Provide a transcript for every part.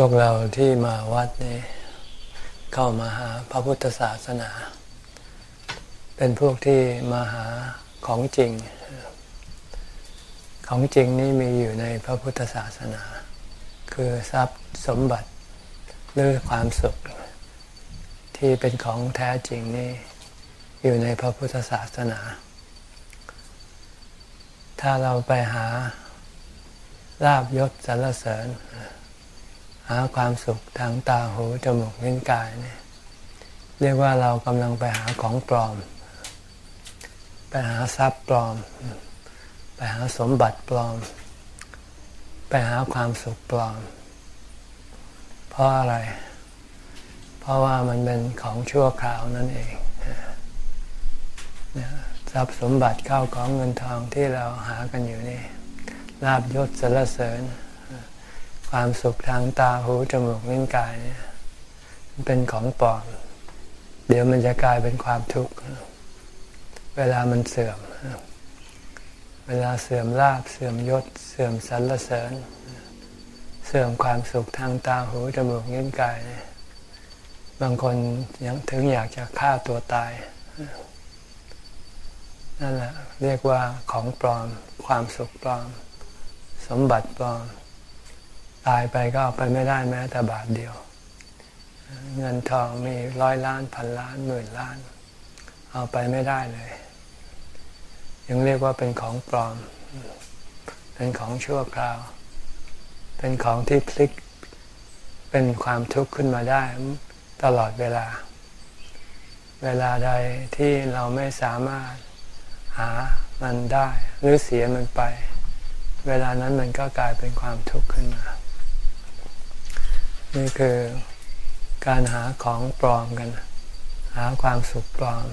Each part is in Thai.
พวกเราที่มาวัดนี้ เข้ามาหาพระพุทธศาสนา เป็นพวกที่มาหาของจริง ของจริงนี่มีอยู่ในพระพุทธศาสนา คือทรัพย์สมบัติหรือความสุข ที่เป็นของแท้จริงนี่อยู่ในพระพุทธศาสนา ถ้าเราไปหาลาบยศสรรเสริญ หาความสุขทางตาหูจมูกลิ้นกายเนี่ยเรียกว่าเรากำลังไปหาของปลอม ไปหาทรัพย์ปลอม ไปหาสมบัติปลอม ไปหาความสุขปลอม เพราะอะไร เพราะว่ามันเป็นของชั่วคราวนั่นเองทรัพย์สมบัติเข้าของเงินทองที่เราหากันอยู่นี่ลาบยศสรรเสริญ ความสุขทางตาหูจมูกลิ้นกายเนี่ยเป็นของปลอม เดี๋ยวมันจะกลายเป็นความทุกข์ เวลามันเสื่อม เวลาเสื่อมลาบเสื่อมยศ เสื่อมสรรเสริญ เสื่อมความสุขทางตาหูจมูกลิ้นกาย บางคนยังถึงอยากจะฆ่าตัวตาย นั่นแหละเรียกว่าของปลอม ความสุขปลอม สมบัติปลอม ตายไปก็เอาไปไม่ได้แม้แต่บาทเดียว เงินทองมีร้อยล้านพันล้านหมื่นล้าน เอาไปไม่ได้เลย ยังเรียกว่าเป็นของปลอม เป็นของชั่วคราว เป็นของที่พลิกเป็นความทุกข์ขึ้นมาได้ตลอดเวลา เวลาใดที่เราไม่สามารถหามันได้ หรือเสียมันไป เวลานั้นมันก็กลายเป็นความทุกข์ขึ้นมา นี่คือการหาของปลอมกัน หาความสุขปลอม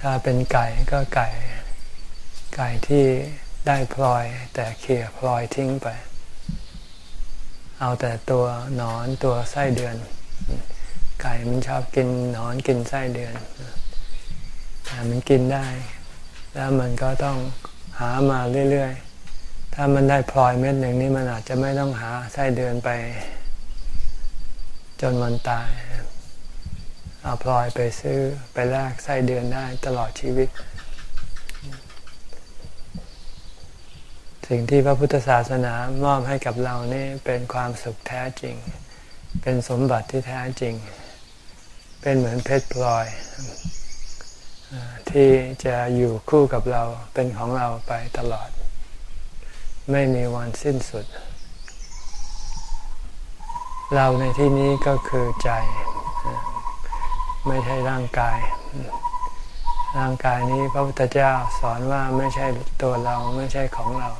ถ้าเป็นไก่ก็ไก่ ไก่ที่ได้พลอย แต่เขี่ยพลอยทิ้งไป เอาแต่ตัวหนอนตัวไส้เดือน ไก่มันชอบกินหนอนกินไส้เดือนแต่มันกินได้ แล้วมันก็ต้องหามาเรื่อยๆ ถ้ามันได้พลอยเม็ดหนึ่งนี่มันอาจจะไม่ต้องหาไส้เดือนไป จนมันตาย เอาพลอยไปซื้อไปแลกไส้เดือนได้ตลอดชีวิต สิ่งที่พระพุทธศาสนามอบให้กับเรานี่เป็นความสุขแท้จริง เป็นสมบัติที่แท้จริง เป็นเหมือนเพชรพลอยที่จะอยู่คู่กับเราเป็นของเราไปตลอด ไม่มีวันสิ้นสุด เราในที่นี้ก็คือใจ ไม่ใช่ร่างกาย ร่างกายนี้พระพุทธเจ้าสอนว่าไม่ใช่ตัวเราไม่ใช่ของเรา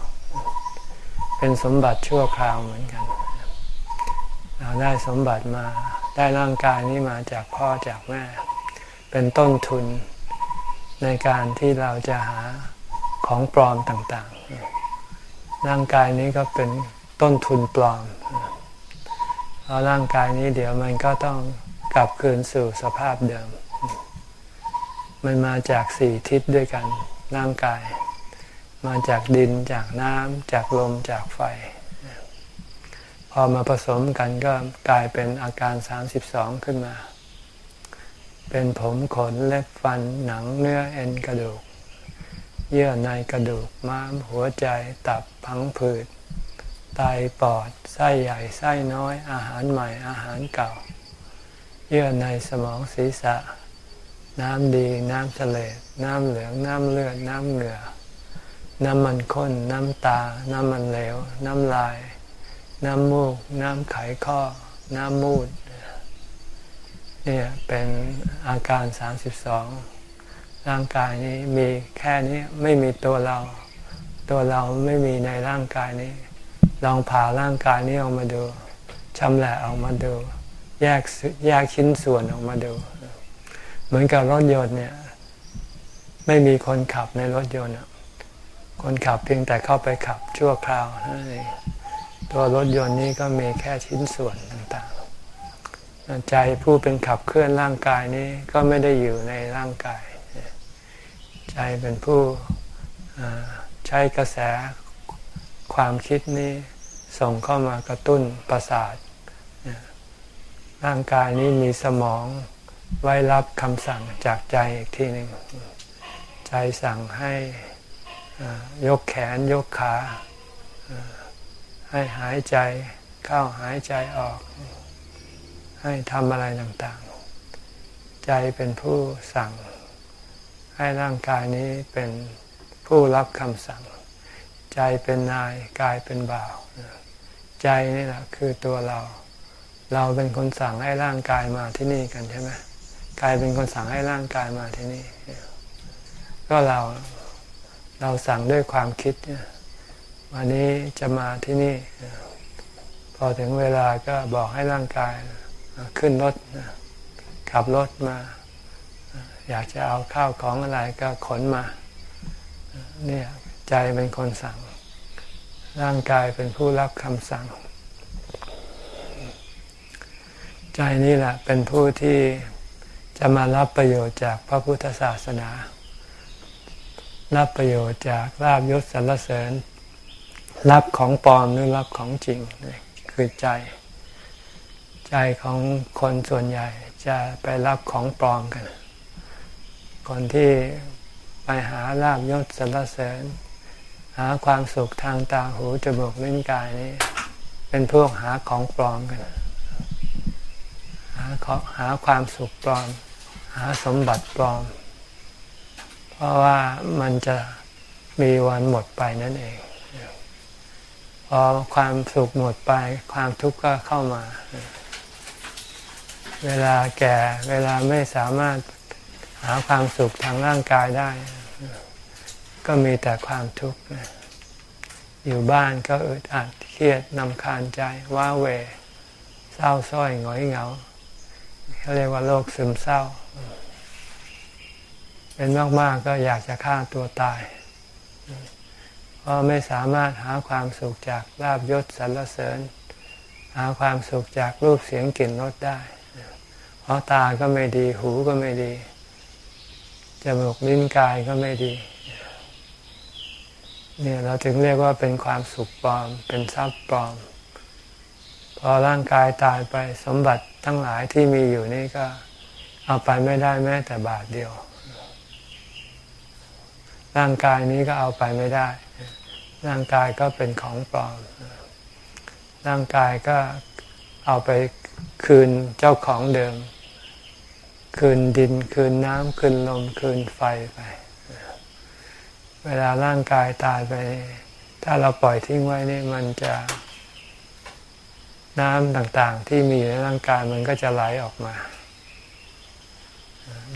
เป็นสมบัติชั่วคราวเหมือนกัน เราได้สมบัติมาได้ร่างกายนี้มาจากพ่อจากแม่ เป็นต้นทุนในการที่เราจะหาของปลอมต่าง ๆ ร่างกายนี้ก็เป็นต้นทุนปลอมเพราะร่างกายนี้เดี๋ยวมันก็ต้องกลับคืนสู่สภาพเดิม มันมาจากสี่ทิศด้วยกันร่างกาย มาจากดินจากน้ำจากลมจากไฟ พอมาผสมกันก็กลายเป็นอาการ 32 ขึ้นมา เป็นผมขนเล็บฟันหนังเนื้อเอ็นกระดูก เยื่อในกระดูกม้ามหัวใจตับพังผืดไตปอดไส้ใหญ่ไส้น้อยอาหารใหม่อาหารเก่า เยื่อในสมองศีรษะ น้ำดีน้ำเสลน้ำเหลืองน้ำเลือดน้ำเหงื่อ น้ำมันข้น น้ำตา น้ำมันเหลว น้ำลาย น้ำมูก น้ำไขข้อ น้ำมูดเนี่ยเป็นอาการ 32 ร่างกายนี้มีแค่นี้ไม่มีตัวเรา ตัวเราไม่มีในร่างกายนี้ ลองผ่าร่างกายนี้ออกมาดูชำแหละออกมาดู แยกแยกชิ้นส่วนออกมาดู เหมือนกับรถยนต์เนี่ย ไม่มีคนขับในรถยนต์คนขับเพียงแต่เข้าไปขับชั่วคราวนั่นเองตัวรถยนต์นี้ก็มีแค่ชิ้นส่วนต่างๆ ใจผู้เป็นขับเคลื่อนร่างกายนี้ก็ไม่ได้อยู่ในร่างกาย ใจเป็นผู้ใช้กระแสความคิดนี้ส่งเข้ามากระตุ้นประสาทร่างกายนี้มีสมองไว้รับคำสั่งจากใจอีกทีหนึ่งใจสั่งให้ยกแขนยกขาให้หายใจเข้าหายใจออก ให้ทำอะไรต่างๆ ใจเป็นผู้สั่ง ให้ร่างกายนี้เป็นผู้รับคำสั่ง ใจเป็นนายกายเป็นบ่าว ใจนี่แหละคือตัวเรา เราเป็นคนสั่งให้ร่างกายมาที่นี่กันใช่ไหมกายเป็นคนสั่งให้ร่างกายมาที่นี่ ก็เราเราสั่งด้วยความคิดวันนี้จะมาที่นี่ พอถึงเวลาก็บอกให้ร่างกายขึ้นรถขับรถมา อยากจะเอาข้าวของอะไรก็ขนมา เนี่ยใจเป็นคนสั่ง ร่างกายเป็นผู้รับคำสั่ง ใจนี่แหละเป็นผู้ที่จะมารับประโยชน์จากพระพุทธศาสนา รับประโยชน์จากลาบยศสรรเสริญ รับของปลอมหรือรับของจริงคือใจ ใจของคนส่วนใหญ่จะไปรับของปลอมกัน คนที่ไปหาลาบยศสรรเสริญ หาความสุขทางตาหูจมูกลิ้นกายนี้ เป็นพวกหาของปลอมกันหาหาความสุขปลอม หาสมบัติปลอม เพราะว่ามันจะมีวันหมดไปนั่นเองพอความสุขหมดไปความทุกข์ก็เข้ามา เวลาแก่เวลาไม่สามารถ หาความสุขทางร่างกายได้ ก็มีแต่ความทุกข์อยู่บ้านก็อึดอัดเครียดนำคาญใจว้าเวเศร้าส้อยหงอยเหงาเขาเรียกว่าโรคซึมเศร้า เป็นมาก ๆ ก็อยากจะฆ่าตัวตาย เพราะไม่สามารถหาความสุขจากลาบยศสรรเสริญ หาความสุขจากรูปเสียงกลิ่นรสได้ เพราะตาก็ไม่ดีหูก็ไม่ดี จมูกลิ้นกายก็ไม่ดี เนี่ยเราถึงเรียกว่าเป็นความสุขปลอม เป็นทรัพย์ปลอม พอร่างกายตายไปสมบัติทั้งหลายที่มีอยู่นี่ก็เอาไปไม่ได้แม้แต่บาทเดียว ร่างกายนี้ก็เอาไปไม่ได้ ร่างกายก็เป็นของปลอม ร่างกายก็เอาไปคืนเจ้าของเดิม คืนดินคืนน้ำคืนลมคืนไฟไป เวลาร่างกายตายไป ถ้าเราปล่อยทิ้งไว้นี่มันจะน้ำต่างๆ ที่มีอยู่ในร่างกายมันก็จะไหลออกมา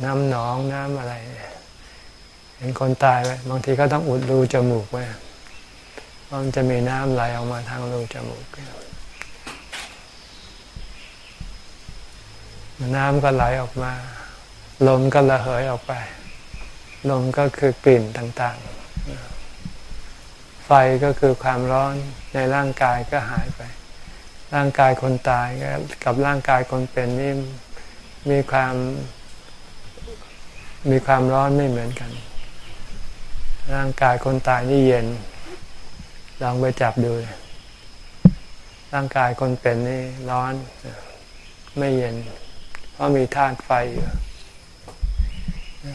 น้ำหนองน้ำอะไรเห็นคนตายไปบางทีก็ต้องอุดรูจมูกไว้เพราะมันจะมีน้ำไหลออกมาทางรูจมูก น้ำก็ไหลออกมา ลมก็ระเหยออกไป ลมก็คือกลิ่นต่างๆ ไฟก็คือความร้อนในร่างกายก็หายไป ร่างกายคนตายกับร่างกายคนเป็นนี่มีความมีความร้อนไม่เหมือนกัน ร่างกายคนตายนี่เย็น ลองไปจับดู ร่างกายคนเป็นนี่ร้อนไม่เย็น เพราะมีธาตุไฟอยู่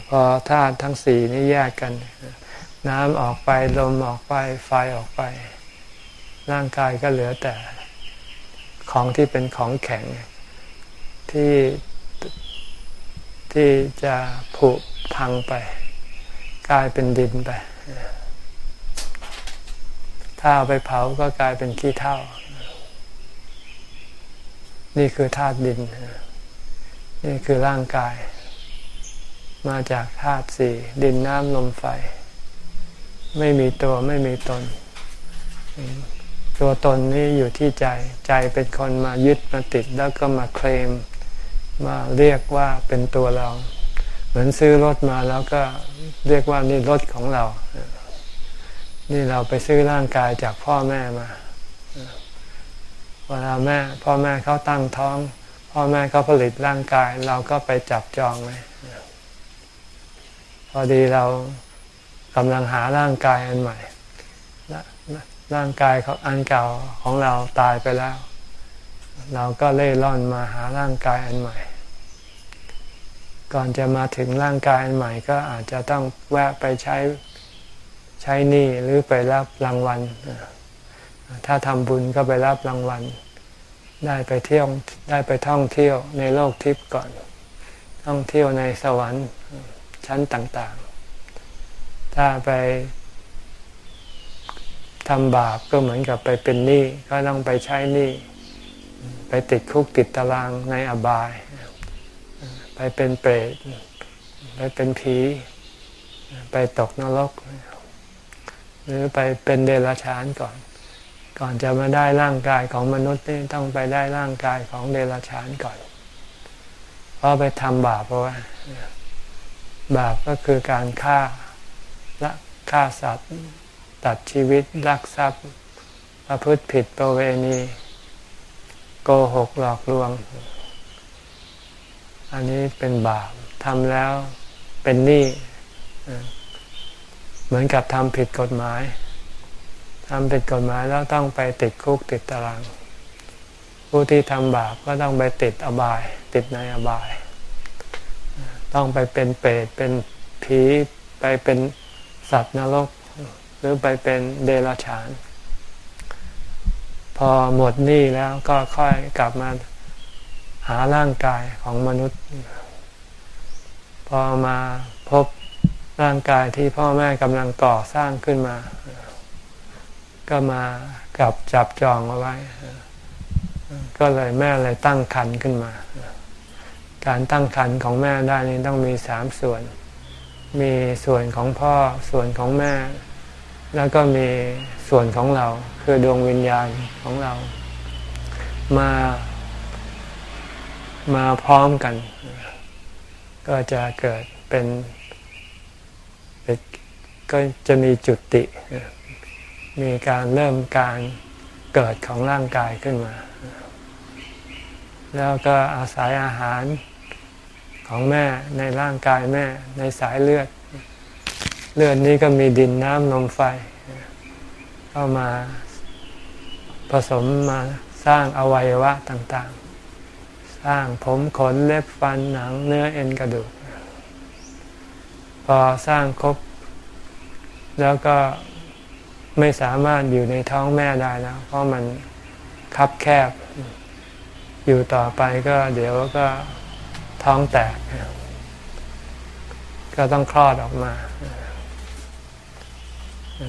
พอธาตุทั้งสี่นี่แยกกัน น้ำออกไปลมออกไปไฟออกไป ร่างกายก็เหลือแต่ของที่เป็นของแข็งที่ที่จะผุพังไป กลายเป็นดินไป ถ้าเอาไปเผาก็กลายเป็นขี้เถ้า นี่คือธาตุดิน นี่คือร่างกาย มาจากธาตุสี่ดินน้ำลมไฟ ไม่มีตัวไม่มีตน ตัวตนนี้อยู่ที่ใจใจเป็นคนมายึดมาติดแล้วก็มาเคลม มาเรียกว่าเป็นตัวเรา เหมือนซื้อรถมาแล้วก็เรียกว่านี่รถของเรา นี่เราไปซื้อร่างกายจากพ่อแม่มาเวลาแม่พ่อแม่เขาตั้งท้อง พ่อแม่เขาผลิตร่างกายเราก็ไปจับจองเลยพอดีเรากำลังหาร่างกายอันใหม่ ร่างกายของอันเก่าของเราตายไปแล้ว เราก็เล่ร่อนมาหาร่างกายอันใหม่ ก่อนจะมาถึงร่างกายอันใหม่ก็อาจจะต้องแวะไปใช้ใช้หนี้หรือไปรับรางวัล ถ้าทำบุญก็ไปรับรางวัล ได้ไปเที่ยวได้ไปท่องเที่ยวในโลกทิพย์ก่อน ท่องเที่ยวในสวรรค์ชั้นต่างๆ ถ้าไปทำบาปก็เหมือนกับไปเป็นหนี้ก็ต้องไปใช้หนี้ไปติดคุกติดตารางในอบาย ไปเป็นเปรตไปเป็นผีไปตกนรก หรือไปเป็นเดรัจฉานก่อน ก่อนจะมาได้ร่างกายของมนุษย์นี่ต้องไปได้ร่างกายของเดรัจฉานก่อน เพราะไปทำบาปเพราะว่าบาปก็คือการฆ่าละฆ่าสัตว์ ตัดชีวิตลักทรัพย์ประพฤติผิดประเวณี โกหกหลอกลวง อันนี้เป็นบาปทำแล้วเป็นหนี้เหมือนกับทำผิดกฎหมาย ทำผิดกฎหมายแล้วต้องไปติดคุกติดตาราง ผู้ที่ทำบาปก็ต้องไปติดอบาย ติดในอบาย ต้องไปเป็นเปรตเป็นผีไปเป็นสัตว์นรก หรือไปเป็นเดรัจฉาน พอหมดหนี้แล้วก็ค่อยกลับมาหาร่างกายของมนุษย์ พอมาพบร่างกายที่พ่อแม่กำลังก่อสร้างขึ้นมา ก็มากับจับจองเอาไว้ ก็เลยแม่เลยตั้งคันขึ้นมา การตั้งคันของแม่ได้นี้ต้องมีสามส่วน มีส่วนของพ่อส่วนของแม่ แล้วก็มีส่วนของเรา คือดวงวิญญาณของเรา มามาพร้อมกัน ก็จะเกิดเป็น ก็จะมีจุติ มีการเริ่มการเกิดของร่างกายขึ้นมา แล้วก็อาศัยอาหารของแม่ในร่างกายแม่ในสายเลือด เลือดนี้ก็มีดินน้ำลมไฟ เข้ามาผสมมาสร้างอวัยวะต่างๆ สร้างผมขนเล็บฟันหนังเนื้อเอ็นกระดูก พอสร้างครบ แล้วก็ ไม่สามารถอยู่ในท้องแม่ได้แล้ว เพราะมันคับแคบ อยู่ต่อไปก็เดี๋ยวก็ท้องแตก ก็ต้องคลอดออกมา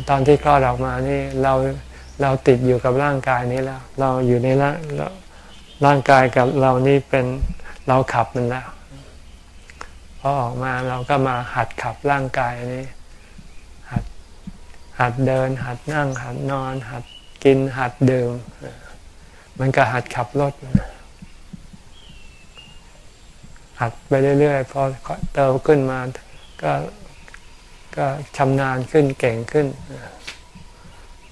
ตอนที่คลอดออกมานี่เราเราติดอยู่กับร่างกายนี้แล้ว เราอยู่ในร่างร่างกายกับเรานี่เป็นเราขับมันแล้วพอออกมาเราก็มาหัดขับร่างกายนี้ หัดเดิน หัดนั่ง หัดนอน หัดกิน หัดดื่มมันก็หัดขับรถ หัดไปเรื่อยๆ พอเติมขึ้นมาก็ก็ชำนาญขึ้นเก่งขึ้น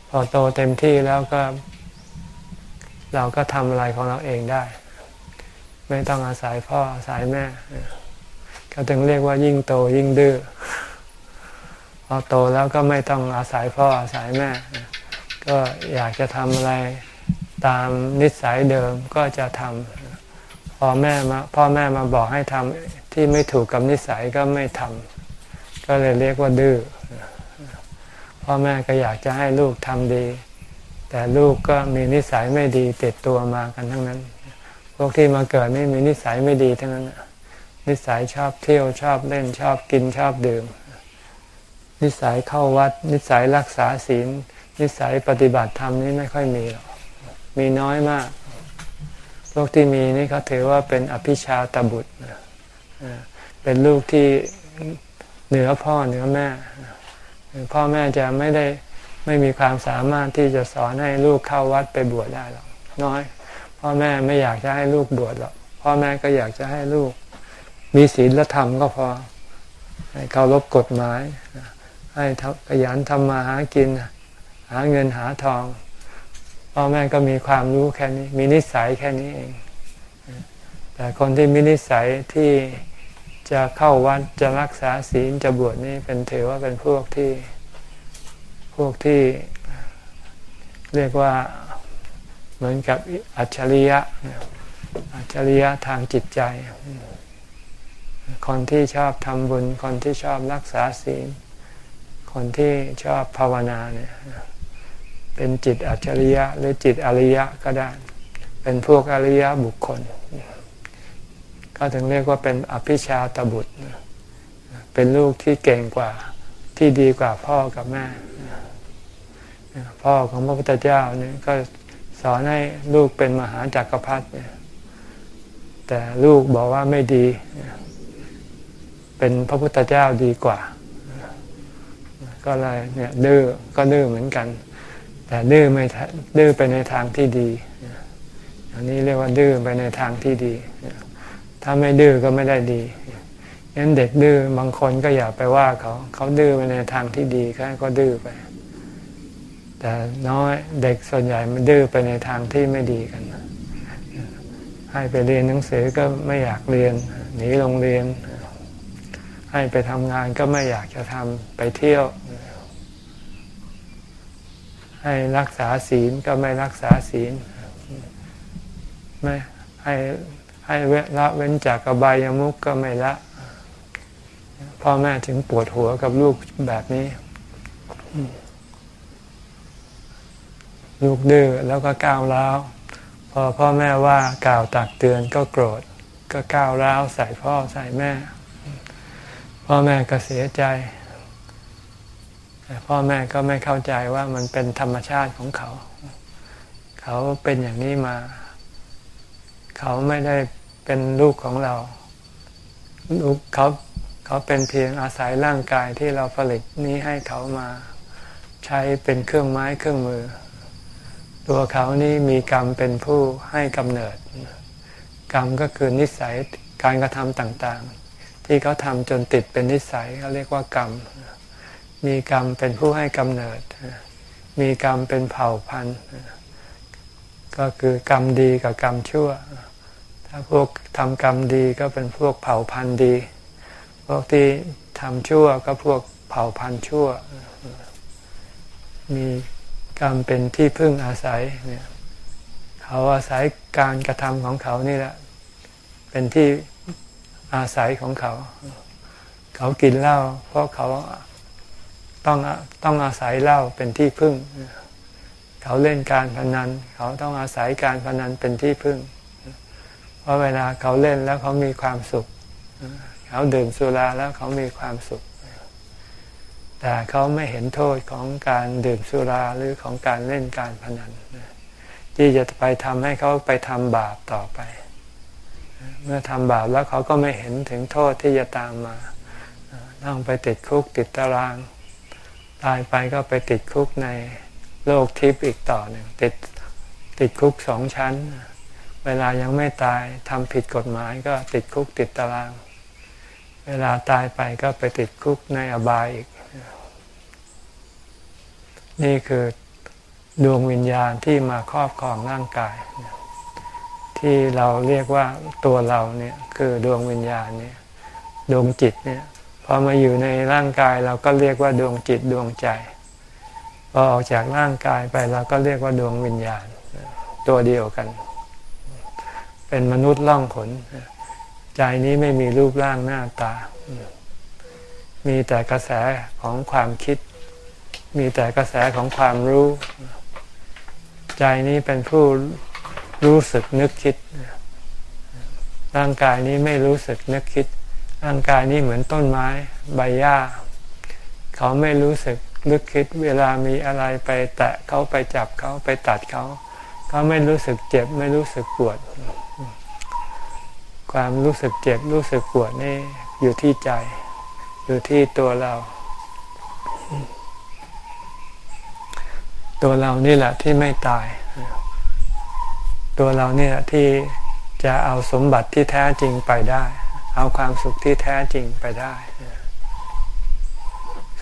พอโตเต็มที่แล้วก็ เราก็ทำอะไรของเราเองได้ ไม่ต้องอาศัยพ่ออาศัยแม่ ก็ถึงเรียกว่ายิ่งโตยิ่งดื้อ พอโตแล้วก็ไม่ต้องอาศัยพ่ออาศัยแม่ ก็อยากจะทำอะไรตามนิสัยเดิมก็จะทำพอแม่มาพ่อแม่มาบอกให้ทำที่ไม่ถูกกับนิสัยก็ไม่ทำก็เลยเรียกว่าดื้อพ่อแม่ก็อยากจะให้ลูกทำดี แต่ลูกก็มีนิสัยไม่ดีติดตัวมากันทั้งนั้น พวกที่มาเกิดไม่มีนิสัยไม่ดีทั้งนั้น นิสัยชอบเที่ยวชอบเล่นชอบกินชอบดื่ม นิสัยเข้าวัด นิสัยรักษาศีล นิสัยปฏิบัติธรรมนี่ไม่ค่อยมีหรอก มีน้อยมาก พวกที่มีนี่เขาถือว่าเป็นอภิชาตบุตร เป็นลูกที่เหนือพ่อเหนือแม่ พ่อแม่จะไม่ได้ไม่มีความสามารถที่จะสอนให้ลูกเข้าวัดไปบวชได้หรอก น้อย พ่อแม่ไม่อยากจะให้ลูกบวชหรอก พ่อแม่ก็อยากจะให้ลูก มีศีลธรรมก็พอให้เคารพกฎหมาย ให้ขยันทำมาหากิน หาเงินหาทองพ่อแม่ก็มีความรู้แค่นี้ มีนิสัยแค่นี้เอง แต่คนที่มีนิสัยที่จะเข้าวัดจะรักษาศีลจะบวชนี่เป็นถือว่าเป็นพวกที่พวกที่เรียกว่าเหมือนกับอัจฉริยะอัจฉริยะทางจิตใจ คนที่ชอบทำบุญ คนที่ชอบรักษาศีล คนที่ชอบภาวนาเนี่ยเป็นจิตอัจฉริยะหรือจิตอริยะก็ได้ เป็นพวกอริยะบุคคล ก็ถึงเรียกว่าเป็นอภิชาตบุตร เป็นลูกที่เก่งกว่าที่ดีกว่าพ่อกับแม่ พ่อของพระพุทธเจ้าเนี่ยก็สอนให้ลูกเป็นมหาจักรพรรดิแต่ลูกบอกว่าไม่ดี เป็นพระพุทธเจ้าดีกว่า ก็เลยเนี่ยดื้อก็ดื้อเหมือนกัน แต่ดื้อไม่ดื้อไปในทางที่ดีอันนี้เรียกว่าดื้อไปในทางที่ดี ถ้าไม่ดื้อก็ไม่ได้ดีงั้นเด็กดื้อบางคนก็อย่าไปว่าเขาเขาดื้อไปในทางที่ดีก็ก็ดื้อไป แต่น้อยเด็กส่วนใหญ่มันดื้อไปในทางที่ไม่ดีกัน ให้ไปเรียนหนังสือก็ไม่อยากเรียนหนีโรงเรียน ให้ไปทำงานก็ไม่อยากจะทำไปเที่ยว ให้รักษาศีลก็ไม่รักษาศีลไม่ให้ให้ละเว้นจากอบายามุกก็ไม่ละพ่อแม่ถึงปวดหัวกับลูกแบบนี้ ลูกดื้อแล้วก็ก้าวร้าวพอพ่อแม่ว่ากล่าวตักเตือนก็โกรธ ก็ก้าวร้าวใส่พ่อใส่แม่ พ่อแม่ก็เสียใจ พ่อแม่ก็ไม่เข้าใจว่ามันเป็นธรรมชาติของเขา เขาเป็นอย่างนี้มา เขาไม่ได้เป็นลูกของเรา ลูกเขาเขาเป็นเพียงอาศัยร่างกายที่เราผลิตนี้ให้เขามาใช้เป็นเครื่องไม้เครื่องมือ ตัวเขานี่มีกรรมเป็นผู้ให้กำเนิด กรรมก็คือนิสัยการกระทำต่างๆ ที่เขาทำจนติดเป็นนิสัยเขาเรียกว่ากรรม มีกรรมเป็นผู้ให้กำเนิด มีกรรมเป็นเผ่าพันธุ์ ก็คือกรรมดีกับกรรมชั่ว ถ้าพวกทำกรรมดีก็เป็นพวกเผ่าพันธุ์ดี พวกที่ทำชั่วก็พวกเผ่าพันธุ์ชั่ว มีกรรมเป็นที่พึ่งอาศัยเนี่ยเขาอาศัยการกระทำของเขานี่แหละ เป็นที่ อาศัยของเขา เขากินเหล้าเพราะเขาต้องต้องอาศัยเหล้าเป็นที่พึ่ง เขาเล่นการพนัน เขาต้องอาศัยการพนันเป็นที่พึ่ง เพราะเวลาเขาเล่นแล้วเขามีความสุข เขาดื่มสุราแล้วเขามีความสุข แต่เขาไม่เห็นโทษของการดื่มสุราหรือของการเล่นการพนันที่จะไปทำให้เขาไปทำบาปต่อไป เมื่อทำบาปแล้วเขาก็ไม่เห็นถึงโทษที่จะตามมาต้องไปติดคุกติดตาราง ตายไปก็ไปติดคุกในโลกทิพย์อีกต่อหนึ่งติดติดคุกสองชั้น เวลายังไม่ตายทำผิดกฎหมายก็ติดคุกติดตาราง เวลาตายไปก็ไปติดคุกในอบายอีก นี่คือดวงวิญญาณที่มาครอบครองร่างกาย ที่เราเรียกว่าตัวเราเนี่ยคือดวงวิญญาณเนี่ยดวงจิตเนี่ยพอมาอยู่ในร่างกายเราก็เรียกว่าดวงจิตดวงใจพอออกจากร่างกายไปเราก็เรียกว่าดวงวิญญาณ ตัวเดียวกัน เป็นมนุษย์ล่องขน ใจนี้ไม่มีรูปร่างหน้าตา มีแต่กระแสของความคิด มีแต่กระแสของความรู้ ใจนี้เป็นผู้ รู้สึกนึกคิด ร่างกายนี้ไม่รู้สึกนึกคิด ร่างกายนี้เหมือนต้นไม้ใบหญ้า เขาไม่รู้สึกนึกคิด เวลามีอะไรไปแตะเขาไปจับเขาไปตัดเขาเขาไม่รู้สึกเจ็บไม่รู้สึกปวด ความรู้สึกเจ็บรู้สึกปวดนี่อยู่ที่ใจ อยู่ที่ตัวเรา ตัวเรานี่แหละที่ไม่ตาย ตัวเราเนี่แหละที่จะเอาสมบัติที่แท้จริงไปได้ เอาความสุขที่แท้จริงไปได้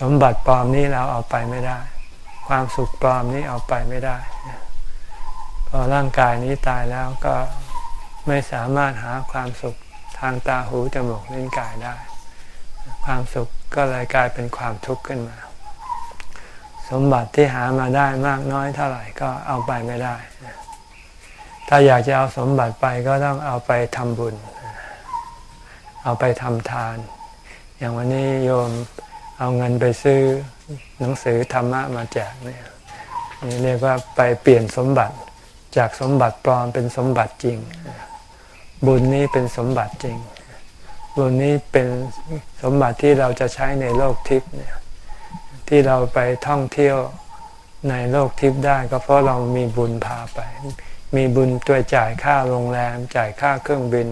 สมบัติปลอมนี้เราเอาไปไม่ได้ ความสุขปลอมนี้เอาไปไม่ได้ พอร่างกายนี้ตายแล้วก็ไม่สามารถหาความสุขทางตาหูจมูกลิ้นกายได้ ความสุขก็เลยกลายเป็นความทุกข์ขึ้นมา สมบัติที่หามาได้มากน้อยเท่าไหร่ก็เอาไปไม่ได้ ถ้าอยากจะเอาสมบัติไปก็ต้องเอาไปทำบุญ เอาไปทำทาน อย่างวันนี้โยมเอาเงินไปซื้อหนังสือธรรมะมาแจกเนี่ยนี่เรียกว่าไปเปลี่ยนสมบัติจากสมบัติปลอมเป็นสมบัติจริง บุญนี้เป็นสมบัติจริง บุญนี้เป็นสมบัติที่เราจะใช้ในโลกทิพย์เนี่ยที่เราไปท่องเที่ยวในโลกทิพย์ได้ก็เพราะเรามีบุญพาไป มีบุญตัวจ่ายค่าโรงแรม จ่ายค่าเครื่องบิน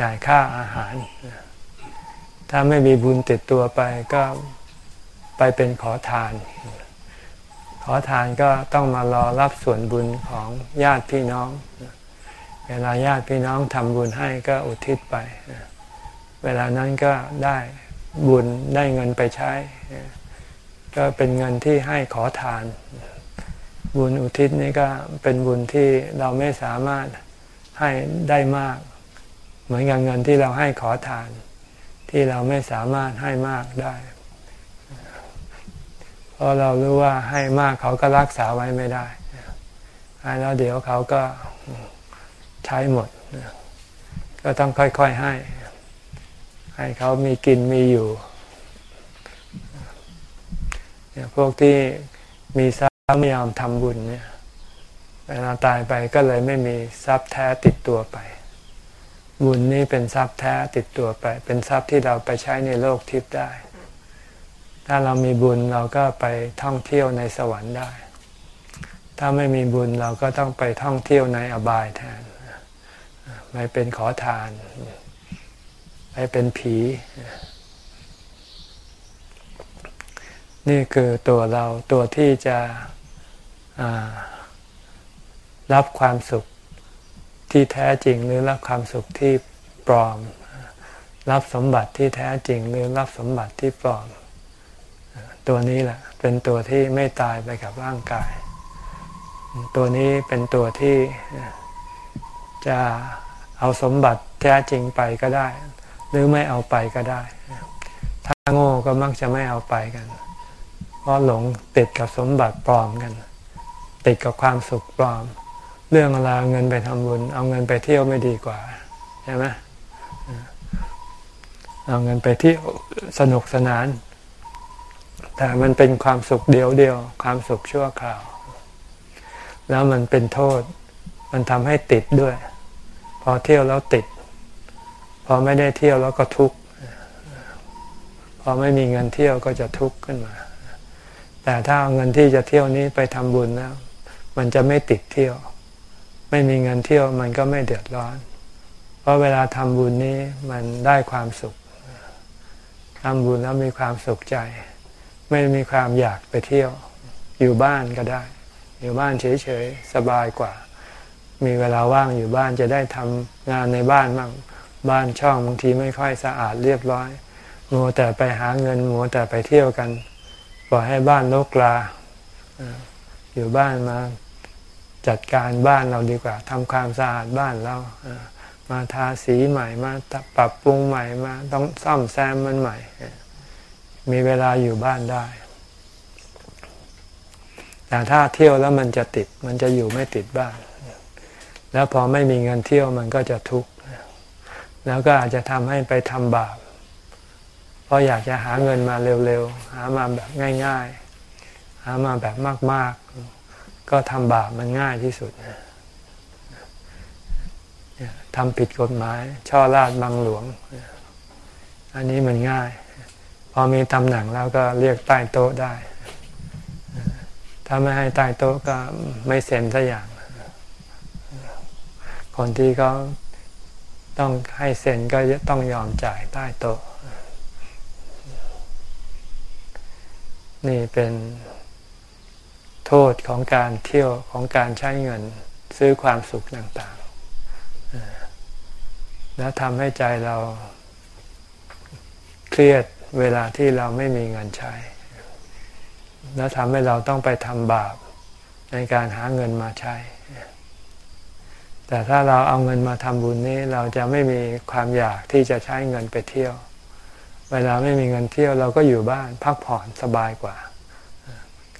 จ่ายค่าอาหาร ถ้าไม่มีบุญติดตัวไปก็ไปเป็นขอทาน ขอทานก็ต้องมารอรับส่วนบุญของญาติพี่น้อง เวลาญาติพี่น้องทำบุญให้ก็อุทิศไป เวลานั้นก็ได้บุญได้เงินไปใช้ ก็เป็นเงินที่ให้ขอทาน บุญอุทิศนี่ก็เป็นบุญที่เราไม่สามารถให้ได้มาก เหมือนกับเงินที่เราให้ขอทาน ที่เราไม่สามารถให้มากได้ เพราะเรารู้ว่าให้มากเขาก็รักษาไว้ไม่ได้ให้แล้วเดี๋ยวเขาก็ใช้หมด ก็ต้องค่อยๆให้ ให้เขามีกินมีอยู่พวกที่มีทรั พย์ไม่ยอมทำบุญเนี่ยเวลาตายไปก็เลยไม่มีทรัพย์แท้ติดตัวไป บุญนี่เป็นทรัพย์แท้ติดตัวไป เป็นทรัพย์ที่เราไปใช้ในโลกทิพย์ได้ ถ้าเรามีบุญเราก็ไปท่องเที่ยวในสวรรค์ได้ ถ้าไม่มีบุญเราก็ต้องไปท่องเที่ยวในอบายแทนไปเป็นขอทานไปเป็นผี นี่คือตัวเราตัวที่จะ รับความสุขที่แท้จริงหรือรับความสุขที่ปลอม รับสมบัติที่แท้จริงหรือรับสมบัติที่ปลอม ตัวนี้แหละเป็นตัวที่ไม่ตายไปกับร่างกาย ตัวนี้เป็นตัวที่จะเอาสมบัติแท้จริงไปก็ได้ หรือไม่เอาไปก็ได้ ถ้าโง่ก็มักจะไม่เอาไปกัน เพราะหลงติดกับสมบัติปลอมกัน ติดกับความสุขปลอม เรื่องอะไรเงินไปทำบุญ เอาเงินไปเที่ยวไม่ดีกว่าใช่ไหมเอาเงินไปเที่ยวสนุกสนาน แต่มันเป็นความสุขเดียวเดียว ความสุขชั่วคราว แล้วมันเป็นโทษ มันทำให้ติดด้วย พอเที่ยวแล้วติด พอไม่ได้เที่ยวแล้วก็ทุกข์พอไม่มีเงินเที่ยวก็จะทุกข์ขึ้นมา แต่ถ้าเอาเงินที่จะเที่ยวนี้ไปทำบุญแล้ว มันจะไม่ติดเที่ยว ไม่มีเงินเที่ยวมันก็ไม่เดือดร้อน เพราะเวลาทำบุญนี้มันได้ความสุขทำบุญแล้วมีความสุขใจ ไม่มีความอยากไปเที่ยว อยู่บ้านก็ได้ อยู่บ้านเฉยๆสบายกว่า มีเวลาว่างอยู่บ้านจะได้ทำงานในบ้านบ้างบ้านช่องบางทีไม่ค่อยสะอาดเรียบร้อยมัวแต่ไปหาเงินมัวแต่ไปเที่ยวกันปล่อยให้บ้านโลกลาอยู่บ้านมา จัดการบ้านเราดีกว่าทำความสะอาดบ้านเรามาทาสีใหม่มาปรับปรุงใหม่มาต้องซ่อมแซมมันใหม่ มีเวลาอยู่บ้านได้ แต่ถ้าเที่ยวแล้วมันจะติดมันจะอยู่ไม่ติดบ้าน แล้วพอไม่มีเงินเที่ยวมันก็จะทุกข์แล้วก็อาจจะทำให้ไปทำบาปเพราะอยากจะหาเงินมาเร็วๆ หามาแบบง่าย ๆ หามาแบบมากๆ ก็ทำบาปมันง่ายที่สุดทำผิดกฎหมาย ช่อราดบังหลวง อันนี้มันง่าย พอมีตำแหน่งแล้วก็เรียกใต้โต๊ะได้ ถ้าไม่ให้ใต้โต๊ะก็ไม่เซ็นสักอย่าง คนที่เขาต้องให้เซ็นก็ต้องยอมจ่ายใต้โต๊ะ นี่เป็น โทษของการเที่ยวของการใช้เงินซื้อความสุขต่างๆ แล้วทำให้ใจเราเครียดเวลาที่เราไม่มีเงินใช้ แล้วทำให้เราต้องไปทำบาปในการหาเงินมาใช้ แต่ถ้าเราเอาเงินมาทำบุญนี้เราจะไม่มีความอยากที่จะใช้เงินไปเที่ยว เวลาไม่มีเงินเที่ยวเราก็อยู่บ้านพักผ่อนสบายกว่า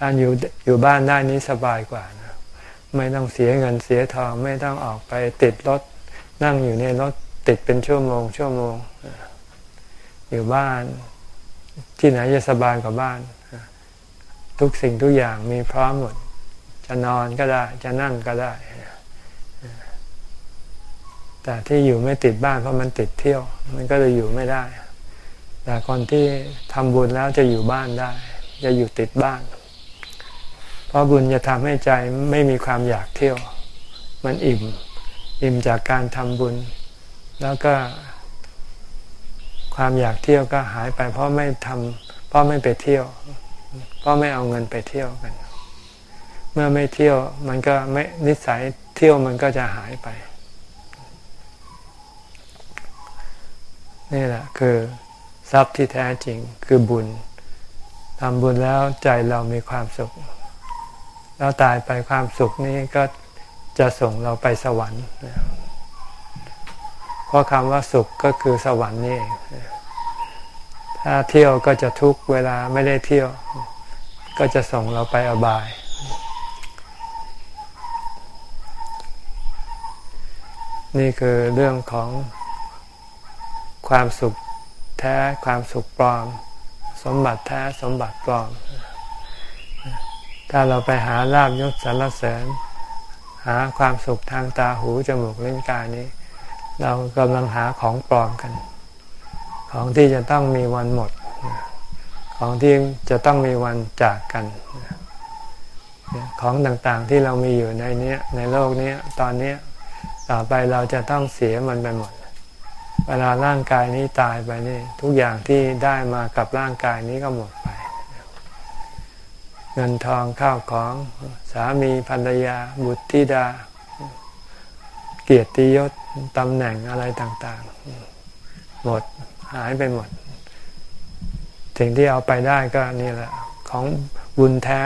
การอยู่อยู่บ้านได้นี้สบายกว่านะไม่ต้องเสียเงินเสียทองไม่ต้องออกไปติดรถ นั่งอยู่ในรถติดเป็นชั่วโมง ชั่วโมง อยู่บ้าน ที่ไหนจะสบายกว่าบ้าน ทุกสิ่งทุกอย่างมีพร้อมหมด จะนอนก็ได้จะนั่งก็ได้ แต่ที่อยู่ไม่ติดบ้านเพราะมันติดเที่ยว มันก็เลยอยู่ไม่ได้ แต่คนที่ทำบุญแล้วจะอยู่บ้านได้ จะอยู่ติดบ้าน เพราะบุญจะทำให้ใจไม่มีความอยากเที่ยว มันอิ่ม อิ่มจากการทำบุญ แล้วก็ ความอยากเที่ยวก็หายไป เพราะไม่ทำเพราะไม่ไปเที่ยว เพราะไม่เอาเงินไปเที่ยวกัน เมื่อไม่เที่ยวมันก็ไม่นิสัยเที่ยวมันก็จะหายไป นี่แหละคือทรัพย์ที่แท้จริงคือบุญทำบุญแล้วใจเรามีความสุข แล้วตายไปความสุขนี้ก็จะส่งเราไปสวรรค์เพราะคำว่าสุขก็คือสวรรค์นี่เองถ้าเที่ยวก็จะทุกเวลาไม่ได้เที่ยว ก็จะส่งเราไปอบาย นี่คือเรื่องของความสุขแท้ความสุขปลอม สมบัติแท้สมบัติปลอม ถ้าเราไปหาลาบยศสรรเสริญ หาความสุขทางตาหูจมูกลิ้นกายนี้ เรากำลังหาของปลอมกัน ของที่จะต้องมีวันหมด ของที่จะต้องมีวันจากกัน ของต่างๆที่เรามีอยู่ในนี้ในโลกนี้ตอนนี้ต่อไปเราจะต้องเสียมันไปหมด เวลาร่างกายนี้ตายไปนี่ทุกอย่างที่ได้มากับร่างกายนี้ก็หมดไป เงินทองข้าวของสามีภรรยา บุตรธิดา เกียรติยศตำแหน่งอะไรต่างๆ หมดหายไปหมด สิ่งที่เอาไปได้ก็นี่แหละ ของบุญแท้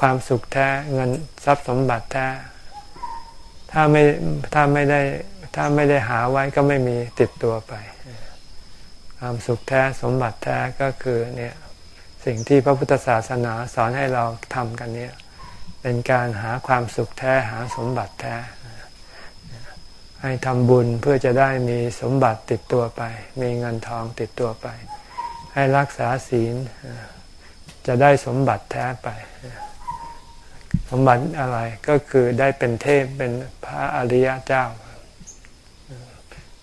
ความสุขแท้เงินทรัพย์สมบัติแท้ ถ้าไม่ถ้าไม่ได้ถ้าไม่ได้หาไว้ก็ไม่มีติดตัวไป ความสุขแท้สมบัติแท้ก็คือเนี่ย สิ่งที่พระพุทธศาสนาสอนให้เราทำกันเนี่ยเป็นการหาความสุขแท้หาสมบัติแท้ ให้ทำบุญเพื่อจะได้มีสมบัติติดตัวไป มีเงินทองติดตัวไป ให้รักษาศีลจะได้สมบัติแท้ไป สมบัติอะไรก็คือได้เป็นเทพเป็นพระอริยเจ้า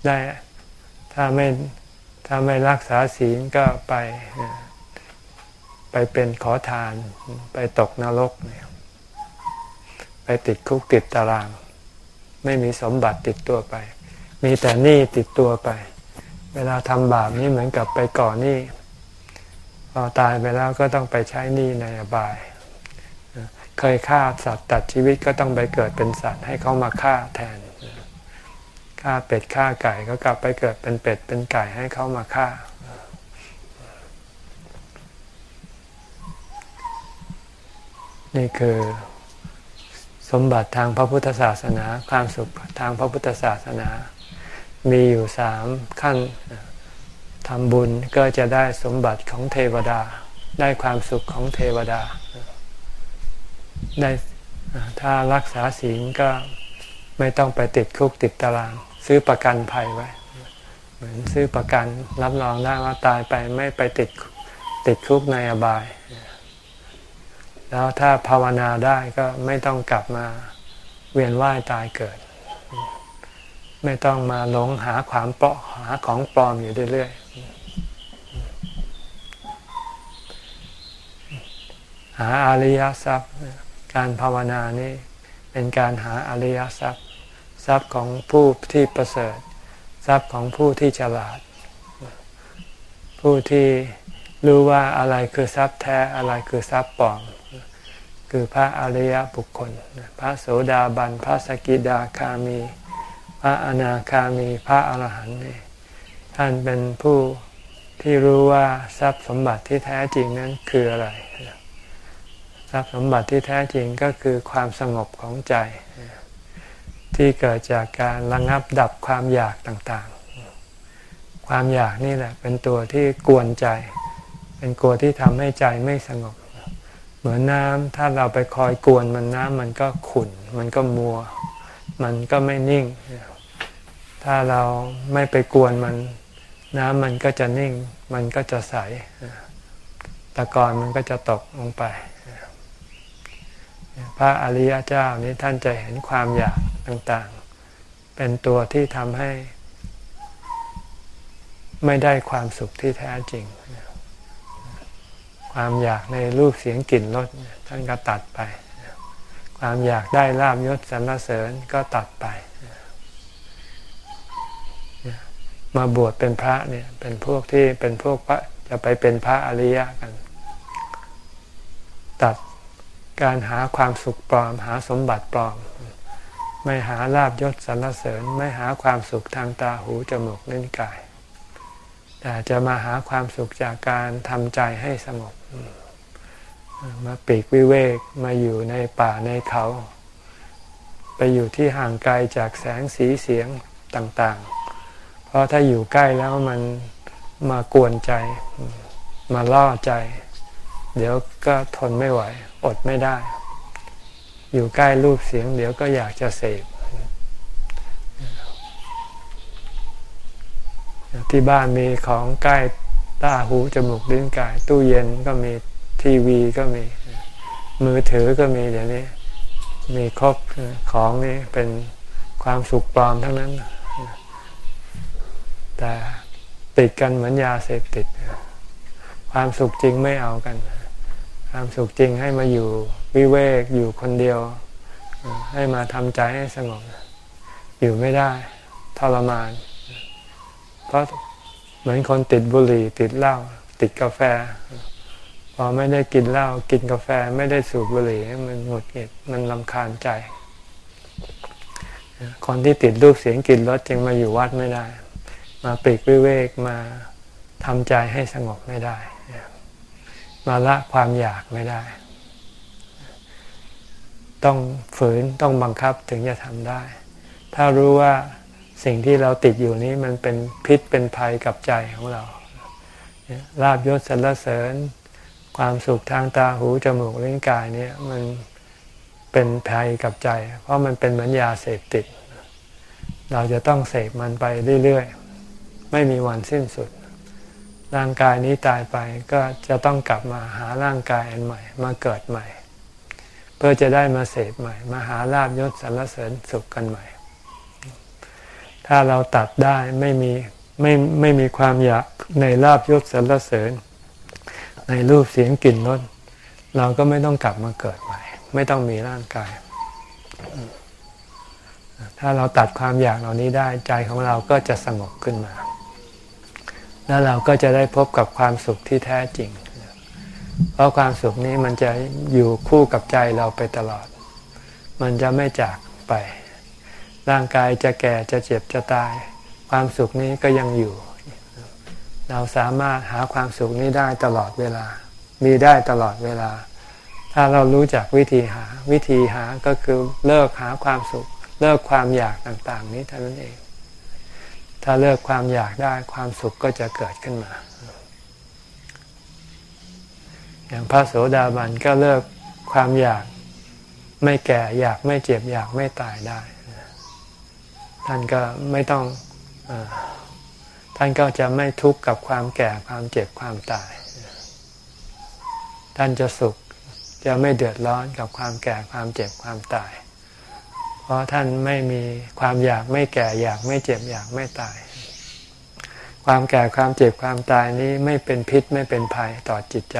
ได้ถ้าไม่ถ้าไม่รักษาศีลก็ไป ไปเป็นขอทาน ไปตกนรกเนี่ยไปติดคุกติดตาราง ไม่มีสมบัติติดตัวไป มีแต่หนี้ติดตัวไป เวลาทำบาปนี้เหมือนกับไปก่อหนี้พอตายไปแล้วก็ต้องไปใช้หนี้ในอบาย เคยฆ่าสัตว์ตัดชีวิตก็ต้องไปเกิดเป็นสัตว์ให้เขามาฆ่าแทนฆ่าเป็ดฆ่าไก่ก็กลับไปเกิดเป็นเป็ดเป็นไก่ให้เขามาฆ่า นี่คือสมบัติทางพระพุทธศาสนา ความสุขทางพระพุทธศาสนา มีอยู่สามขั้นทำบุญก็จะได้สมบัติของเทวดา ได้ความสุขของเทวดา ได้ถ้ารักษาศีลก็ไม่ต้องไปติดคุกติดตาราง ซื้อประกันภัยไว้ เหมือนซื้อประกันรับรองได้ว่าตายไปไม่ไปติดติดคุกในอบาย แล้วถ้าภาวนาได้ก็ไม่ต้องกลับมาเวียนว่ายตายเกิด ไม่ต้องมาหลงหาความเปาะหาของปลอมอยู่เรื่อยๆหาอริยทรัพย์ การภาวนานี่เป็นการหาอริยทรัพย์ ทรัพย์ของผู้ที่ประเสริฐ ทรัพย์ของผู้ที่ฉลาด ผู้ที่รู้ว่าอะไรคือทรัพย์แท้อะไรคือทรัพย์ปลอม คือพระอริยบุคคล พระโสดาบัน พระสกิดาคามี พระอนาคามี พระอรหันต์นี่ท่านเป็นผู้ที่รู้ว่าทรัพย์สมบัติที่แท้จริงนั้นคืออะไร ทรัพย์สมบัติที่แท้จริงก็คือความสงบของใจ ที่เกิดจากการระงับดับความอยากต่างๆ ความอยากนี่แหละเป็นตัวที่กวนใจ เป็นตัวที่ทำให้ใจไม่สงบ เหมือนน้ำถ้าเราไปคอยกวนมันน้ำมันก็ขุ่น มันก็มัว มันก็ไม่นิ่ง ถ้าเราไม่ไปกวนมันน้ำมันก็จะนิ่ง มันก็จะใสตะกอนมันก็จะตกลงไป พระอริยเจ้านี้ท่านจะเห็นความอยากต่างๆ เป็นตัวที่ทำให้ ไม่ได้ความสุขที่แท้จริง ความอยากในรูปเสียงกลิ่นรสท่านก็ตัดไป ความอยากได้ลาบยศสรรเสริญก็ตัดไป มาบวชเป็นพระเนี่ยเป็นพวกที่เป็นพวกพระจะไปเป็นพระอริยะกัน ตัดการหาความสุขปลอม หาสมบัติปลอม ไม่หาลาบยศสรรเสริญ ไม่หาความสุขทางตาหูจมูกลิ้นกายแต่จะมาหาความสุขจากการทำใจให้สงบ มาปีกวิเวกมาอยู่ในป่าในเขา ไปอยู่ที่ห่างไกลจากแสงสีเสียงต่างๆ เพราะถ้าอยู่ใกล้แล้วมันมากวนใจ มาล่อใจ เดี๋ยวก็ทนไม่ไหว อดไม่ได้ อยู่ใกล้รูปเสียง เดี๋ยวก็อยากจะเสพที่บ้านมีของใกล้ตาหูจมูกลิ้นกาย ตู้เย็นก็มี ทีวีก็มี มือถือก็มีเดี๋ยวนี้ มีครบของนี้เป็นความสุขปลอมทั้งนั้น แต่ติดกันเหมือนยาเสพติด ความสุขจริงไม่เอากัน ความสุขจริงให้มาอยู่วิเวกอยู่คนเดียว ให้มาทำใจให้สงบอยู่ไม่ได้ทรมาน เพราะเหมือนคนติดบุหรี่ ติดเหล้าติดกาแฟ อไม่ได้กินเหล้ากินกาแฟไม่ได้สูบบุหรี่มันหงุดหงิดมันลำคาญใจ คนที่ติดรูปเสียงกลิ่นรสจึงมาอยู่วัดไม่ได้ มาปลีกวิเวกมาทำใจให้สงบไม่ได้ มาละความอยากไม่ได้ ต้องฝืนต้องบังคับถึงจะทำได้ ถ้ารู้ว่าสิ่งที่เราติดอยู่นี้มันเป็นพิษเป็นภัยกับใจของเราลาบยศสรรเสริญ ความสุขทางตาหูจมูกลิ้นกายเนี่ยมันเป็นภัยกับใจ เพราะมันเป็นเหมือนยาเสพติด เราจะต้องเสพมันไปเรื่อยๆ ไม่มีวันสิ้นสุด ร่างกายนี้ตายไปก็จะต้องกลับมาหาร่างกายอันใหม่ มาเกิดใหม่ เพื่อจะได้มาเสพใหม่ มาหาลาบยศสรรเสริญสุขกันใหม่ ถ้าเราตัดได้ไม่มีไม่ไม่มีความอยากในลาบยศสรรเสริญ ในรูปเสียงกลิ่นรสเราก็ไม่ต้องกลับมาเกิดใหม่ ไม่ต้องมีร่างกาย ถ้าเราตัดความอยากเหล่านี้ได้ใจของเราก็จะสงบขึ้นมา แล้วเราก็จะได้พบกับความสุขที่แท้จริง เพราะความสุขนี้มันจะอยู่คู่กับใจเราไปตลอด มันจะไม่จากไป ร่างกายจะแก่จะเจ็บจะตาย ความสุขนี้ก็ยังอยู่ เราสามารถหาความสุขนี้ได้ตลอดเวลา มีได้ตลอดเวลา ถ้าเรารู้จักวิธีหา วิธีหาก็คือเลิกหาความสุข เลิกความอยากต่างๆ นี้เท่านั้นเอง ถ้าเลิกความอยากได้ความสุขก็จะเกิดขึ้นมา อย่างพระโสดาบันก็เลิกความอยากไม่แก่อยากไม่เจ็บอยากไม่ตายได้ ท่านก็ไม่ต้องอ ท่านก็จะไม่ทุกข์กับความแก่ความเจ็บความตาย ท่านจะสุขจะไม่เดือดร้อนกับความแก่ความเจ็บความตาย เพราะท่านไม่มีความอยากไม่แก่อยากไม่เจ็บอยากไม่ตาย ความแก่ความเจ็บความตายนี้ไม่เป็นพิษไม่เป็นภัยต่อจิตใจ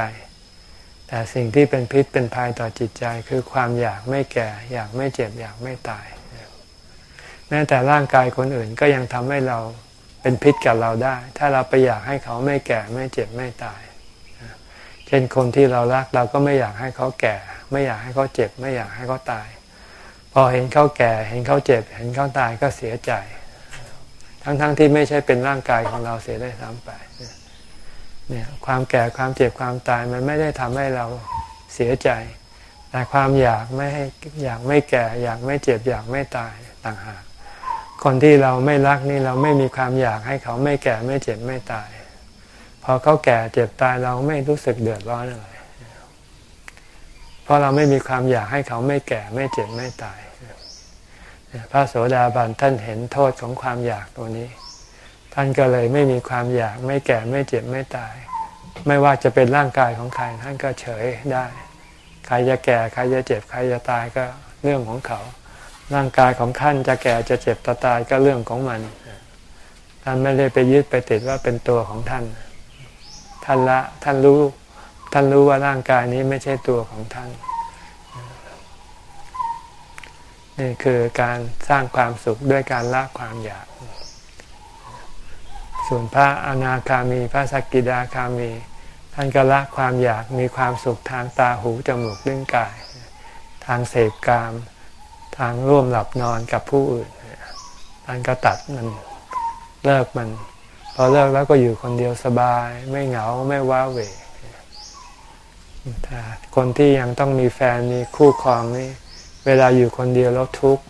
แต่สิ่งที่เป็นพิษเป็นภัยต่อจิตใจ คือความอยากไม่แก่ อยากไม่เจ็บอยากไม่ตาย แม้แต่ร่างกายคนอื่นก็ยังทำให้เรา เป็นพิษกับเราได้ ถ้าเราไปอยากให้เขาไม่แก่ไม่เจ็บไม่ตาย เช่นคนที่เรารักเราก็ไม่อยากให้เขาแก่ ไม่อยากให้เขาเจ็บ ไม่อยากให้เขาตาย พอเห็นเขาแก่ เห็นเขาเจ็บ เห็นเขาตายก็เสียใจ ทั้งๆทที่ไม่ใช่เป็นร่างกายของเราเสียได้ซ้ำไปเนี่ยความแก่ความเจ็บความตายมันไม่ได้ทำให้เราเสียใจ แต่ความอยากไม่ให้อยากไม่แก่ อยากไม่เจ็บอยากไม่ตายต่างหาก คนที่เราไม่รักนี่เราไม่มีความอยากให้เขาไม่แก่ไม่เจ็บไม่ตาย พอเขาแก่เจ็บตายเราไม่รู้สึกเดือดร้อนอะไรเพราะเราไม่มีความอยากให้เขาไม่แก่ไม่เจ็บไม่ตาย พระโสดาบันท่านเห็นโทษของความอยากตัวนี้ ท่านก็เลยไม่มีความอยากไม่แก่ไม่เจ็บไม่ตาย ไม่ว่าจะเป็นร่างกายของใครท่านก็เฉยได้ ใครจะแก่ใครจะเจ็บใครจะตายก็เรื่องของเขา ร่างกายของท่านจะแก่จะเจ็บตายก็เรื่องของมัน ท่านไม่ได้ไปยึดไปติดว่าเป็นตัวของท่าน ท่านละท่านรู้ ท่านรู้ว่าร่างกายนี้ไม่ใช่ตัวของท่าน นี่คือการสร้างความสุขด้วยการละความอยาก ส่วนพระอนาคามีพระสกิดาคามี ท่านก็ละความอยากมีความสุขทางตาหูจมูกลิ้นกาย ทางเสพกาม ทางร่วมหลับนอนกับผู้อื่นท่านก็ตัดมันเลิกมัน พอเลิกแล้วก็อยู่คนเดียวสบาย ไม่เหงาไม่ว้าเหวถ้าคนที่ยังต้องมีแฟนมีคู่ครองนี่เวลาอยู่คนเดียวแล้วทุกข์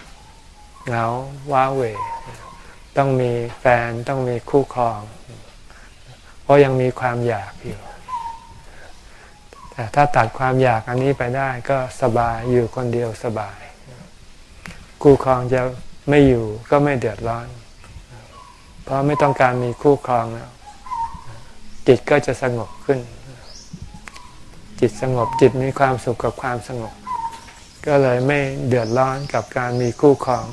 เหงาว้าเหวต้องมีแฟนต้องมีคู่ครอง เพราะยังมีความอยากอยู่แต่ถ้าตัดความอยากอันนี้ไปได้ก็สบายอยู่คนเดียวสบาย คู่ครองจะไม่อยู่ก็ไม่เดือดร้อน เพราะไม่ต้องการมีคู่ครองแล้วจิตก็จะสงบขึ้น จิตสงบจิตมีความสุขกับความสงบ ก็เลยไม่เดือดร้อนกับการมีคู่ครอง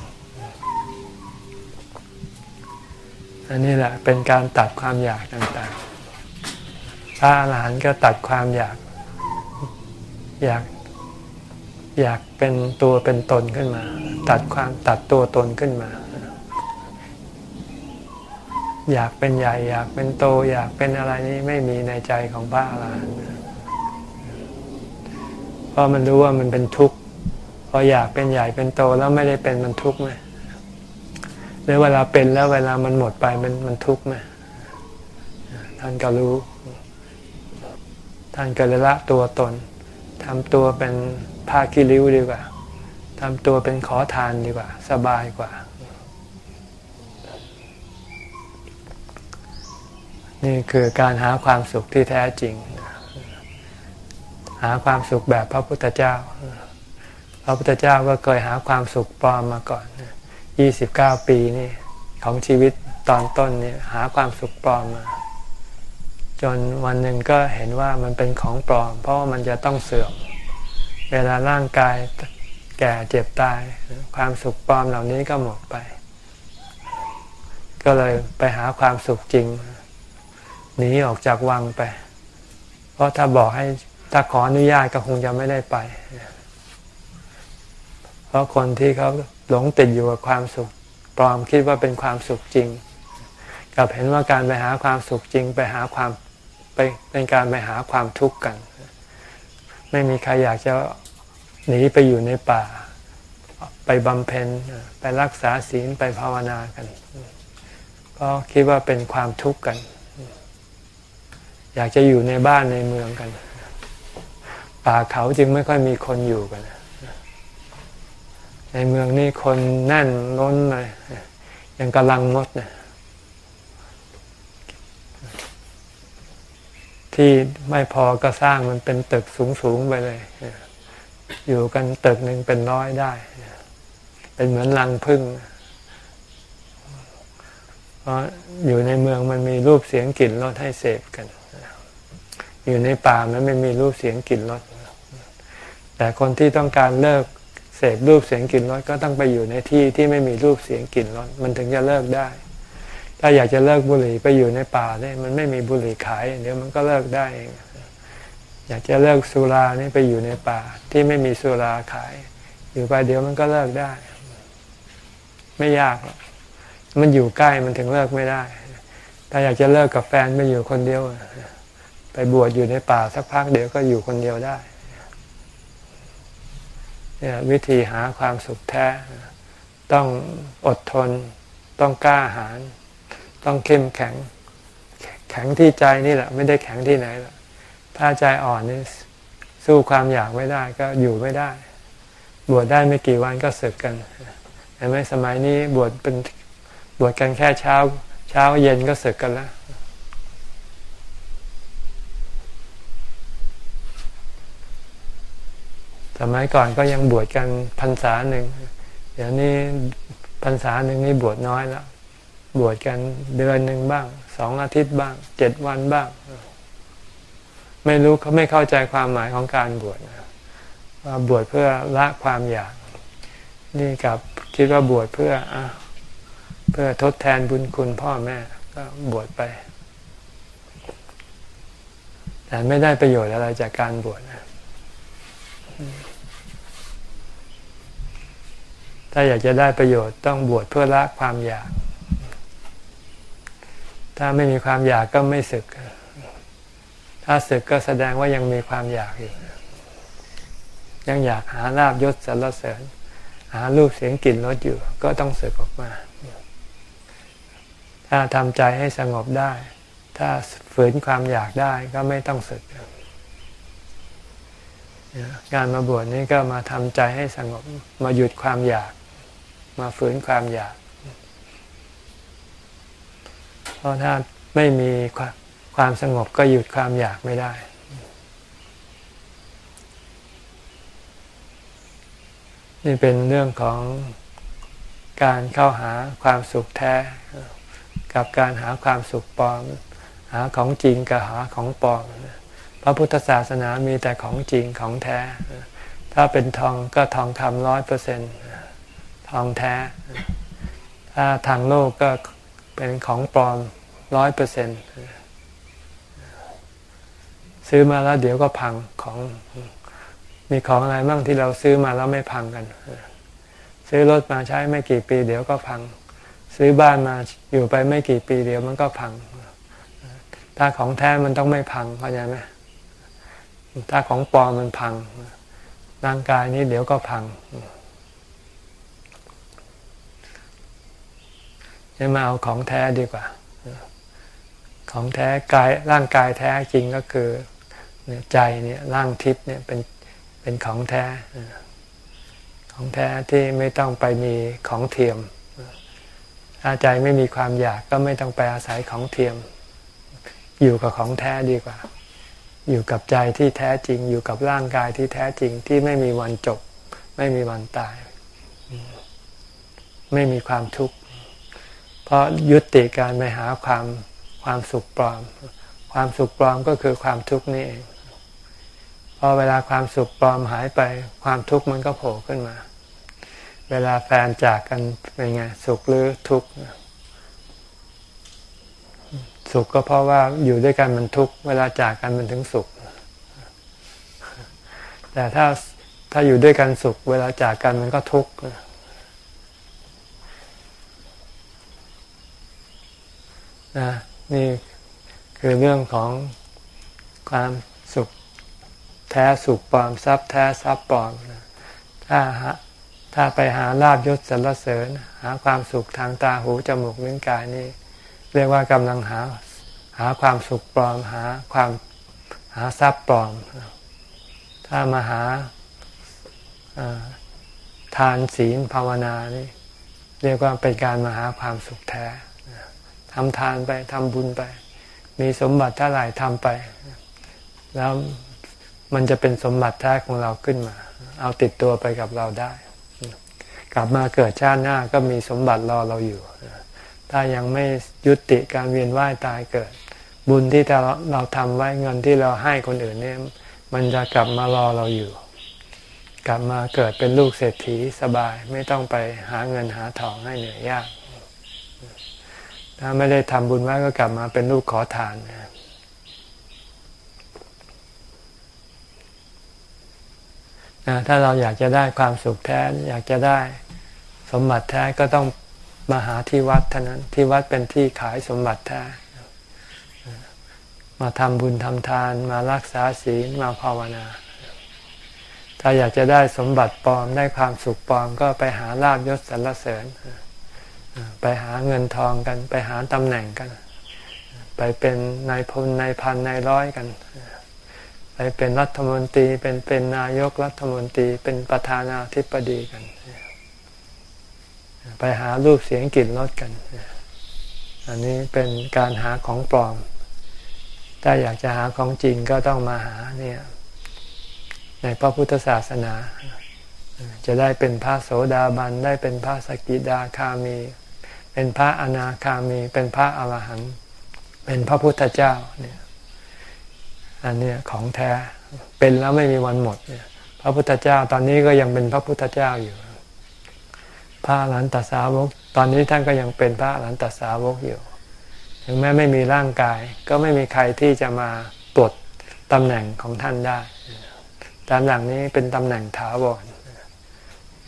อันนี้แหละเป็นการตัดความอยากต่างๆพระอรหันต์ก็ตัดความอยากอยาก อยากเป็นตัวเป็นตนขึ้นมา ตัดความตัดตัวตนขึ้นมา อยากเป็นใหญ่ อยากเป็นโต อยากเป็นอะไรนี้ไม่มีในใจของพระอรหันต์ราะมันรู้ว่ามันเป็นทุกข์พออยากเป็นใหญ่เป็นโตแล้วไม่ได้เป็นมันทุกข์ไหมหรือเวลาเป็นแล้วเวลามันหมดไปมันมันทุกข์ไหมท่านก็รู้ ท่านก็เลยละตัวตนทำตัวเป็น ผ้ากิริ้วดีกว่าทำตัวเป็นขอทานดีกว่า สบายกว่า นี่คือการหาความสุขที่แท้จริง หาความสุขแบบพระพุทธเจ้า พระพุทธเจ้าก็เคยหาความสุขปลอมมาก่อนยี่สิบเก้าปีนี่ของชีวิตตอนต้นนี่หาความสุขปลอมมา จนวันหนึ่งก็เห็นว่ามันเป็นของปลอม เพราะว่ามันจะต้องเสื่อม เวลาร่างกายแก่เจ็บตาย ความสุขปลอมเหล่านี้ก็หมดไป ก็เลยไปหาความสุขจริงหนีออกจากวังไป เพราะถ้าบอกให้ถ้าขออนุญาตก็คงจะไม่ได้ไป เพราะคนที่เขาหลงติดอยู่กับความสุขปลอมคิดว่าเป็นความสุขจริง กับเห็นว่าการไปหาความสุขจริงไปหาความไปเป็นการไปหาความทุกข์กัน ไม่มีใครอยากจะหนีไปอยู่ในป่า ไปบำเพ็ญไปรักษาศีลไปภาวนากันเพราะคิดว่าเป็นความทุกข์กัน อยากจะอยู่ในบ้านในเมืองกัน ป่าเขาจึงไม่ค่อยมีคนอยู่กัน ในเมืองนี่คนแน่นล้นเลยยังกำลังมดเนี่ย ที่ไม่พอก็สร้างมันเป็นตึกสูงๆไปเลย อยู่กันตึกหนึ่งเป็นร้อยได้ เป็นเหมือนรังพึ่งเพราะอยู่ในเมืองมันมีรูปเสียงกลิ่นรสให้เสพกัน อยู่ในป่ามันไม่มีรูปเสียงกลิ่นรสแต่คนที่ต้องการเลิกเสพรูปเสียงกลิ่นรสก็ต้องไปอยู่ในที่ที่ไม่มีรูปเสียงกลิ่นรสมันถึงจะเลิกได้ ถ้าอยากจะเลิกบุหรี่ไปอยู่ในป่าเนี่ยมันไม่มีบุหรี่ขายเดี๋ยวมันก็เลิกได้เองอยากจะเลิกสุรานี่ไปอยู่ในป่า ที่ไม่มีสุราขาย อยู่ไปเดี๋ยวมันก็เลิกได้ ไม่ยากมันอยู่ใกล้มันถึงเลิกไม่ได้ ถ้าอยากจะเลิกกับแฟนไปอยู่คนเดียวไปบวชอยู่ในป่าสักพักเดี๋ยวก็อยู่คนเดียวได้เนี่ยวิธีหาความสุขแท้ ต้องอดทนต้องกล้าหาญ ต้องเข้มแข็ง แข็งที่ใจนี่แหละ ไม่ได้แข็งที่ไหนหรอกถ้าใจอ่อนนี่สู้ความอยากไม่ได้ก็อยู่ไม่ได้ บวชได้ไม่กี่วันก็สึกกันเห็นไหมสมัยนี้บวชเป็นบวชกันแค่เช้า เช้าเย็นก็สึกกันแล้วสมัยก่อนก็ยังบวชกันพรรษาหนึ่งเดี๋ยวนี้พรรษาหนึ่งนี่บวชน้อยแล้ว บวชกันเดือนหนึ่งบ้างสองอาทิตย์บ้างเจ็ดวันบ้าง ไม่รู้เขาไม่เข้าใจความหมายของการบวชว่าบวชเพื่อละความอยาก นี่กับคิดว่าบวชเพื่ออเพื่อทดแทนบุญคุณพ่อแม่ ก็บวชไป แต่ไม่ได้ประโยชน์อะไรจากการบวชนะถ้าอยากจะได้ประโยชน์ต้องบวชเพื่อละความอยาก ถ้าไม่มีความอยากก็ไม่ศึก ถ้าศึกก็แสดงว่ายังมีความอยากอยู่ ยังอยากหาลาบยศสรรเสริญ หารูปเสียงกลิ่นรสอยู่ ก็ต้องศึกออกมา ถ้าทำใจให้สงบได้ ถ้าฝืนความอยากได้ก็ไม่ต้องศึกการมาบวชนี้ก็มาทำใจให้สงบ มาหยุดความอยาก มาฝืนความอยาก เพราะถ้าไม่มีความสงบก็หยุดความอยากไม่ได้ นี่เป็นเรื่องของการเข้าหาความสุขแท้ กับการหาความสุขปลอม หาของจริงกับหาของปลอมพระพุทธศาสนามีแต่ของจริงของแท้ ถ้าเป็นทองก็ทองคำร้อยเปอร์เซ็นทองแท้ ถ้าทางโลกก็ เป็นของปลอมร้อยเปอร์เซ็นซื้อมาแล้วเดี๋ยวก็พังของมีของอะไรบ้างที่เราซื้อมาแล้วไม่พังกัน ซื้อรถมาใช้ไม่กี่ปี เดี๋ยวก็พัง ซื้อบ้านมาอยู่ไปไม่กี่ปีเดี๋ยวมันก็พัง ถ้าของแท้มันต้องไม่พังเข้าใจไหมถ้าของปลอมมันพังร่างกายนี้เดี๋ยวก็พัง จะมาเอาของแท้ดีกว่า ของแท้กายร่างกายแท้จริงก็คือใจเนี่ยร่างทิพย์เนี่ยเป็นเป็นของแท้ ของแท้ที่ไม่ต้องไปมีของเทียมถ้าใจไม่มีความอยากก็ไม่ต้องไปอาศัยของเทียม อยู่กับของแท้ดีกว่า อยู่กับใจที่แท้จริง อยู่กับร่างกายที่แท้จริงที่ไม่มีวันจบ ไม่มีวันตาย ไม่มีความทุกข์ เพราะยุติการไปหาความความสุขปลอม ความสุขปลอมก็คือความทุกข์นี่เองพอเวลาความสุขปลอมหายไป ความทุกข์มันก็โผล่ขึ้นมา เวลาแฟนจากกันเป็นไงสุขหรือทุกข์สุขก็เพราะว่าอยู่ด้วยกันมันทุกข์เวลาจากกันมันถึงสุข แต่ถ้าถ้าอยู่ด้วยกันสุข เวลาจากกันมันก็ทุกข์ นะนี่คือเรื่องของความสุขแท้สุขปลอมทรัพย์แท้ทรัพย์ปลอมถ้าถ้าไปหาลาบยศสรรเสริญ หาความสุขทางตาหูจมูกลิ้นกายนี่เรียกว่ากำลังหาหาความสุขปลอมหาความหาทรัพย์ปลอม ถ้ามาหาทานศีลภาวนานี่เรียกว่าเป็นการมาหาความสุขแท้ ทำทานไปทำบุญไป มีสมบัติเท่าไหร่ทำไป แล้วมันจะเป็นสมบัติแท้ของเราขึ้นมา เอาติดตัวไปกับเราได้ กลับมาเกิดชาติหน้าก็มีสมบัติรอเราอยู่ ถ้ายังไม่ยุติการเวียนว่ายตายเกิด บุญที่เราเราทำไว้เงินที่เราให้คนอื่นเนี่ยมันจะกลับมารอเราอยู่ กลับมาเกิดเป็นลูกเศรษฐีสบายไม่ต้องไปหาเงินหาทองให้เหนื่อยยาก ถ้าไม่ได้ทำบุญไว้ก็กลับมาเป็นลูกขอทานนะถ้าเราอยากจะได้ความสุขแท้ อยากจะได้สมบัติแท้ก็ต้องมาหาที่วัดเท่านั้น ที่วัดเป็นที่ขายสมบัติแท้ มาทำบุญทำทาน มารักษาศีลมาภาวนา ถ้าอยากจะได้สมบัติปลอมได้ความสุขปลอมก็ไปหาลาบยศสรรเสริญ ไปหาเงินทองกัน ไปหาตำแหน่งกัน ไปเป็นนายพลนายพันนายร้อยกัน ไปเป็นรัฐมนตรีเป็นเป็นนายกรัฐมนตรีเป็นประธานาธิบดีกัน ไปหารูปเสียงกลิ่นรสกัน อันนี้เป็นการหาของปลอม ถ้าอยากจะหาของจริงก็ต้องมาหาเนี่ยในพระพุทธศาสนาจะได้เป็นพระโสดาบันได้เป็นพระสกิดาคามี เป็นพระอนาคามี เป็นพระอรหันต์เป็นพระพุทธเจ้าเนี่ยอันนี้ของแท้เป็นแล้วไม่มีวันหมดเนี่ยพระพุทธเจ้าตอนนี้ก็ยังเป็นพระพุทธเจ้าอยู่ พระหลานตัสาวก ตอนนี้ท่านก็ยังเป็นพระหลานตัสาวกอยู่ ถึงแม้ไม่มีร่างกาย ก็ไม่มีใครที่จะมาปลดตำแหน่งของท่านได้ตำแหน่งนี้เป็นตำแหน่งถาวร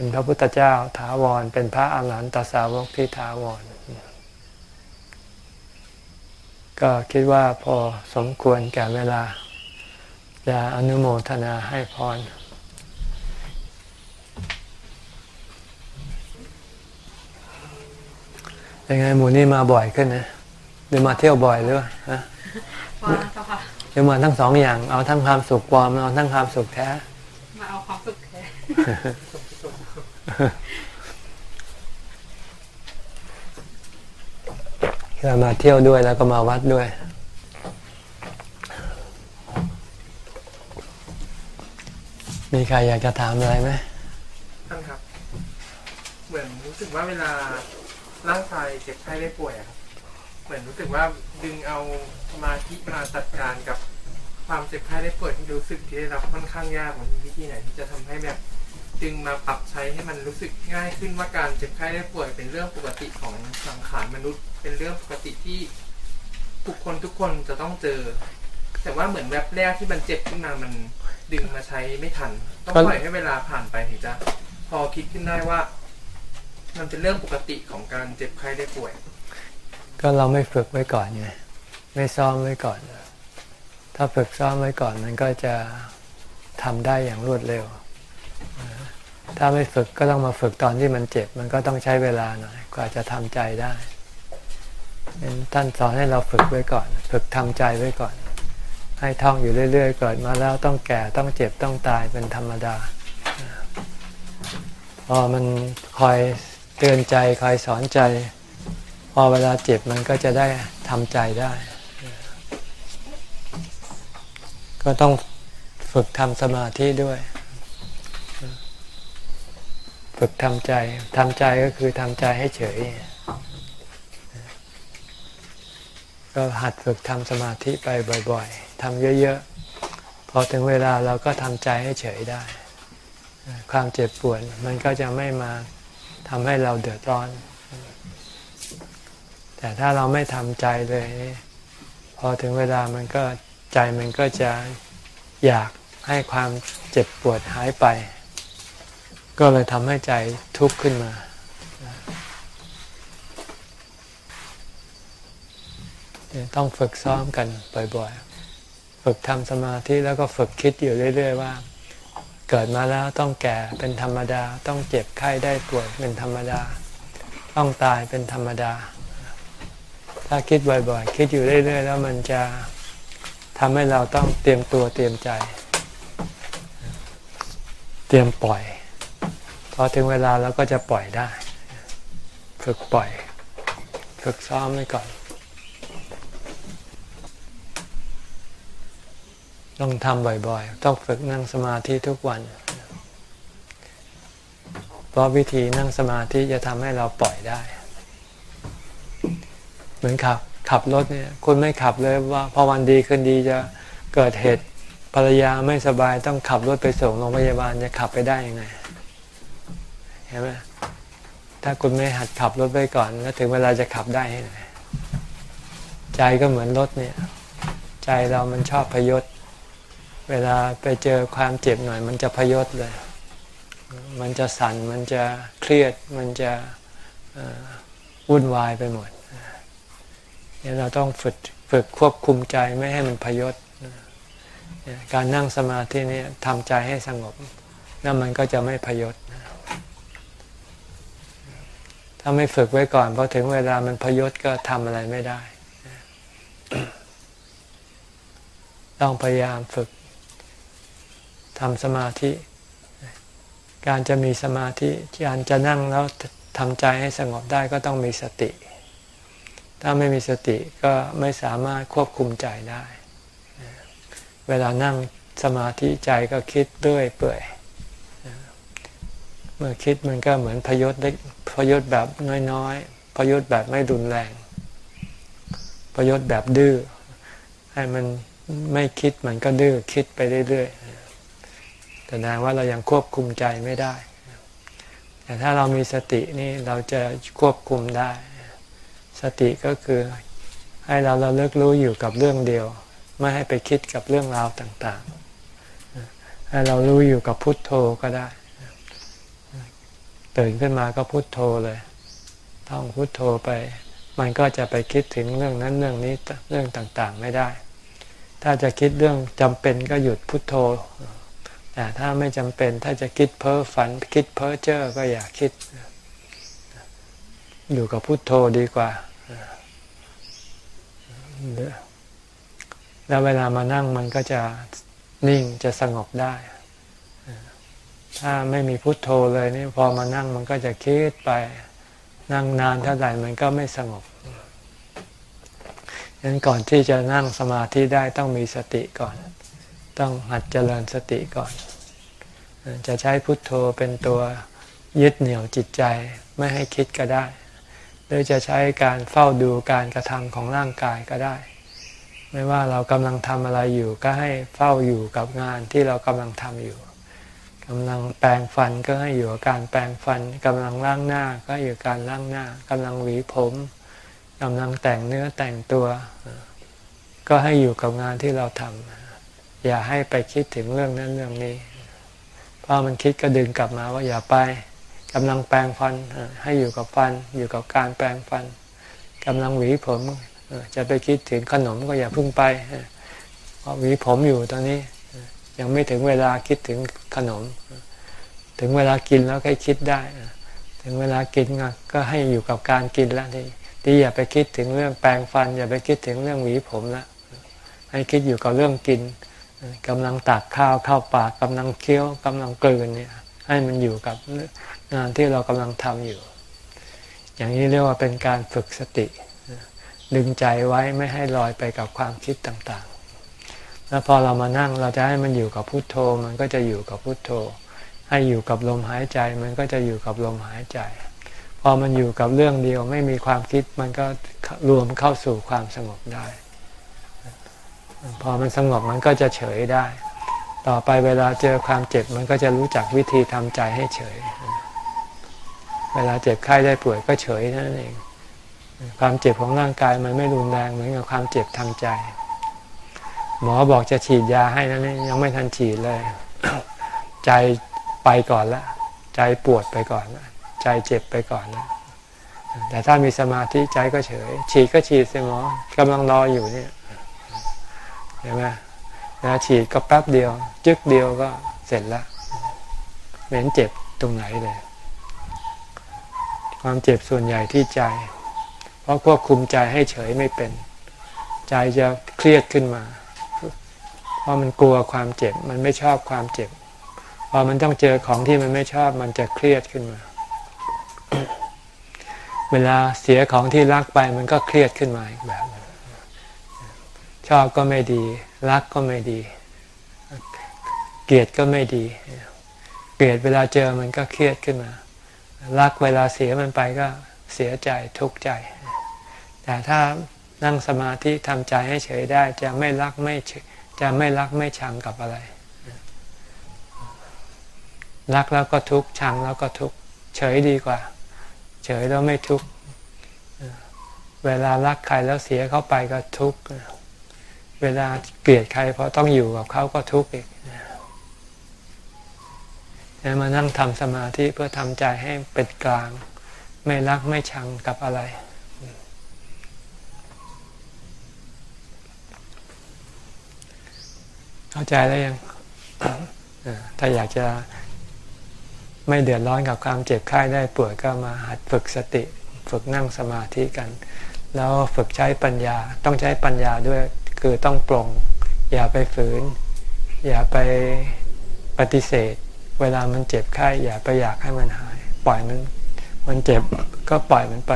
เป็นพระพุทธเจ้าถาวร เป็นพระอรหันตสาวกที่ถาวร ก็คิดว่าพอสมควรแก่เวลา จะอนุโมทนาให้พรเป็นไงหมูนี่มาบ่อยขึ้นนะหรือมาเที่ยวบ่อยหรือว่าฮะมาเจ้าค่ะเดี๋ยวมาทั้งสองอย่าง เอาทั้งความสุขปลอม เอาทั้งความสุขแท้ มาเอาความสุขแท้ เรามาเที่ยวด้วยแล้วก็มาวัดด้วย มีใครอยากจะถามอะไรไหมท่านครับ เหมือนรู้สึกว่าเวลาร่างกายเจ็บไข้ได้ป่วยครับ เหมือนรู้สึกว่าดึงเอาสมาธิมาจัดการกับความเจ็บไข้ได้ป่วยที่รู้สึกที่ได้รับค่อนข้างยากมันมีวิธีไหนที่จะทำให้แบบ ดึงมาปรับใช้ให้มันรู้สึกง่ายขึ้นว่าการเจ็บไข้ได้ป่วยเป็นเรื่องปกติของสังขารมนุษย์ เป็นเรื่องปกติที่ทุกคนทุกคนจะต้องเจอ แต่ว่าเหมือนแบบแรกที่มันเจ็บขึ้นมามันดึงมาใช้ไม่ทัน ต้องปล่อยให้เวลาผ่านไปถึงจะพอคิดขึ้นได้ว่า มันเป็นเรื่องปกติของการเจ็บไข้ได้ป่วย ก็เราไม่ฝึกไว้ก่อนไงไม่ซ้อมไว้ก่อน ถ้าฝึกซ้อมไว้ก่อนมันก็จะทำได้อย่างรวดเร็ว ถ้าไม่ฝึกก็ต้องมาฝึกตอนที่มันเจ็บ มันก็ต้องใช้เวลาหน่อยกว่าจะทำใจได้ท่านสอนให้เราฝึกไว้ก่อน ฝึกทำใจไว้ก่อน ให้ท่องอยู่เรื่อยๆเกิดมาแล้วต้องแก่ต้องเจ็บต้องตายเป็นธรรมดาพอมันคอยเตือนใจคอยสอนใจ พอเวลาเจ็บมันก็จะได้ทำใจได้ ก็ต้องฝึกทำสมาธิด้วย ฝึกทำใจทำใจก็คือทำใจให้เฉย ก็หัดฝึกทำสมาธิไปบ่อย ๆทำเยอะๆ พอถึงเวลาเราก็ทำใจให้เฉยได้ ความเจ็บปวดมันก็จะไม่มาทำให้เราเดือดร้อน แต่ถ้าเราไม่ทำใจเลย พอถึงเวลามันก็ใจมันก็จะอยากให้ความเจ็บปวดหายไป ก็เลยทำให้ใจทุกข์ขึ้นมา ต้องฝึกซ้อมกันบ่อยๆ ฝึกทำสมาธิแล้วก็ฝึกคิดอยู่เรื่อย ๆ ว่า เกิดมาแล้วต้องแก่เป็นธรรมดา ต้องเจ็บไข้ได้ป่วยเป็นธรรมดา ต้องตายเป็นธรรมดา ถ้าคิดบ่อยๆ คิดอยู่เรื่อย ๆ แล้วมันจะทำให้เราต้องเตรียมตัวเตรียมใจ เตรียมปล่อย อถึงเวลาเราก็จะปล่อยได้ ฝึกปล่อย ฝึกซ้อมไว้ก่อน ต้องทำบ่อยๆ ต้องฝึกนั่งสมาธิทุกวัน เพราะวิธีนั่งสมาธิจะทำให้เราปล่อยได้ เหมือนขับขับรถเนี่ยคุณไม่ขับเลยว่าพอวันดีคืนดีจะเกิดเหตุภรรยาไม่สบายต้องขับรถไปส่งโรงพยาบาลจะขับไปได้ยังไง เห็นไหมถ้าคุณไม่หัดขับรถไปก่อน แล้วถึงเวลาจะขับได้ไหนใจก็เหมือนรถเนี่ย ใจเรามันชอบพยศ เวลาไปเจอความเจ็บหน่อย มันจะพยศเลย มันจะสั่นมันจะเครียดมันจะวุ่นวายไปหมดเนี่ยเราต้องฝึกฝึกควบคุมใจไม่ให้มันพยศการนั่งสมาธินี่ทำใจให้สงบนั่นมันก็จะไม่พยศ ถ้าไม่ฝึกไว้ก่อนพอถึงเวลามันพยศก็ทำอะไรไม่ได้ ต้องพยายามฝึกทำสมาธิ การจะมีสมาธิการจะนั่งแล้วทำใจให้สงบได้ก็ต้องมีสติ ถ้าไม่มีสติก็ไม่สามารถควบคุมใจได้ เวลานั่งสมาธิใจก็คิดเรื่อยเปื่อย เมื่อคิดมันก็เหมือนพยศเล็กพยศแบบน้อยๆพยศแบบไม่รุนแรง พยศแบบดื้อให้มันไม่คิดมันก็ดื้อคิดไปเรื่อยๆแสดงว่าเรายังควบคุมใจไม่ได้ แต่ถ้าเรามีสตินี่เราจะควบคุมได้ สติก็คือให้เราเราเลิกรู้อยู่กับเรื่องเดียว ไม่ให้ไปคิดกับเรื่องราวต่างๆ ให้เรารู้อยู่กับพุทโธก็ได้ ตื่นขึ้นมาก็พุโทโธเลยท่องพุโทโธไป มันก็จะไปคิดถึงเรื่องนั้นเรื่องนี้เรื่องต่างๆไม่ได้ ถ้าจะคิดเรื่องจำเป็นก็หยุดพุดโทโธแต่ถ้าไม่จำเป็นถ้าจะคิดเพ้อฝัน คิดเพ้อเจ้อก็อย่าคิด อยู่กับพุโทโธดีกว่าแล้วเวลามานั่งมันก็จะนิ่งจะสงบได้ ถ้าไม่มีพุทโธเลยนี่พอมานั่งมันก็จะคิดไปนั่งนานเท่าไหร่มันก็ไม่สงบดังนั้นก่อนที่จะนั่งสมาธิได้ต้องมีสติก่อน ต้องหัดเจริญสติก่อน จะใช้พุทโธเป็นตัวยึดเหนี่ยวจิตใจไม่ให้คิดก็ได้ หรือจะใช้การเฝ้าดูการกระทำของร่างกายก็ได้ ไม่ว่าเรากำลังทำอะไรอยู่ก็ให้เฝ้าอยู่กับงานที่เรากำลังทำอยู่ กำลังแปลงฟันก็ให้อยู่กับการแปลงฟันกำลังล้างหน้าก็อยู่การล้างหน้ากำลังหวีผมกำลังแต่งเนื้อแต่งตัว ก็ให้อยู่กับงานที่เราทำอย่าให้ไปคิดถึงเรื่องนั้นเรื่องนี้พอมันคิดก็ดึงกลับมาว่าอย่าไปกำลังแปลงฟันให้อยู่กับฟัน อยู่กับการแปลงฟันกำลังหวีผมจะไปคิดถึงขนมก็อย่าพึ่งไปเพราะหวีผมอยู่ตอนนี้ ยังไม่ถึงเวลาคิดถึงขนม ถึงเวลากินแล้วค่คิดได้ ถึงเวลากินก็ให้อยู่กับการกินแล้วที่ที่อย่าไปคิดถึงเรื่องแปรงฟัน อย่าไปคิดถึงเรื่องหวีผมละให้คิดอยู่กับเรื่องกินกำลังตักข้าวเข้าปากกำลังเคี้ยวกำลังกลืนเนี่ย ให้มันอยู่กับงานที่เรากำลังทำอยู่ อย่างนี้เรียกว่าเป็นการฝึกสติ ดึงใจไว้ไม่ให้ลอยไปกับความคิดต่าง แล้วพอเรามานั่งเราจะให้มันอยู่กับพุทโธ มันก็จะอยู่กับพุทโธ ให้อยู่กับลมหายใจ มันก็จะอยู่กับลมหายใจ พอมันอยู่กับเรื่องเดียวไม่มีความคิดมันก็รวมเข้าสู่ความสงบได้ พอมันสงบมันก็จะเฉยได้ ต่อไปเวลาเจอความเจ็บมันก็จะรู้จักวิธีทำใจให้เฉย เวลาเจ็บไข้ได้ป่วยก็เฉยนั่นเอง ความเจ็บของร่างกายมันไม่รุนแรงเหมือนกับความเจ็บทางใจ หมอบอกจะฉีดยาให้นั้นยังไม่ทันฉีดเลย ใจไปก่อนล้วใจปวดไปก่อนล้วใจเจ็บไปก่อนล้วแต่ถ้ามีสมาธิใจก็เฉย ฉีดก็ฉีดสิหมอกำลังรออยู่เนี่ยเห็นไหมนะฉีดก็แป๊บเดียว จึกเดียวก็เสร็จแล้วเหม็นเจ็บตรงไหนเลยความเจ็บส่วนใหญ่ที่ใจ เพราะควบคุมใจให้เฉยไม่เป็น ใจจะเครียดขึ้นมา เพราะมันกลัวความเจ็บ มันไม่ชอบความเจ็บ พอมันต้องเจอของที่มันไม่ชอบมันจะเครียดขึ้นมา เวลาเสียของที่รักไปมันก็เครียดขึ้นมาอีกแบบ ชอบก็ไม่ดี รักก็ไม่ดี เกลียดก็ไม่ดี เกลียดเวลาเจอมันก็เครียดขึ้นมา รักเวลาเสียมันไปก็เสียใจทุกข์ใจ แต่ถ้านั่งสมาธิทำใจให้เฉยได้จะไม่รักไม่ จะไม่รักไม่ชังกับอะไร รักแล้วก็ทุกข์ชังแล้วก็ทุกข์เฉยดีกว่า เฉยแล้วไม่ทุกข์เวลารักใครแล้วเสียเข้าไปก็ทุกข์เวลาเกลียดใครเพราะต้องอยู่กับเขาก็ทุกข์อีกมานั่งทำสมาธิเพื่อทำใจให้เป็นกลาง ไม่รักไม่ชังกับอะไร เข้าใจแล้วยังถ้าอยากจะไม่เดือดร้อนกับความเจ็บไข้ได้ป่วยก็มาหัดฝึกสติ ฝึกนั่งสมาธิกัน แล้วฝึกใช้ปัญญาต้องใช้ปัญญาด้วยคือต้องปรงอย่าไปฝืน อย่าไปปฏิเสธ เวลามันเจ็บไข้อย่าไปอยากให้มันหาย ปล่อยมันมันเจ็บก็ปล่อยมันไป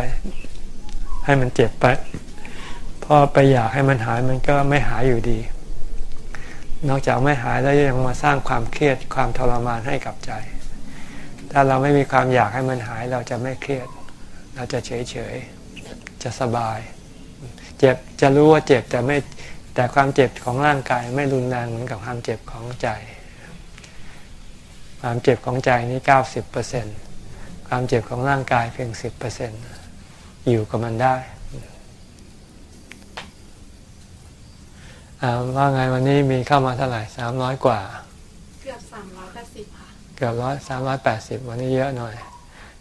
ให้มันเจ็บไปพอไปอยากให้มันหายมันก็ไม่หายอยู่ดี นอกจากไม่หายแล้วยังมาสร้างความเครียดความทรมานให้กับใจ ถ้าเราไม่มีความอยากให้มันหายเราจะไม่เครียด เราจะเฉยเฉยจะสบาย เจ็บจะรู้ว่าเจ็บแต่ไม่แต่ความเจ็บของร่างกายไม่รุนแรงเหมือนกับความเจ็บของใจ ความเจ็บของใจนี้เก้าสิบเปอร์เซ็นความเจ็บของร่างกายเพียงสิบเปอร์เซ็นอยู่กับมันได้ ว่าไงวันนี้มีเข้ามาเท่าไหร่สามร้อยกว่า เกือบสามร้อยแปดสิบค่ะ เกือบร้อยสามร้อยแปดสิบวันนี้เยอะหน่อย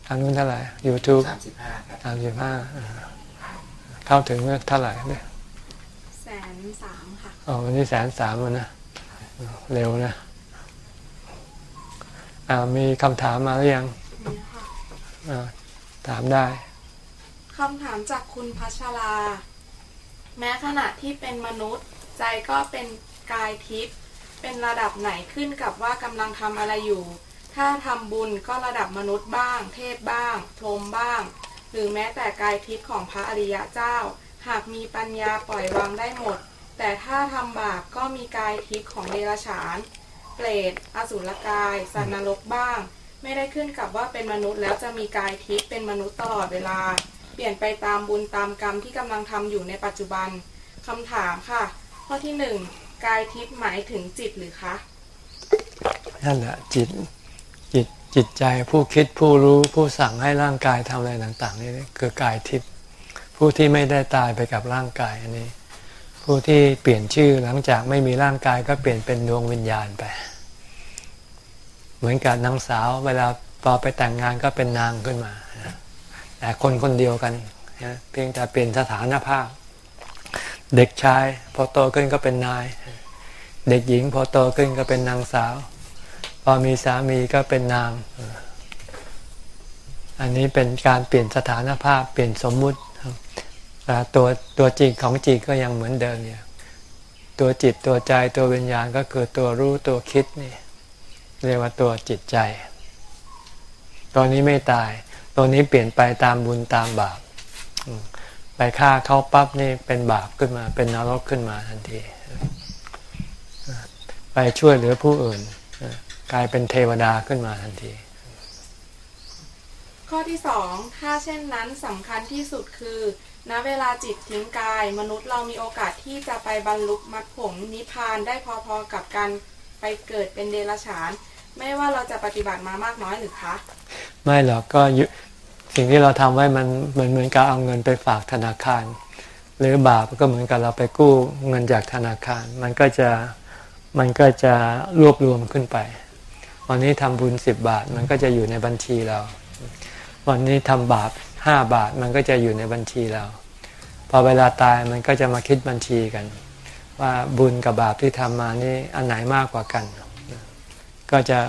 ทางนู้นเท่าไหร่ YouTube สามสิบห้าครับสามสิบห้าเข้าถึงเท่าไหร่เนี่ยแสนสามค่ะอ๋อวันนี้แสนสามแล้วนะ เร็วนะอ่ามีคำถามมาหรือยังนี่ค่ะอ่าถามได้คำถามจากคุณพัชรา แม้ขณะที่เป็นมนุษย์ ใจก็เป็นกายทิพย์เป็นระดับไหนขึ้นกับว่ากำลังทำอะไรอยู่ ถ้าทำบุญก็ระดับมนุษย์บ้าง เทพบ้าง พรหมบ้าง หรือแม้แต่กายทิพย์ของพระอริยเจ้า หากมีปัญญาปล่อยวางได้หมด แต่ถ้าทำบาปก็มีกายทิพย์ของเดรัจฉาน เปรต อสุรกาย สัตว์นรกบ้าง ไม่ได้ขึ้นกับว่าเป็นมนุษย์แล้วจะมีกายทิพย์เป็นมนุษย์ตลอดเวลา เปลี่ยนไปตามบุญตามกรรมที่กำลังทำอยู่ในปัจจุบันคำถามค่ะ ข้อที่หนึ่งกายทิพย์หมายถึงจิตหรือคะนั่นแหละจิตจิตจิตใจผู้คิดผู้รู้ผู้สั่งให้ร่างกายทำอะไรต่างๆนี่คือกายทิพย์ผู้ที่ไม่ได้ตายไปกับร่างกายอันนี้ ผู้ที่เปลี่ยนชื่อหลังจากไม่มีร่างกายก็เปลี่ยนเป็นดวงวิญญาณไป เหมือนกับนางสาว เวลาพอไปแต่งงานก็เป็นนางขึ้นมาแต่คนคนเดียวกันเพียงแต่เปลี่ยนสถานภาพ เด็กชาย พอโตขึ้นก็เป็นนาย เด็กหญิง พอโตขึ้นก็เป็นนางสาว พอมีสามีก็เป็นนาง อันนี้เป็นการเปลี่ยนสถานภาพเปลี่ยนสมมุติแต่ตัวตัวจริงของจิตก็ยังเหมือนเดิมเนี่ยตัวจิตตัวใจตัววิญญาณก็คือตัวรู้ตัวคิดนี่เรียกว่าตัวจิตใจ ตัวนี้ไม่ตาย ตัวนี้เปลี่ยนไปตามบุญตามบาป ฆ่าเขาปั๊บนี่เป็นบาปขึ้นมาเป็นนรกขึ้นมาทันที ไปช่วยเหลือผู้อื่น กลายเป็นเทวดาขึ้นมาทันที ข้อที่สองถ้าเช่นนั้นสำคัญที่สุดคือณเวลาจิตทิ้งกาย มนุษย์เรามีโอกาสที่จะไปบรรลุมรรคผลนิพพานได้พอๆกับการไปเกิดเป็นเดรัจฉาน ไม่ว่าเราจะปฏิบัติมามากน้อยหรือคะ ไม่หรอกก็ยุ สิ่งที่เราทำไว้มันเหมือนเหมือนกับเอาเงินไปฝากธนาคาร หรือบาปก็เหมือนกับเราไปกู้เงินจากธนาคาร มันก็จะมันก็จะรวบรวมขึ้นไป วันนี้ทำบุญสิบบาท มันก็จะอยู่ในบัญชีเรา วันนี้ทำบาปห้าบาทมันก็จะอยู่ในบัญชีเรา พอเวลาตายมันก็จะมาคิดบัญชีกัน ว่าบุญกับบาปที่ทำมานี่อันไหนมากกว่ากัน ก็จะ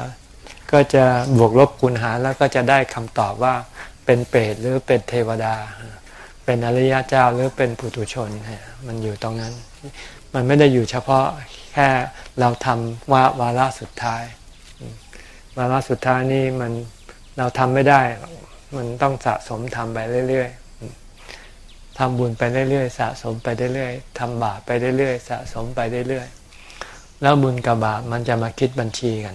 ก็จะบวกลบคูณหารแล้วก็จะได้คำตอบว่า เป็นเปรตหรือเป็นเทวดา เป็นอริยเจ้าหรือเป็นปุถุชน มันอยู่ตรงนั้น มันไม่ได้อยู่เฉพาะแค่เราทำว่าวาระสุดท้าย วาระสุดท้ายนี่มันเราทำไม่ได้ มันต้องสะสมทำไปเรื่อย ๆทำบุญไปเรื่อยๆ สะสมไปเรื่อยๆทำบาปไปเรื่อยๆ สะสมไปเรื่อยๆ แล้วบุญกับบาปมันจะมาคิดบัญชีกัน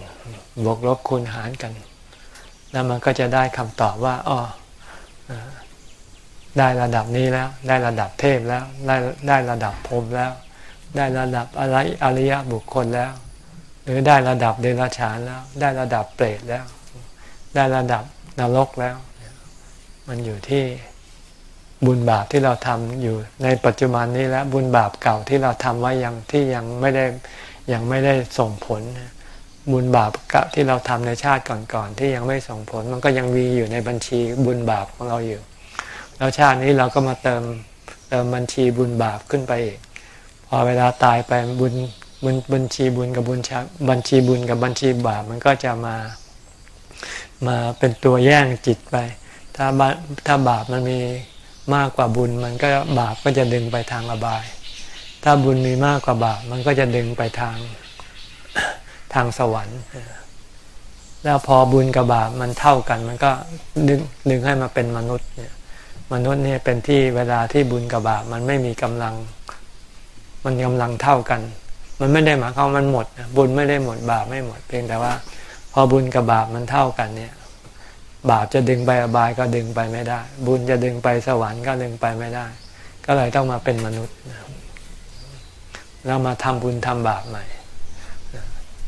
บวกลบคูณหารกัน แล้วมันก็จะได้คำตอบว่าอ๋อได้ระดับนี้แล้ว ได้ระดับเทพแล้ว ได้ได้ระดับพรมแล้ว ได้ระดับอะไรอริยบุคคลแล้ว หรือได้ระดับเดรัจฉานแล้ว ได้ระดับเปรตแล้ว ได้ระดับนรกแล้ว มันอยู่ที่บุญบาปที่เราทำอยู่ในปัจจุบันนี้แล้วบุญบาปเก่าที่เราทำไว้ยังที่ยังไม่ได้ยังไม่ได้ส่งผล บุญบาปกะที่เราทำในชาติก่อนๆที่ยังไม่ส่งผล มันก็ยังมีอยู่ในบัญชีบุญบาปของเราอยู่ แล้วชาตินี้เราก็มาเติมเติมบัญชีบุญบาปขึ้นไปอีก พอเวลาตายไปบุญบุญบัญชีบุญกับบุญชาบัญชีบุญกับบัญชีบาปมันก็จะมามาเป็นตัวแย่งจิตไป ถ้าบาถ้าบาปมันมีมากกว่าบุญ มันก็บาปก็จะดึงไปทางอบาย ถ้าบุญมีมากกว่าบาปมันก็จะดึงไปทาง ทางสวรรค์ แล้วพอบุญกับบาปมันเท่ากัน มันก็ดึงดึงให้มาเป็นมนุษย์เนี่ยมนุษย์เนี่ยเป็นที่เวลาที่บุญกับบาปมันไม่มีกำลัง มันกำลังเท่ากัน มันไม่ได้หมายความมันหมด บุญไม่ได้หมดบาปไม่หมดเพียงแต่ว่า พอบุญกับบาปมันเท่ากันเนี่ย บาปจะดึงไปอบายก็ดึงไปไม่ได้ บุญจะดึงไปสวรรค์ก็ดึงไปไม่ได้ ก็เลยต้องมาเป็นมนุษย์แล้วมาทำบุญทำบาปใหม่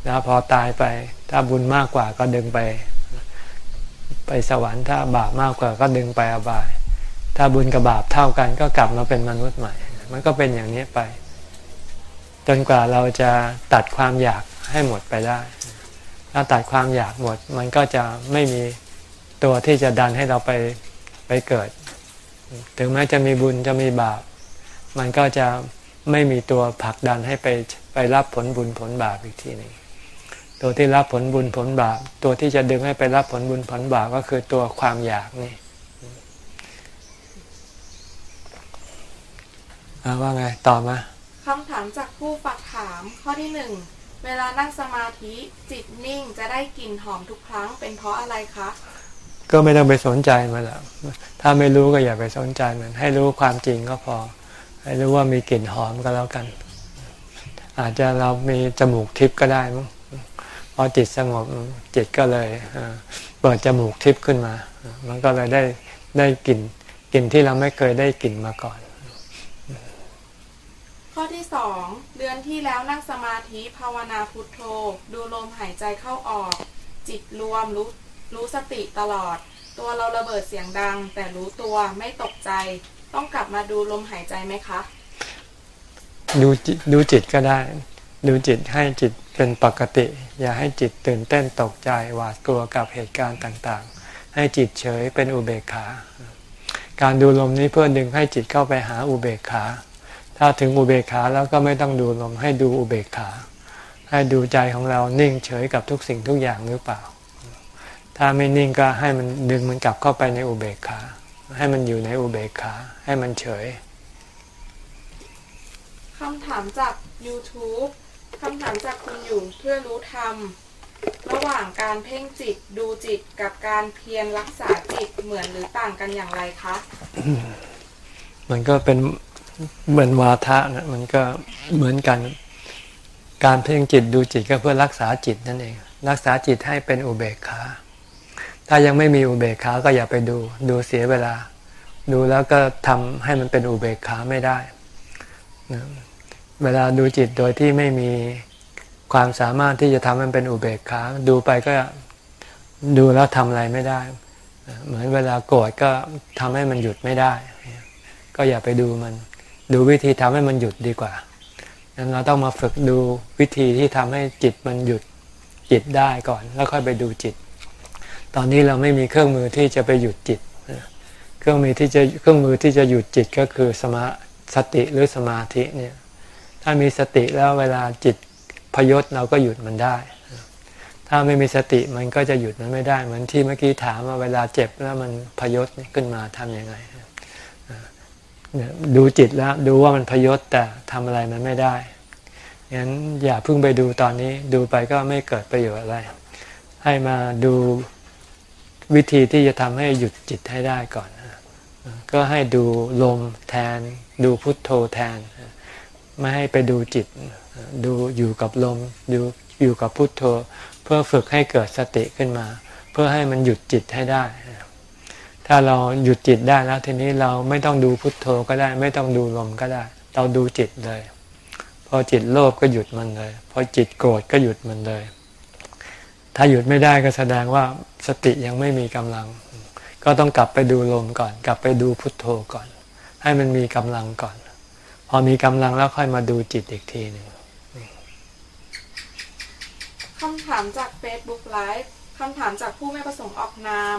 แล้วพอตายไป ถ้าบุญมากกว่าก็ดึงไป ไปสวรรค์ถ้าบาปมากกว่าก็ดึงไปอบาย ถ้าบุญกับบาปเท่ากันก็กลับมาเป็นมนุษย์ใหม่ มันก็เป็นอย่างนี้ไป จนกว่าเราจะตัดความอยากให้หมดไปได้ ถ้าตัดความอยากหมด มันก็จะไม่มีตัวที่จะดันให้เราไปไปเกิด ถึงแม้จะมีบุญจะมีบาป มันก็จะไม่มีตัวผลักดันให้ไปไปรับผลบุญผลบาปอีกทีหนึ่ง ตัวที่รับผลบุญผลบาปตัวที่จะดึงให้ไปรับผลบุญผลบาปก็คือตัวความอยากนี่ว่าไงต่อมาคำถามจากผู้ฝากถามข้อที่หนึ่งเวลานั่งสมาธิจิตนิ่งจะได้กลิ่นหอมทุกครั้งเป็นเพราะอะไรคะก็ไม่ต้องไปสนใจมันละถ้าไม่รู้ก็อย่าไปสนใจมัน ให้รู้ความจริงก็พอ ให้รู้ว่ามีกลิ่นหอมก็แล้วกัน อาจจะเรามีจมูกทิพย์ก็ได้มั้งพ อจิตสงบจิตก็เลยเปิดจมูกทิพย์ขึ้นมา มันก็เลยได้ได้กลิ่นกลิ่นที่เราไม่เคยได้กลิ่นมาก่อน ข้อที่สองเดือนที่แล้วนั่งสมาธิภาวนาพุทโธ ดูลมหายใจเข้าออก จิตรวมรู้รู้สติตลอด ตัวเราระเบิดเสียงดัง แต่รู้ตัวไม่ตกใจ ต้องกลับมาดูลมหายใจไหมคะ ดูจิตดูจิตก็ได้ ดูจิตให้จิตเป็นปกติ อย่าให้จิตตื่นเต้นตกใจหวาดกลัวกับเหตุการณ์ต่างๆ ให้จิตเฉยเป็นอุเบกขา การดูลมนี้เพื่อดึงให้จิตเข้าไปหาอุเบกขา ถ้าถึงอุเบกขาแล้วก็ไม่ต้องดูลมให้ดูอุเบกขา ให้ดูใจของเรานิ่งเฉยกับทุกสิ่งทุกอย่างหรือเปล่า ถ้าไม่นิ่งก็ให้มันดึงมันกลับเข้าไปในอุเบกขา ให้มันอยู่ในอุเบกขา ให้มันเฉยคำถามจาก YouTube คำถามจากคุณอยู่เพื่อรู้ธรรม ระหว่างการเพ่งจิตดูจิตกับการเพียรรักษาจิตเหมือนหรือต่างกันอย่างไรคะ มันก็เป็นเหมือนวาทะนะมันก็เหมือนกัน การเพ่งจิตดูจิตก็เพื่อรักษาจิตนั่นเอง รักษาจิตให้เป็นอุเบกขา ถ้ายังไม่มีอุเบกขาก็อย่าไปดู ดูเสียเวลา ดูแล้วก็ทำให้มันเป็นอุเบกขาไม่ได้ เวลาดูจิตโดยที่ไม่มีความสามารถที่จะทำมันเป็นอุเบกขาดูไปก็ดูแล้วทำอะไรไม่ได้ เหมือนเวลาโกรธก็ทำให้มันหยุดไม่ได้ ก็อย่าไปดูมัน ดูวิธีทำให้มันหยุดดีกว่างนั้นเราต้องมาฝึกดูวิธีที่ทำให้จิตมันหยุดจิตได้ก่อน แล้วค่อยไปดูจิต ตอนนี้เราไม่มีเครื่องมือที่จะไปหยุดจิต เครื่องมือที่จะเครื่องมือที่จะหยุดจิตก็คือสมาสติหรือสมาธิเนี่ย ถ้ามีสติแล้วเวลาจิตพยศเราก็หยุดมันได้ ถ้าไม่มีสติมันก็จะหยุดมันไม่ได้ เหมือนที่เมื่อกี้ถามว่าเวลาเจ็บแล้วมันพยศขึ้นมาทํำยังไงดูจิตแล้วดูว่ามันพยศแต่ทำอะไรมันไม่ได้งั้นอย่าเพิ่งไปดูตอนนี้ดูไปก็ไม่เกิดประโยชน์อะไร ให้มาดูวิธีที่จะทำให้หยุดจิตให้ได้ก่อน ก็ให้ดูลมแทน ดูพุทโธแทน ไม่ให้ไปดูจิต ดูอยู่กับลมดูอยู่กับพุทโธ เพื่อฝึกให้เกิดสติขึ้นมา เพื่อให้มันหยุดจิตให้ได้ ถ้าเราหยุดจิตได้แล้วทีนี้เราไม่ต้องดูพุทโธก็ได้ ไม่ต้องดูลมก็ได้ เราดูจิตเลย พอจิตโลภก็หยุดมันเลย พอจิตโกรธก็หยุดมันเลย ถ้าหยุดไม่ได้ก็แสดงว่าสติยังไม่มีกำลัง ก็ต้องกลับไปดูลมก่อน กลับไปดูพุทโธก่อน ให้มันมีกำลังก่อน พอมีกำลังแล้วค่อยมาดูจิตอีกทีหนึ่งคำถามจาก Facebook Live คำถามจากผู้ไม่ประสงค์ออกนาม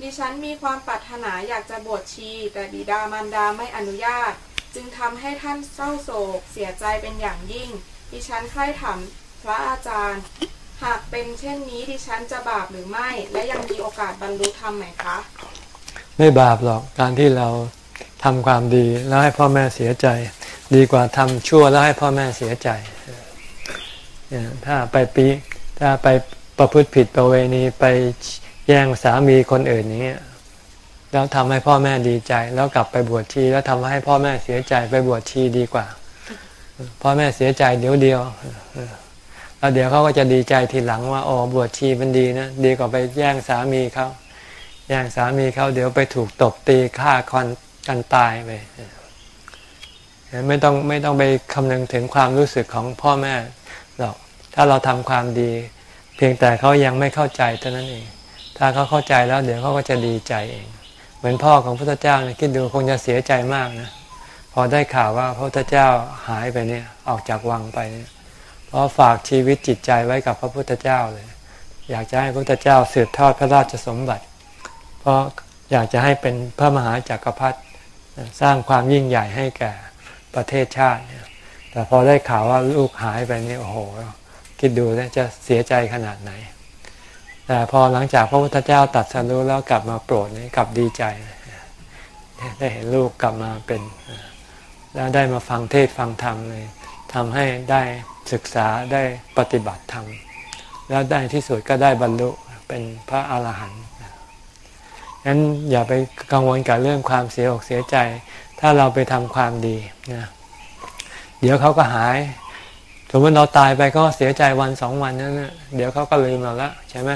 ดิฉันมีความปรารถนาอยากจะบวชชี แต่บิดามารดาไม่อนุญาต จึงทำให้ท่านเศร้าโศก เสียใจเป็นอย่างยิ่ง ดิฉันใคร่ถามพระอาจารย์ หากเป็นเช่นนี้ดิฉันจะบาปหรือไม่ และยังมีโอกาสบรรลุธรรมไหมคะ ไม่บาปหรอกการที่เรา ทำความดีแล้วให้พ่อแม่เสียใจ ดีกว่าทำชั่วแล้วให้พ่อแม่เสียใจ ถ้าไปปีถ้าไปประพฤติผิดประเวณีไปแย่งสามีคนอื่นอย่างเงี้ยแล้วทำให้พ่อแม่ดีใจ แล้วกลับไปบวชชี แล้วทำให้พ่อแม่เสียใจไปบวชชีดีกว่า พ่อแม่เสียใจเดี๋ยวเดียวแล้วเดี๋ยวเขาก็จะดีใจทีหลังว่าอ๋อบวชชีมันดีนะดีกว่าไปแย่งสามีเขาแย่งสามีเขาเดี๋ยวไปถูกตบตีฆ่าคน กันตายไปไม่ต้องไม่ต้องไปคำนึงถึงความรู้สึกของพ่อแม่หรอกถ้าเราทำความดี เพียงแต่เขายังไม่เข้าใจเท่านั้นเอง ถ้าเขาเข้าใจแล้วเดี๋ยวเขาก็จะดีใจเอง เหมือนพ่อของพระเจ้าเนี่ยคิดดูคงจะเสียใจมากนะพอได้ข่าวว่าพระพุทธเจ้าหายไปเนี่ยออกจากวังไปเนี่ยเพราะฝากชีวิตจิตใจไว้กับพระพุทธเจ้าเลย อยากจะให้พระพุทธเจ้าสืบทอดพระราชสมบัติ เพราะอยากจะให้เป็นพระมหาจากักรพรรดิ สร้างความยิ่งใหญ่ให้แก่ประเทศชาติเนี่ยแต่พอได้ข่าวว่าลูกหายไปนี่โอ้โห คิดดูนะจะเสียใจขนาดไหน แต่พอหลังจากพระพุทธเจ้าตัดสรู้แล้วกลับมาโปรดนี่กลับดีใจ ได้เห็นลูกกลับมาเป็น แล้วได้มาฟังเทศฟังธรรมเลยทำให้ได้ศึกษาได้ปฏิบัติธรรม แล้วได้ที่สุดก็ได้บรรลุเป็นพระอาหารหันต์ งั้นอย่าไปกังวลกับเรื่องความเสียอกเสียใจ ถ้าเราไปทำความดีนะเดี๋ยวเขาก็หายสมมติเราตายไปก็เสียใจวันสองวันนั้นนะเดี๋ยวเขาก็ลืมเราละใช่ไหม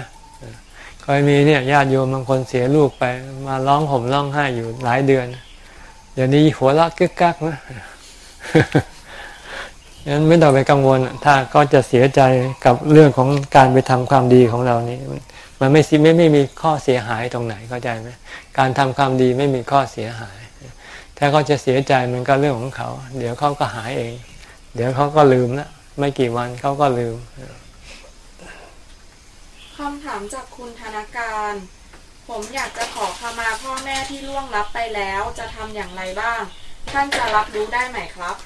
เคยมีเนี่ยญาติโยมบางคนเสียลูกไป มาร้องห่มร้องไห้อยู่หลายเดือน เดี๋ยวนี้หัวเราะกึกกักนะงั้นไม่ต้องไปกังวล ถ้าก็จะเสียใจกับเรื่องของการไปทำความดีของเรานี้ มันไม่ไม่ไม่มีข้อเสียหายตรงไหนเข้าใจไหมการทำความดีไม่มีข้อเสียหาย ถ้าเขาจะเสียใจมันก็เรื่องของเขา เดี๋ยวเขาก็หายเอง เดี๋ยวเขาก็ลืมแล้วไม่กี่วันเขาก็ลืมคำถามจากคุณธนาการ ผมอยากจะขอขมาพ่อแม่ที่ล่วงลับไปแล้วจะทำอย่างไรบ้าง ท่านจะรับรู้ได้ไหมครับ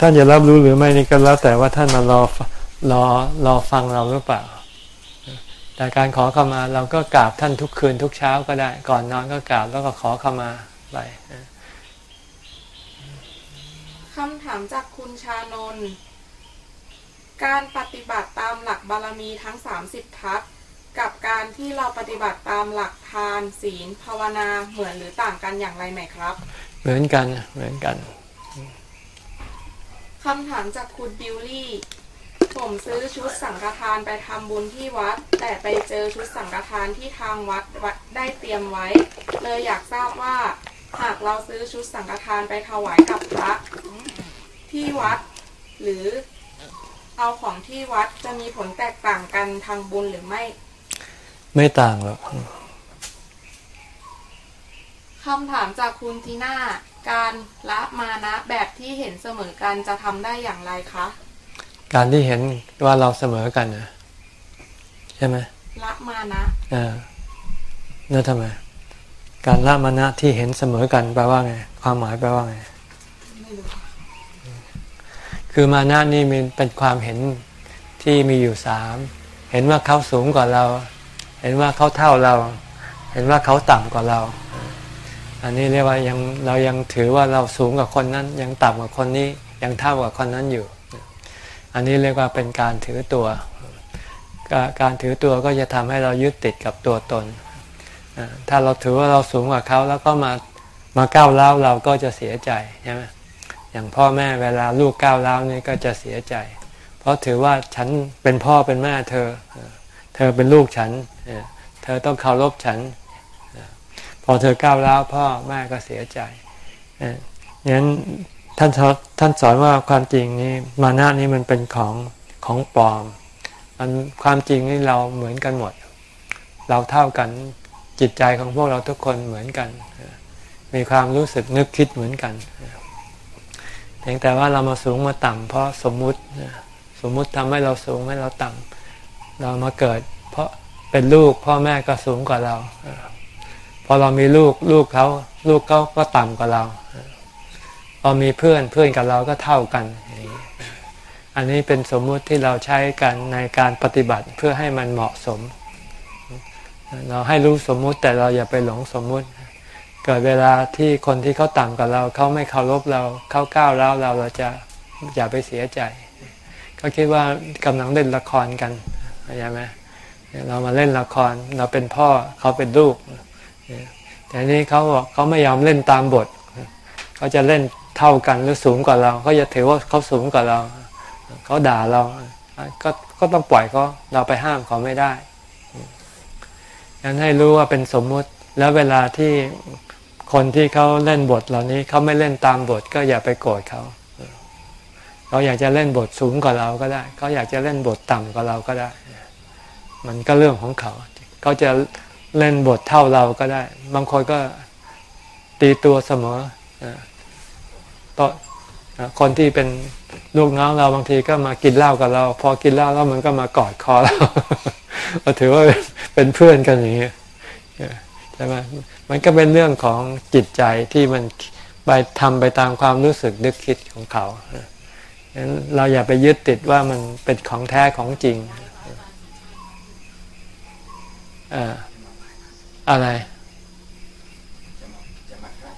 ท่านจะรับรู้หรือไม่นี่ก็แล้วแต่ว่าท่านมารอรอรอฟังเราหรือเปล่า แต่การขอขมาเราก็กราบท่านทุกคืนทุกเช้าก็ได้ ก่อนนอนก็กราบแล้วก็ขอขมาไปคำถามจากคุณชานนการปฏิบัติตามหลักบารมีทั้งสามสิบทัศกับการที่เราปฏิบัติตามหลักทานศีลภาวนาเหมือนหรือต่างกันอย่างไรไหมครับ เหมือนกันเหมือนกันคำถามจากคุณบิวลี่ ผมซื้อชุดสังฆทานไปทำบุญที่วัด แต่ไปเจอชุดสังฆทานที่ทางวัดวัดได้เตรียมไว้ เลยอยากทราบว่า หากเราซื้อชุดสังฆทานไปถวายกับพระที่วัด หรือเอาของที่วัดจะมีผลแตกต่างกันทางบุญหรือไม่ ไม่ต่างหรอกคำถามจากคุณทีน่า การละมานะแบบที่เห็นเสมอกันจะทำได้อย่างไรคะ การที่เห็นว่าเราเสมอกันนะใช่ไหมละมานะอ่านั่นทำไมการละมานะที่เห็นเสมอกันแปลว่าไง ความหมายแปลว่าไงคือมานะนี่มันเป็นความเห็นที่มีอยู่สามเห็นว่าเขาสูงกว่าเรา เห็นว่าเขาเท่าเรา เห็นว่าเขาต่ำกว่าเรา อันนี้เรียกว่ายังเรายังถือว่าเราสูงกว่าคนนั้น ยังต่ำกว่าคนนี้ ยังเท่ากว่าคนนั้นอยู่ อันนี้เรียกว่าเป็นการถือตัว การถือตัวก็จะทำให้เรายึดติดกับตัวตน ถ้าเราถือว่าเราสูงกว่าเขาแล้วก็มามาก้าวเล้าเราก็จะเสียใจใช่ไหมอย่างพ่อแม่เวลาลูกก้าวเล้านี่ก็จะเสียใจ เพราะถือว่าฉันเป็นพ่อเป็นแม่เธอ เธอเป็นลูกฉัน เธอต้องเคารพฉัน พอเธอก้าวร้าพ่อแม่ก็เสียใจงั้น ท่านท่านสอนว่าความจริงนี้มานะนี้มันเป็นของของปลอมมันความจริงนี่เราเหมือนกันหมด เราเท่ากันจิตใจของพวกเราทุกคนเหมือนกัน มีความรู้สึกนึกคิดเหมือนกันเพียงแต่ว่าเรามาสูงมาต่ำเพราะสมมุติสมมุติทำให้เราสูงให้เราต่ำเรามาเกิด เพราะเป็นลูกพ่อแม่ก็สูงกว่าเรา พอเรามีลูกลูกเขาลูกเขาก็ต่ำกว่าเรา พอมีเพื่อนเพื่อนกับเราก็เท่ากัน อันนี้เป็นสมมุติที่เราใช้กันในการปฏิบัติเพื่อให้มันเหมาะสม เราให้รู้สมมุติแต่เราอย่าไปหลงสมมุติ เกิดเวลาที่คนที่เขาต่ำกว่าเราเขาไม่เคารพเราเขาก้าวร้าวเราเราจะอย่าไปเสียใจเขาคิดว่ากำลังเล่นละครกันเข้ไหมเรามาเล่นละครเราเป็นพ่อเขาเป็นลูกแต่นี้เขาบอกเขาไม่ยอมเล่นตามบทเขาจะเล่น เท่ากันหรือสูงกว่าเราเขาจะถือว่าเขาสูงกว่าเรา เขาด่าเรา ก็ก็ต้องปล่อยเขาเราไปห้ามเขาไม่ได้งั้นให้รู้ว่าเป็นสมมุติ แล้วเวลาที่คนที่เขาเล่นบทเหล่านี้เขาไม่เล่นตามบทก็อย่าไปโกรธเขาเขาอยากจะเล่นบทสูงกว่าเราก็ได้เขาอยากจะเล่นบทต่ำกว่าเราก็ได้ มันก็เรื่องของเขาเขาจะเล่นบทเท่าเราก็ได้ บางคนก็ตีตัวเสมอ ต่อคนที่เป็นลูกน้องเราบางทีก็มากินเหล้ากับเรา พอกินเหล้าแล้วมันก็มากอดคอเราเราถือว่าเป็นเพื่อนกันอย่างนี้ใช่ไหมมันก็เป็นเรื่องของจิตใจที่มันไปทำไปตามความรู้สึกนึกคิดของเขาฉะนั้นเราอย่าไปยึดติดว่ามันเป็นของแท้ของจริง อ่าอะไรจะมาจะมากราบ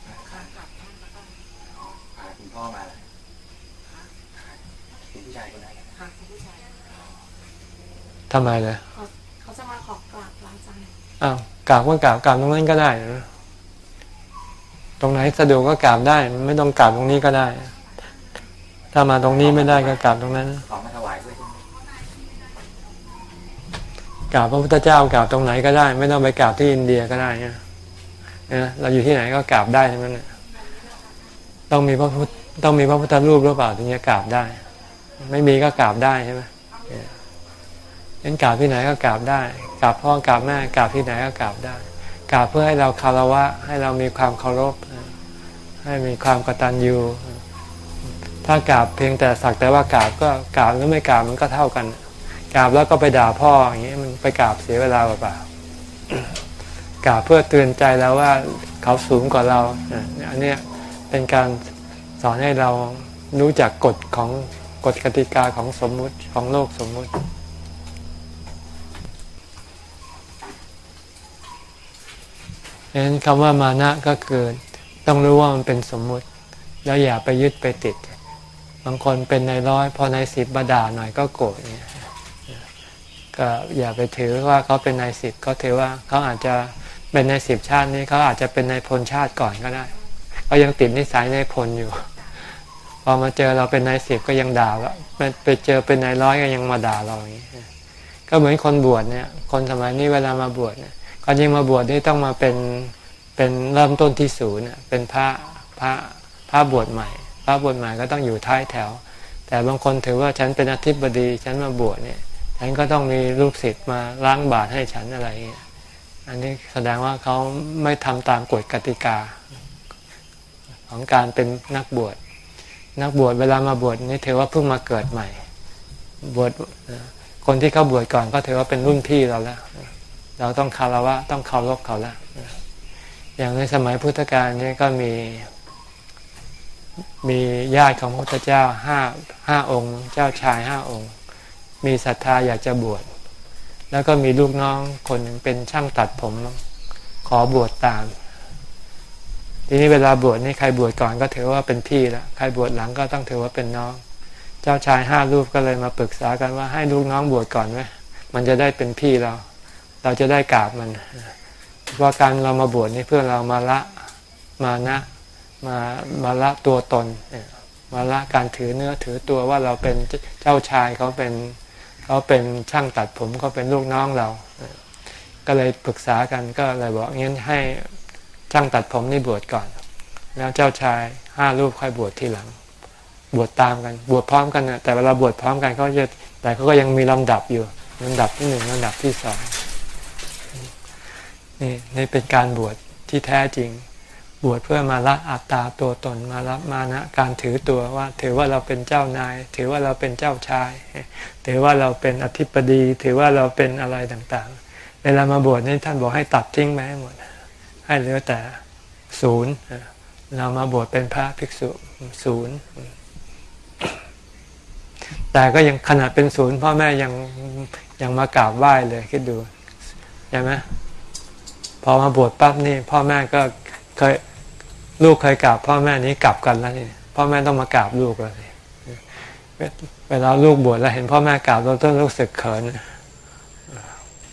พาคุณพ่อมาคุณผู้ชายคนไหนค่ะคุณผู้ชาย ทำไมเลยเขาจะมาขอกราบพระอาจารย์อ้าวกราบก็กราบกราบตรงนั้นก็ได้นะตรงไหนสะดวกก็กราบได้ ไม่ต้องกราบตรงนี้ก็ได้ ถ้ามาตรงนี้ไม่ได้ก็กราบตรงนั้นของมาถวายด้วยกราบพระพุทธเจ้ากราบตรงไหนก็ได้ ไม่ต้องไปกราบที่อินเดียก็ได้เนี่ยเราอยู่ที่ไหนก็กราบได้ทั้งนั้นต้องมีพระพุทธต้องมีพระพุทธรูปหรือเปล่าถึงจะกราบได้ ไม่มีก็กราบได้ใช่ไหม งั้นกราบที่ไหนก็กราบได้กราบพ่อกราบแม่กราบที่ไหนก็กราบได้กราบเพื่อให้เราคารวะ ให้เรามีความเคารพ ให้มีความกตัญญูถ้ากราบเพียงแต่สักแต่ว่ากราบก็กราบหรือไม่กราบมันก็เท่ากันกราบแล้วก็ไปด่าพ่ออย่างนี้มันไปกราบเสียเวลาเปล่ากราบเพื่อเตือนใจแล้วว่าเขาสูงกว่าเราอันนี้เป็นการสอนให้เรารู้จักกฎของกฎกติกาของสมมุติของโลกสมมุติ เนั้นคำว่ามานะก็คือต้องรู้ว่ามันเป็นสมมุติ แล้วอย่าไปยึดไปติด บางคนเป็นในร้อยพอในสิบบาด่าหน่อยก็โกรธเนี่ยก็อย่าไปถือว่าเขาเป็นนายสิบเขาถือว่าเขาอาจจะเป็นนายสิบชาตินี้เขาอาจจะเป็นนายพลชาติก่อนก็ได้เขายังติดนิสัยนายพลอยู่ พอมาเจอเราเป็นนายสิบก็ยังด่าแล้วไปเจอเป็นนายร้อยก็ยังมาด่าเราอย่างนี้ก็เหมือนคนบวชเนี่ย คนสมัยนี้เวลามาบวชเนี่ย ก่อนยังมาบวชนี่ต้องมาเป็นเป็นเริ่มต้นที่ศูนย์เป็นพระพระพระบวชใหม่ พระบวชใหม่ก็ต้องอยู่ท้ายแถว แต่บางคนถือว่าฉันเป็นอธิบดีฉันมาบวชเนี่ย ฉันก็ต้องมีลูกศิษย์มาล้างบาตรให้ฉันอะไรเงี้ยอันนี้แสดงว่าเขาไม่ทำตามกฎกติกา ของการเป็นนักบวชนักบวชเวลามาบวชนี่ถือว่าเพิ่งมาเกิดใหม่ บวชคนที่เขาบวชก่อนก็ถือว่าเป็นรุ่นพี่เราแล้ว เราต้องคารวะต้องเคารพเขาแล้วอย่างในสมัยพุทธกาลนี่ก็มี มีญาติของพระพุทธเจ้าห้าห้าองค์ เจ้าชายห้าองค์ มีศรัทธาอยากจะบวชแล้วก็มีลูกน้องคนเป็นช่างตัดผมขอบวชตาม ทีนี้เวลาบวชนี่ใครบวชก่อนก็ถือว่าเป็นพี่ละใครบวชหลังก็ต้องถือว่าเป็นน้อง เจ้าชายห้ารูปก็เลยมาปรึกษากันว่าให้ลูกน้องบวชก่อนไหมมันจะได้เป็นพี่เรา เราจะได้กราบมัน เพราะการเรามาบวชนี่เพื่อเรามาละมานะมามาละตัวตน มาละการถือเนื้อถือตัวว่าเราเป็นเจ้าชายเขาเป็นเขาเป็นช่างตัดผมเขาเป็นลูกน้องเรา ก็เลยปรึกษากันก็เลยบอกงั้นให้ช่างตัดผมนี่บวชก่อน แล้วเจ้าชายห้ารูปค่อยบวชทีหลัง บวชตามกันบวชพร้อมกันนะแต่เวลาบวชพร้อมกันเขาจะแต่เขาก็ยังมีลำดับอยู่ลำดับที่หนึ่งลำดับที่สอง นี่นี่เป็นการบวชที่แท้จริง บวชเพื่อมาละอัตตาตัวตนมาละมานะการถือตัวว่า ถือว่าเราเป็นเจ้านาย ถือว่าเราเป็นเจ้าชาย ถือว่าเราเป็นอธิปดี ถือว่าเราเป็นอะไรต่างๆ เวลามาบวชนี่ท่านบอกให้ตัดทิ้งไปให้หมด ให้เหลือแต่ศูนย์เรามาบวชเป็นพระภิกษุศูนย์แต่ก็ยังขนาดเป็นศูนย์พ่อแม่ยังยังมากราบไหว้เลยคิดดูใช่ไหม พอมาบวชปั๊บนี่พ่อแม่ก็เคยลูกเคยกราบพ่อแม่นี้กลับกันแล้วนี่พ่อแม่ต้องมากราบลูกเลยเวลาลูกบวชแล้วเห็นพ่อแม่กราบเราต้องรู้สึกเขิน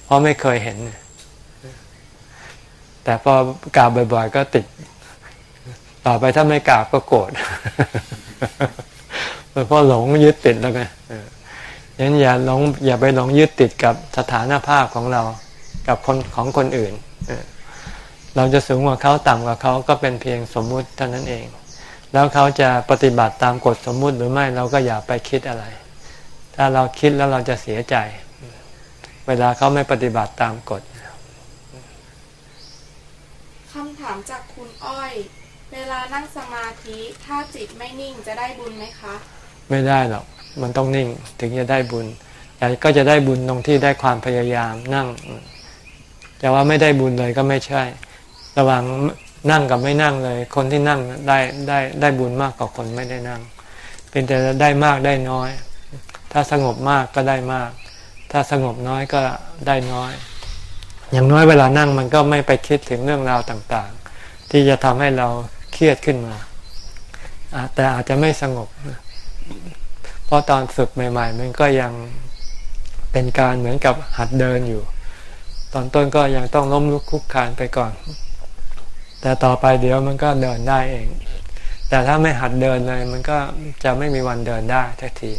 เพราะไม่เคยเห็น แต่พอกราบบ่อย ๆ ก็ติด ต่อไปถ้าไม่กราบก็โกรธเพราะหลงยึดติดแล้วไงยันอย่าหลงอย่าไปหลงยึดติดกับสถานภาพของเรา กับคนของคนอื่น เราจะสูงกว่าเขาต่ำกว่าเขาก็เป็นเพียงสมมุติเท่านั้นเอง แล้วเขาจะปฏิบัติตามกฎสมมุติหรือไม่เราก็อย่าไปคิดอะไร ถ้าเราคิดแล้วเราจะเสียใจ เวลาเขาไม่ปฏิบัติตามกฎคำถามจากคุณอ้อย เวลานั่งสมาธิถ้าจิตไม่นิ่งจะได้บุญไหมคะ ไม่ได้หรอกมันต้องนิ่งถึงจะได้บุญแต่ก็จะได้บุญตรงที่ได้ความพยายามนั่ง แต่ว่าไม่ได้บุญเลยก็ไม่ใช่ ระหว่างนั่งกับไม่นั่งเลย คนที่นั่งได้ได้ได้บุญมากกว่าคนไม่ได้นั่ง เป็นแต่ได้มากได้น้อย ถ้าสงบมากก็ได้มาก ถ้าสงบน้อยก็ได้น้อย อย่างน้อยเวลานั่งมันก็ไม่ไปคิดถึงเรื่องราวต่างๆ ที่จะทำให้เราเครียดขึ้นมา แต่อาจจะไม่สงบ เพราะตอนฝึกใหม่ ๆ มันก็ยังเป็นการเหมือนกับหัดเดินอยู่ ตอนต้นก็ยังต้องล้มลุกคุกคานไปก่อน แต่ต่อไปเดี๋ยวมันก็เดินได้เอง แต่ถ้าไม่หัดเดินเลย มันก็จะไม่มีวันเดินได้ทันที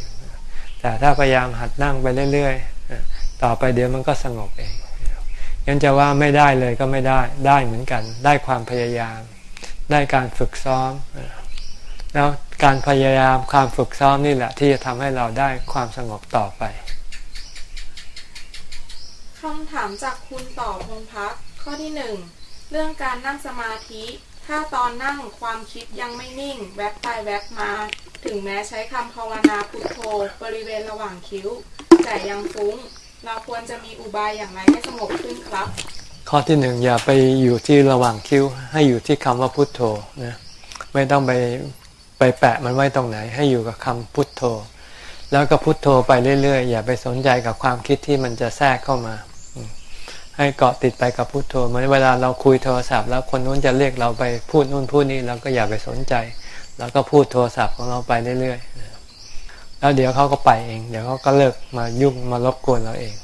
แต่ถ้าพยายามหัดนั่งไปเรื่อยๆ ต่อไปเดี๋ยวมันก็สงบเองงั้นจะว่าไม่ได้เลยก็ไม่ได้ ได้เหมือนกัน ได้ความพยายาม ได้การฝึกซ้อม แล้วการพยายามความฝึกซ้อมนี่แหละ ที่จะทำให้เราได้ความสงบต่อไป คำถามจากคุณต่อพงพักข้อที่หนึ่งเรื่องการนั่งสมาธิ ถ้าตอนนั่งความคิดยังไม่นิ่ง แวบไปแวบมา ถึงแม้ใช้คำภาวนาพุทโธบริเวณระหว่างคิ้ว แต่ยังฟุ้ง เราควรจะมีอุบายอย่างไรให้สงบขึ้นครับ ข้อที่หนึ่งอย่าไปอยู่ที่ระหว่างคิ้ว ให้อยู่ที่คำว่าพุทโธนะไม่ต้องไปไปแปะมันไว้ตรงไหน ให้อยู่กับคำพุทโธ แล้วก็พุทโธไปเรื่อยๆ อย่าไปสนใจกับความคิดที่มันจะแทรกเข้ามา ให้เกาะติดไปกับพุทโธเหมือนเวลาเราคุยโทรศัพท์ แล้วคนนู้นจะเรียกเราไปพูดนู่นพูดนี่เราก็อย่าไปสนใจเราก็พูดโทรศัพท์ของเราไปเรื่อยๆแล้วเดี๋ยวเขาก็ไปเอง เดี๋ยวเขาก็เลิกมายุ่งมารบกวนเราเอง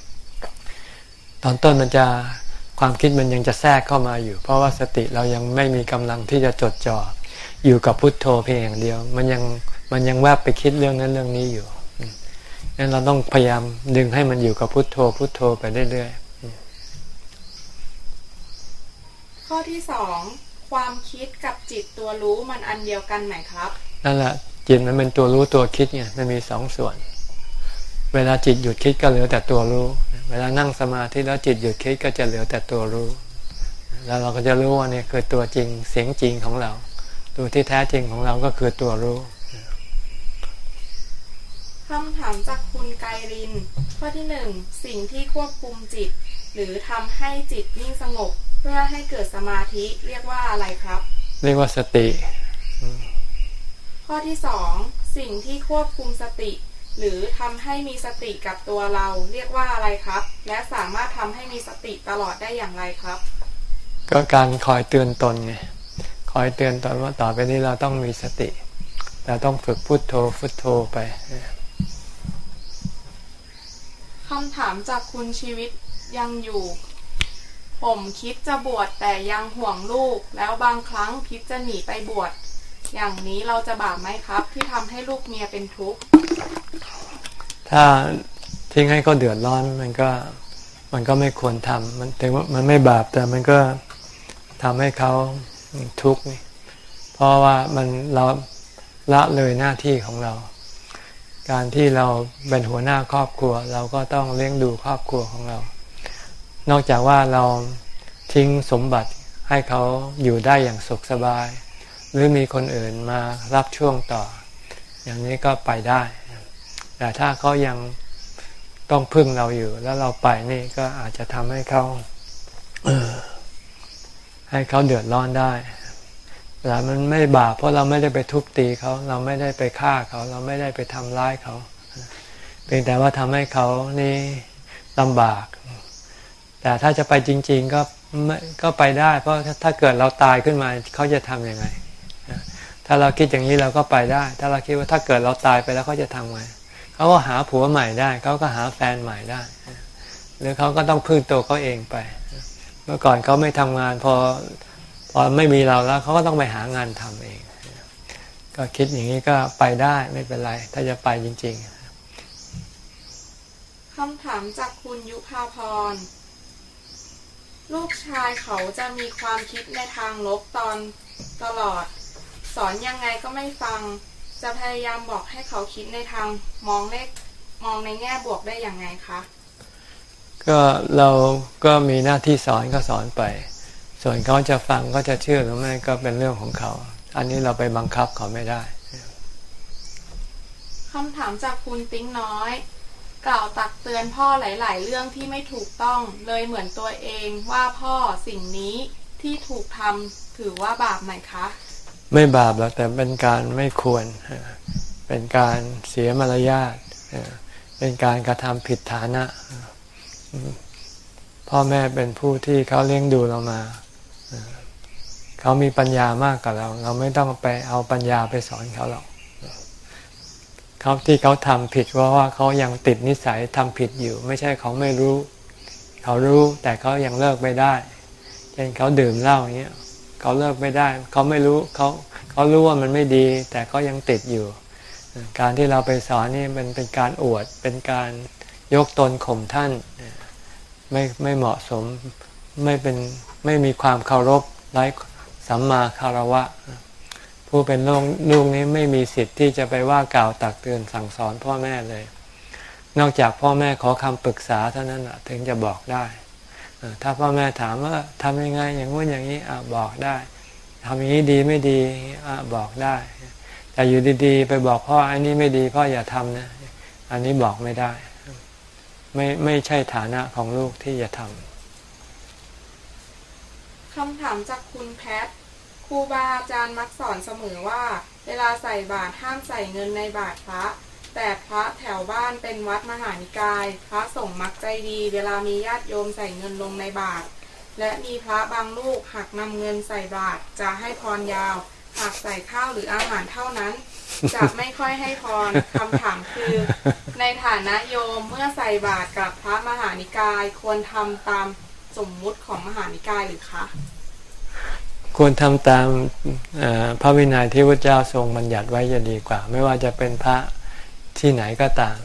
ตอนต้นมันจะความคิดมันยังจะแทรกเข้ามาอยู่ เพราะว่าสติเรายังไม่มีกำลังที่จะจดจ่ออยู่กับพุทโธเพียงอย่างเดียว มันยังมันยังแวบไปคิดเรื่องนั้นเรื่องนี้อยู่งั้นเราต้องพยายามดึงให้มันอยู่กับพุทโธพุทโธไปเรื่อยๆ ข้อที่สองความคิดกับจิตตัวรู้มันอันเดียวกันไหมครับนั่นแหละจิตมันเป็นตัวรู้ตัวคิดไงมันมีสองส่วน เวลาจิตหยุดคิดก็เหลือแต่ตัวรู้ เวลานั่งสมาธิแล้วจิตหยุดคิดก็จะเหลือแต่ตัวรู้ แล้วเราก็จะรู้ว่านี่คือตัวจริงเสียงจริงของเรา ตัวที่แท้จริงของเราก็คือตัวรู้คำถามจากคุณไกริน ข้อที่หนึ่งสิ่งที่ควบคุมจิต หรือทำให้จิตนิ่งสงบ เพื่อให้เกิดสมาธิเรียกว่าอะไรครับ เรียกว่าสติ ข้อที่สองสิ่งที่ควบคุมสติ หรือทำให้มีสติกับตัวเรา เรียกว่าอะไรครับ และสามารถทำให้มีสติตลอดได้อย่างไรครับ ก็การคอยเตือนตนไงคอยเตือนตนว่าต่อไปนี้เราต้องมีสติเราต้องฝึกพุโทโธพุโทโธไปคำถามจากคุณชีวิตยังอยู่ ผมคิดจะบวชแต่ยังห่วงลูก แล้วบางครั้งคิดจะหนีไปบวชอย่างนี้เราจะบาปไหมครับ ที่ทำให้ลูกเมียเป็นทุกข์ถ้าทิ้งให้เขาเดือดร้อนมันก็มันก็ไม่ควรทำมันแต่ว่ามันไม่บาปแต่มันก็ทำให้เขาทุกข์เพราะว่ามันเราละเลยหน้าที่ของเรา การที่เราเป็นหัวหน้าครอบครัว เราก็ต้องเลี้ยงดูครอบครัวของเรา นอกจากว่าเราทิ้งสมบัติให้เขาอยู่ได้อย่างสุขสบาย หรือมีคนอื่นมารับช่วงต่อ อย่างนี้ก็ไปได้ แต่ถ้าเขายังต้องพึ่งเราอยู่ แล้วเราไปนี่ก็อาจจะทำให้เขาให้เขาเดือดร้อนได้แต่มันไม่บาปเพราะเราไม่ได้ไปทุบตีเขาเราไม่ได้ไปฆ่าเขา เราไม่ได้ไปทำร้ายเขาเพียงแต่ว่าทำให้เขานี่ลำบาก แต่ถ้าจะไปจริง ๆ ก็ก็ไปได้ เพราะถ้าเกิดเราตายขึ้นมาเขาจะทำยังไง ถ้าเราคิดอย่างนี้เราก็ไปได้ ถ้าเราคิดว่าถ้าเกิดเราตายไปแล้วเขาจะทำไงเขาก็หาผัวใหม่ได้เขาก็หาแฟนใหม่ได้ หรือเขาก็ต้องพึ่งตัวเขาเองไป เมื่อก่อนเขาไม่ทำงานพอพอไม่มีเราแล้วเขาก็ต้องไปหางานทำเอง ก็คิดอย่างนี้ก็ไปได้ไม่เป็นไร ถ้าจะไปจริง ๆคำถามจากคุณยุพาพร ลูกชายเขาจะมีความคิดในทางลบตอนตลอด สอนยังไงก็ไม่ฟัง จะพยายามบอกให้เขาคิดในทางมองเลขมองในแง่บวกได้อย่างไงคะก็เราก็มีหน้าที่สอนก็สอนไป ส่วนเขาจะฟังก็จะเชื่อหรือไม่ก็เป็นเรื่องของเขา อันนี้เราไปบังคับเขาไม่ได้คำถามจากคุณปิ๊งน้อย กล่าวตักเตือนพ่อหลาย ๆ เรื่องที่ไม่ถูกต้องเลยเหมือนตัวเองว่าพ่อสิ่งนี้ที่ถูกทำถือว่าบาปไหมคะ ไม่บาปหรอกแต่เป็นการไม่ควร เป็นการเสียมารยาทเป็นการกระทำผิดฐานะ พ่อแม่เป็นผู้ที่เขาเลี้ยงดูเรามา เขามีปัญญามากกว่าเรา เราไม่ต้องไปเอาปัญญาไปสอนเขาหรอก เขาที่เขาทำผิดเพราะว่าเขายังติดนิสัยทำผิดอยู่ ไม่ใช่เขาไม่รู้ เขารู้แต่เขายังเลิกไม่ได้เช่นเขาดื่มเหล้าอย่างเงี้ยเขาเลิกไม่ได้ เขาไม่รู้เขาเขารู้ว่ามันไม่ดี แต่เขายังติดอยู่ การที่เราไปสอนนี่มันเป็นการอวด เป็นการยกตนข่มท่านไม่ไม่เหมาะสมไม่เป็นไม่มีความเคารพไร้สัมมาคารวะ ผู้เป็นลูกนี้ไม่มีสิทธิ์ที่จะไปว่ากล่าวตักเตือนสั่งสอนพ่อแม่เลย นอกจากพ่อแม่ขอคำปรึกษาเท่านั้นถึงจะบอกได้ ถ้าพ่อแม่ถามว่าทำยังไงอย่างนู้นอย่างนี้บอกได้ทำอย่างนี้ดีไม่ดีบอกได้ แต่อยู่ดีๆ ไปบอกพ่ออันนี้ไม่ดีพ่ออย่าทำนะ อันนี้บอกไม่ได้ ไม่ไม่ใช่ฐานะของลูกที่จะทำคำถามจากคุณแพท ครูบาอาจารย์มักสอนเสมอว่า เวลาใส่บาตรห้ามใส่เงินในบาตรพระ แต่พระแถวบ้านเป็นวัดมหานิกาย พระส่งมักใจดี เวลามีญาติโยมใส่เงินลงในบาตรและมีพระบางลูกหักนำเงินใส่บาตรจะให้พรยาว หากใส่ข้าวหรืออาหารเท่านั้น จะไม่ค่อยให้พรคำถามคือ ในฐานะโยมเมื่อใส่บาตรกับพระมหานิกายควรทำตามสมมุติของมหานิกายหรือคะ ควรทำตามพระวินัยที่พระเจ้าทรงบัญญัติไว้จะดีกว่า ไม่ว่าจะเป็นพระที่ไหนก็ตาม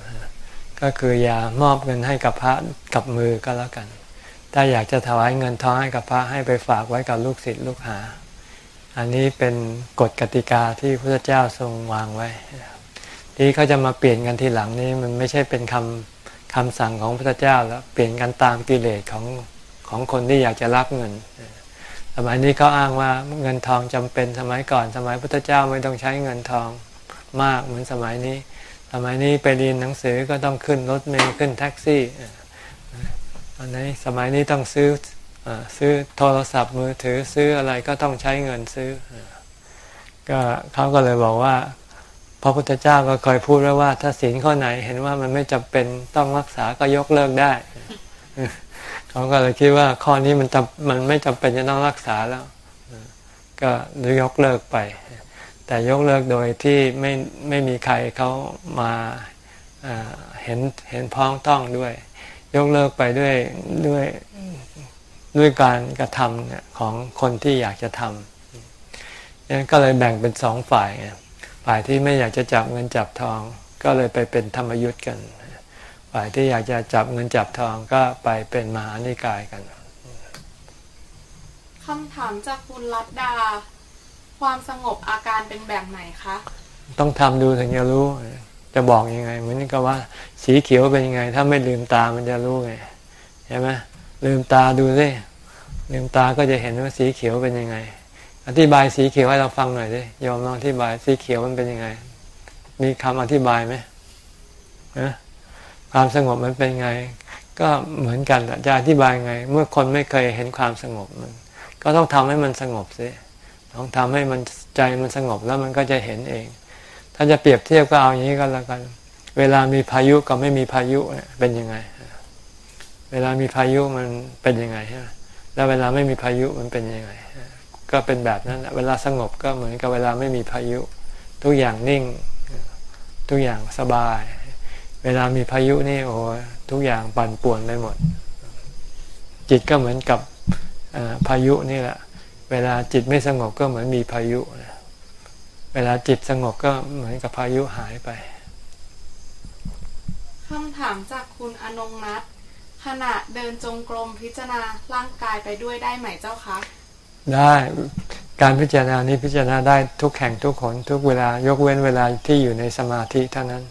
ก็คืออย่ามอบเงินให้กับพระกับมือก็แล้วกัน ถ้าอยากจะถวายเงินทองให้กับพระให้ไปฝากไว้กับลูกศิษย์ลูกหา อันนี้เป็นกฎกติกาที่พระเจ้าทรงวางไว้ที่เขาจะมาเปลี่ยนกันทีหลังนี้มันไม่ใช่เป็นคำคำสั่งของพระเจ้าแล้วเปลี่ยนกันตามกิเลสของของคนที่อยากจะรับเงิน สมัยนี้เขาอ้างว่าเงินทองจำเป็นสมัยก่อน สมัยพุทธเจ้าไม่ต้องใช้เงินทองมากเหมือนสมัยนี้ สมัยนี้ไปเรียนหนังสือก็ต้องขึ้นรถเมล์ขึ้นแท็กซี่อันนี้สมัยนี้ต้องซื้อซื้อโทรศัพท์มือถือซื้ออะไรก็ต้องใช้เงินซื้อก็เขาก็เลยบอกว่าพระพุทธเจ้าก็เคยพูดไว้ว่า ถ้าศีลข้อไหนเห็นว่ามันไม่จำเป็นต้องรักษาก็ยกเลิกได้ เขาก็เลยคิดว่าข้อนี้มันมันไม่จำเป็นจะต้องรักษาแล้ว ก็ยกเลิกไป แต่ยกเลิกโดยที่ไม่ไม่มีใครเขามาเห็นเห็นพ้องต้องด้วย ยกเลิกไปด้วยด้วยด้วยการกระทำของคนที่อยากจะทำนั้นก็เลยแบ่งเป็นสองฝ่าย ฝ่ายที่ไม่อยากจะจับเงินจับทอง ก็เลยไปเป็นธรรมยุทธ์กัน ฝ่ายที่อยากจะจับเงินจับทองก็ไปเป็นมหานิกายกันคำถามจากคุณรัตดา ความสงบอาการเป็นแบบไหนคะ ต้องทำดูถึงจะรู้ จะบอกยังไง เหมือนกับว่า สีเขียวเป็นยังไง ถ้าไม่ลืมตามันจะรู้ไงใช่ไหมลืมตาดูสิลืมตาก็จะเห็นว่าสีเขียวเป็นยังไง อธิบายสีเขียวให้เราฟังหน่อยสิยอมลองอธิบายสีเขียวมันเป็นยังไง มีคำอธิบายไหมนะ ความสงบมันเป็นไง ก็เหมือนกันจะอธิบายไง เมื่อคนไม่เคยเห็นความสงบมัน ก็ต้องทำให้มันสงบสิต้องทำให้มันใจมันสงบแล้วมันก็จะเห็นเอง ถ้าจะเปรียบเทียบก็เอาอย่างนี้ก็แล้วกัน เวลามีพายุกับไม่มีพายุเป็นยังไง เวลามีพายุมันเป็นยังไงใช่ไหมแล้วเวลาไม่มีพายุมันเป็นยังไง ก็เป็นแบบนั้นเวลาสงบก็เหมือนกับเวลาไม่มีพายุ ทุกอย่างนิ่ง ทุกอย่างสบาย เวลามีพายุนี่โอ้ทุกอย่างปั่นป่วนไปหมด จิตก็เหมือนกับพายุนี่แหละเเวลาจิตไม่สงบก็เหมือนมีพายุนะเวลาจิตสงบก็เหมือนกับพายุหายไปคำถามจากคุณอนงนัทขณะเดินจงกรมพิจารณาร่างกายไปด้วยได้ไหมเจ้าคะ ได้การพิจารณานี้พิจารณาได้ทุกแห่งทุกคนทุกเวลายกเว้นเวลาที่อยู่ในสมาธิเท่านั้น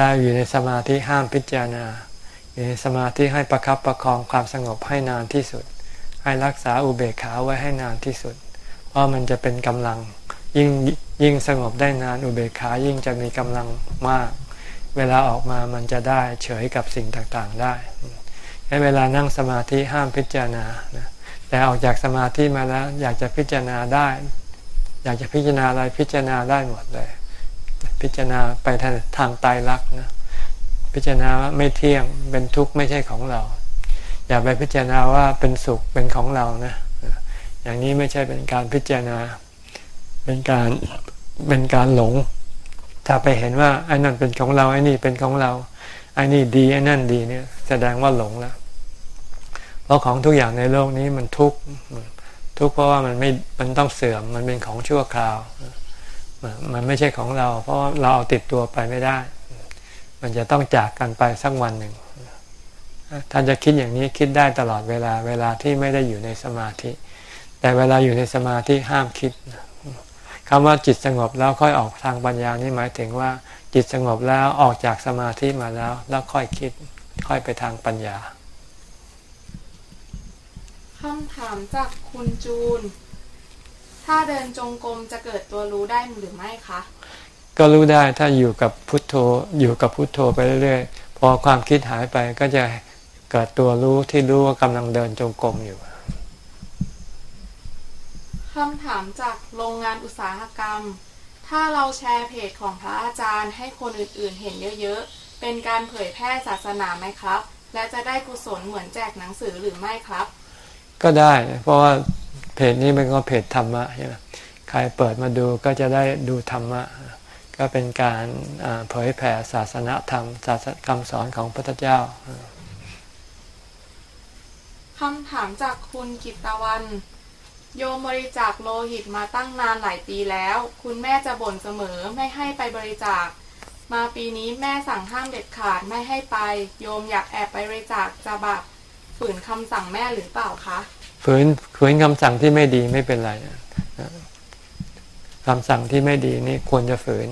ถ้าอยู่ในสมาธิห้ามพิจารณา อยู่ในสมาธิให้ประครับประคองความสงบให้นานที่สุด ให้รักษาอุเบกขาไว้ให้นานที่สุด เพราะมันจะเป็นกำลังยิ่งยิ่งสงบได้นานอุเบกขายิ่งจะมีกำลังมาก เวลาออกมามันจะได้เฉยกับสิ่งต่างๆได้ให้เวลานั่งสมาธิห้ามพิจารณานะแต่ออกจากสมาธิมาแล้ว อยากจะพิจารณาได้ อยากจะพิจารณาอะไรพิจารณาได้หมดเลย พิจารณาไปทางทางตายรักนะพิจารณาว่าไม่เที่ยงเป็นทุกข์ไม่ใช่ของเรา อย่าไปพิจารณาว่าเป็นสุขเป็นของเรานะ อย่างนี้ไม่ใช่เป็นการพิจารณา เป็นการเป็นการหลง ถ้าไปเห็นว่าไอ้นั่นเป็นของเราไอ้นี่เป็นของเราไอ้นี่ดีไอ้นั่นดีเนี่ย แสดงว่าหลงแล้วเพราะของทุกอย่างในโลกนี้มันทุกข์ทุกข์เพราะว่ามันไม่มันต้องเสื่อมมันเป็นของชั่วคราว มันไม่ใช่ของเรา เพราะเราเอาติดตัวไปไม่ได้ มันจะต้องจากกันไปสักวันหนึ่งท่านจะคิดอย่างนี้คิดได้ตลอดเวลาเวลาที่ไม่ได้อยู่ในสมาธิ แต่เวลาอยู่ในสมาธิห้ามคิดคำว่าจิตสงบแล้วค่อยออกทางปัญญานี่หมายถึงว่า จิตสงบแล้วออกจากสมาธิมาแล้ว แล้วค่อยคิด ค่อยไปทางปัญญาคำถามจากคุณจูน ถ้าเดินจงกรมจะเกิดตัวรู้ได้หรือไม่คะ ก็รู้ได้ถ้าอยู่กับพุทโธอยู่กับพุทโธไปเรื่อยๆ พอความคิดหายไปก็จะเกิดตัวรู้ที่รู้ว่ากำลังเดินจงกรมอยู่คำถามจากโรงงานอุตสาหกรรม ถ้าเราแชร์เพจของพระอาจารย์ให้คนอื่นๆเห็นเยอะๆ เป็นการเผยแพร่ศาสนาไหมครับ และจะได้กุศลเหมือนแจกหนังสือหรือไม่ครับ ก็ได้ เพราะว่า เพจนี้มันก็เพจธรรมะใช่ไหมใครเปิดมาดูก็จะได้ดูธรรมะ ก็เป็นการเผยแผ่ศาสนาธรรม ศาสนคำสอนของพระพุทธเจ้าคำถามจากคุณกิตวัน โยมบริจาคโลหิตมาตั้งนานหลายปีแล้ว คุณแม่จะบ่นเสมอไม่ให้ไปบริจาค มาปีนี้แม่สั่งห้ามเด็ดขาดไม่ให้ไป โยมอยากแอบไปบริจาคจะบาปฝืนคำสั่งแม่หรือเปล่าคะ ฝืนฝืนคำสั่งที่ไม่ดีไม่เป็นไรคำสั่งที่ไม่ดีนี่ควรจะฝืน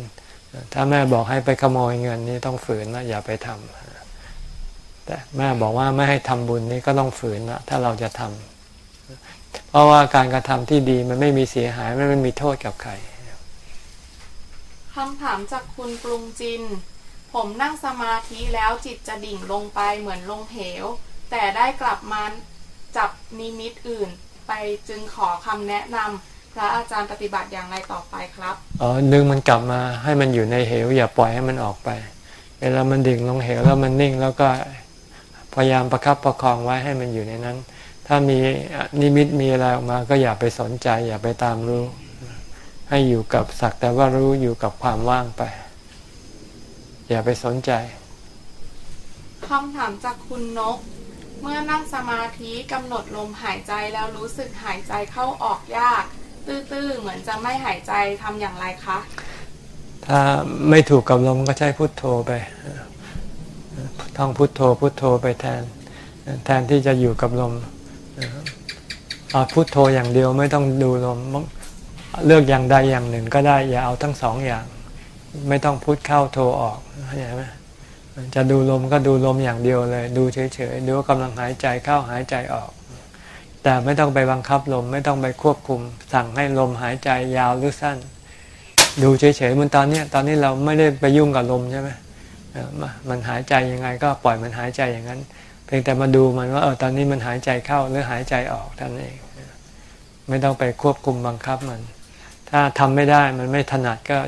ถ้าแม่บอกให้ไปขโมยเงินนี่ต้องฝืนนะอย่าไปทำแต่แม่บอกว่าไม่ให้ทำบุญนี่ก็ต้องฝืนนะถ้าเราจะทำเพราะว่าการกระทำที่ดีมันไม่มีเสียหายไม่ไม่มีโทษกับใครคำถามจากคุณกรุงจิน ผมนั่งสมาธิแล้วจิตจะดิ่งลงไปเหมือนลงเหว แต่ได้กลับมา จับนิมิตอื่น ไปจึงขอคำแนะนำพระอาจารย์ปฏิบัติอย่างไรต่อไปครับอ๋อดึงมันกลับมาให้มันอยู่ในเหว อย่าปล่อยให้มันออกไป เวลามันดิ่งลงเหวแล้วมันนิ่งแล้วก็พยายามประครับประคองไว้ให้มันอยู่ในนั้น ถ้ามีนิมิตมีอะไรออกมาก็อย่าไปสนใจ อย่าไปตามรู้ ให้อยู่กับสักแต่ว่ารู้อยู่กับความว่างไป อย่าไปสนใจคำถามจากคุณนกเมื่อนั่งสมาธิกำหนดลมหายใจแล้วรู้สึกหายใจเข้าออกยาก ตื้อๆเหมือนจะไม่หายใจทำอย่างไรคะ ถ้าไม่ถูกกับลมก็ใช้พุทโธไปท่องพุทโธพุทโธไปแทน แทนที่จะอยู่กับลมเอาพุทโธอย่างเดียวไม่ต้องดูลมเลือกอย่างใดอย่างหนึ่งก็ได้อย่าเอาทั้งสองอย่าง ไม่ต้องพุทเข้าโธออกเข้าใจไหม จะดูลมก็ดูลมอย่างเดียวเลย ดูเฉยๆดูว่ากำลังหายใจเข้าหายใจออก แต่ไม่ต้องไปบังคับลมไม่ต้องไปควบคุม สั่งให้ลมหายใจยาวหรือสั้น ดูเฉยๆมันตอนนี้ตอนนี้เราไม่ได้ไปยุ่งกับลมใช่ไหมมันหายใจยังไงก็ปล่อยมันหายใจอย่างนั้น เพียงแต่มาดูมันว่าเออตอนนี้มันหายใจเข้าหรือหายใจออกท่านเอง ไม่ต้องไปควบคุมบังคับมัน ถ้าทำไม่ได้มันไม่ถนัดก็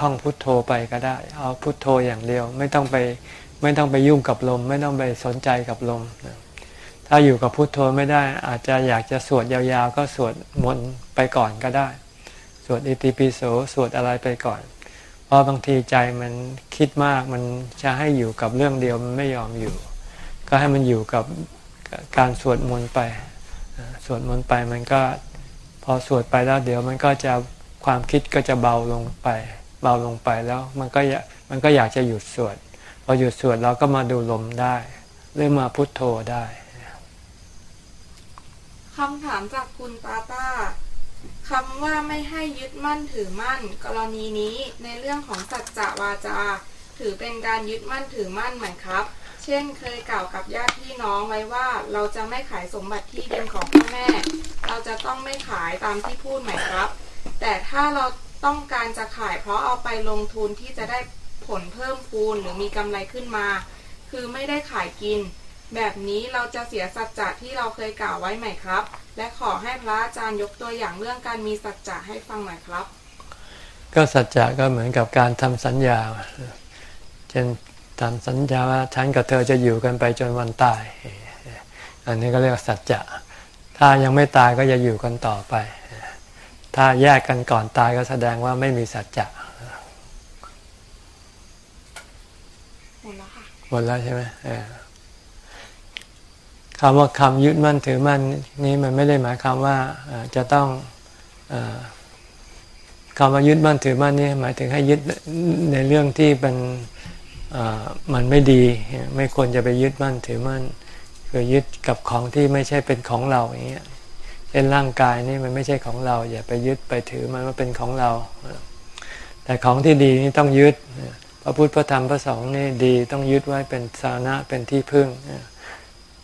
ท่องพุทโธไปก็ได้ เอาพุทโธอย่างเดียว ไม่ต้องไปไม่ต้องไปยุ่งกับลม ไม่ต้องไปสนใจกับลม ถ้าอยู่กับพุทโธไม่ได้ อาจจะอยากจะสวดยาวๆ ก็สวดมนต์ไปก่อนก็ได้ สวดอิติปิโสสวดอะไรไปก่อน เพราะบางทีใจมันคิดมากมันจะให้อยู่กับเรื่องเดียวมันไม่ยอมอยู่ ก็ให้มันอยู่กับการสวดมนต์ไป สวดมนต์ไปมันก็พอสวดไปแล้วเดี๋ยวมันก็จะความคิดก็จะเบาลงไป เบาลงไปแล้วมันก็มันก็อยากจะหยุดสวดพอหยุดสวดเราก็มาดูลมได้หรือมาพุทโธได้คำถามจากคุณตาตาคำว่าไม่ให้ยึดมั่นถือมั่น กรณีนี้ในเรื่องของสัจจะวาจา ถือเป็นการยึดมั่นถือมั่นไหมครับ เช่นเคยกล่าวกับญาติพี่น้องไว้ว่า เราจะไม่ขายสมบัติที่ดินของพ่อแม่ เราจะต้องไม่ขายตามที่พูดไหมครับ แต่ถ้าเรา ต้องการจะขายเพราะเอาไปลงทุนที่จะได้ผลเพิ่มพูนหรือมีกำไรขึ้นมา คือไม่ได้ขายกิน แบบนี้เราจะเสียสัจจะที่เราเคยกล่าวไว้ไหมครับ และขอให้พระอาจารย์ยกตัวอย่างเรื่องการมีสัจจะให้ฟังหน่อยครับ ก็สัจจะก็เหมือนกับการทำสัญญาเช่นทำสัญญาว่าฉันกับเธอจะอยู่กันไปจนวันตาย อันนี้ก็เรียกสัจจะ ถ้ายังไม่ตายก็จะอยู่กันต่อไป ถ้าแยกกันก่อนตายก็แสดงว่าไม่มีสัจจะหมดแล้วค่ะหมดแล้วใช่ไหมเออคำว่าคำยึดมั่นถือมั่นนี้มันไม่ได้หมายความว่าเอ่อจะต้องเออคำว่ายึดมั่นถือมั่นนี่หมายถึงให้ยึดในเรื่องที่เป็นเอ่อมันไม่ดี ไม่ควรจะไปยึดมั่นถือมั่นคือยึดกับของที่ไม่ใช่เป็นของเราอย่างเงี้ย เช่นร่างกายนี่มันไม่ใช่ของเรา อย่าไปยึดไปถือมันว่าเป็นของเรา แต่ของที่ดีนี่ต้องยึด พระพุทธพระธรรมพระสงฆ์นี่ดีต้องยึดไว้เป็นสาระเป็นที่พึ่ง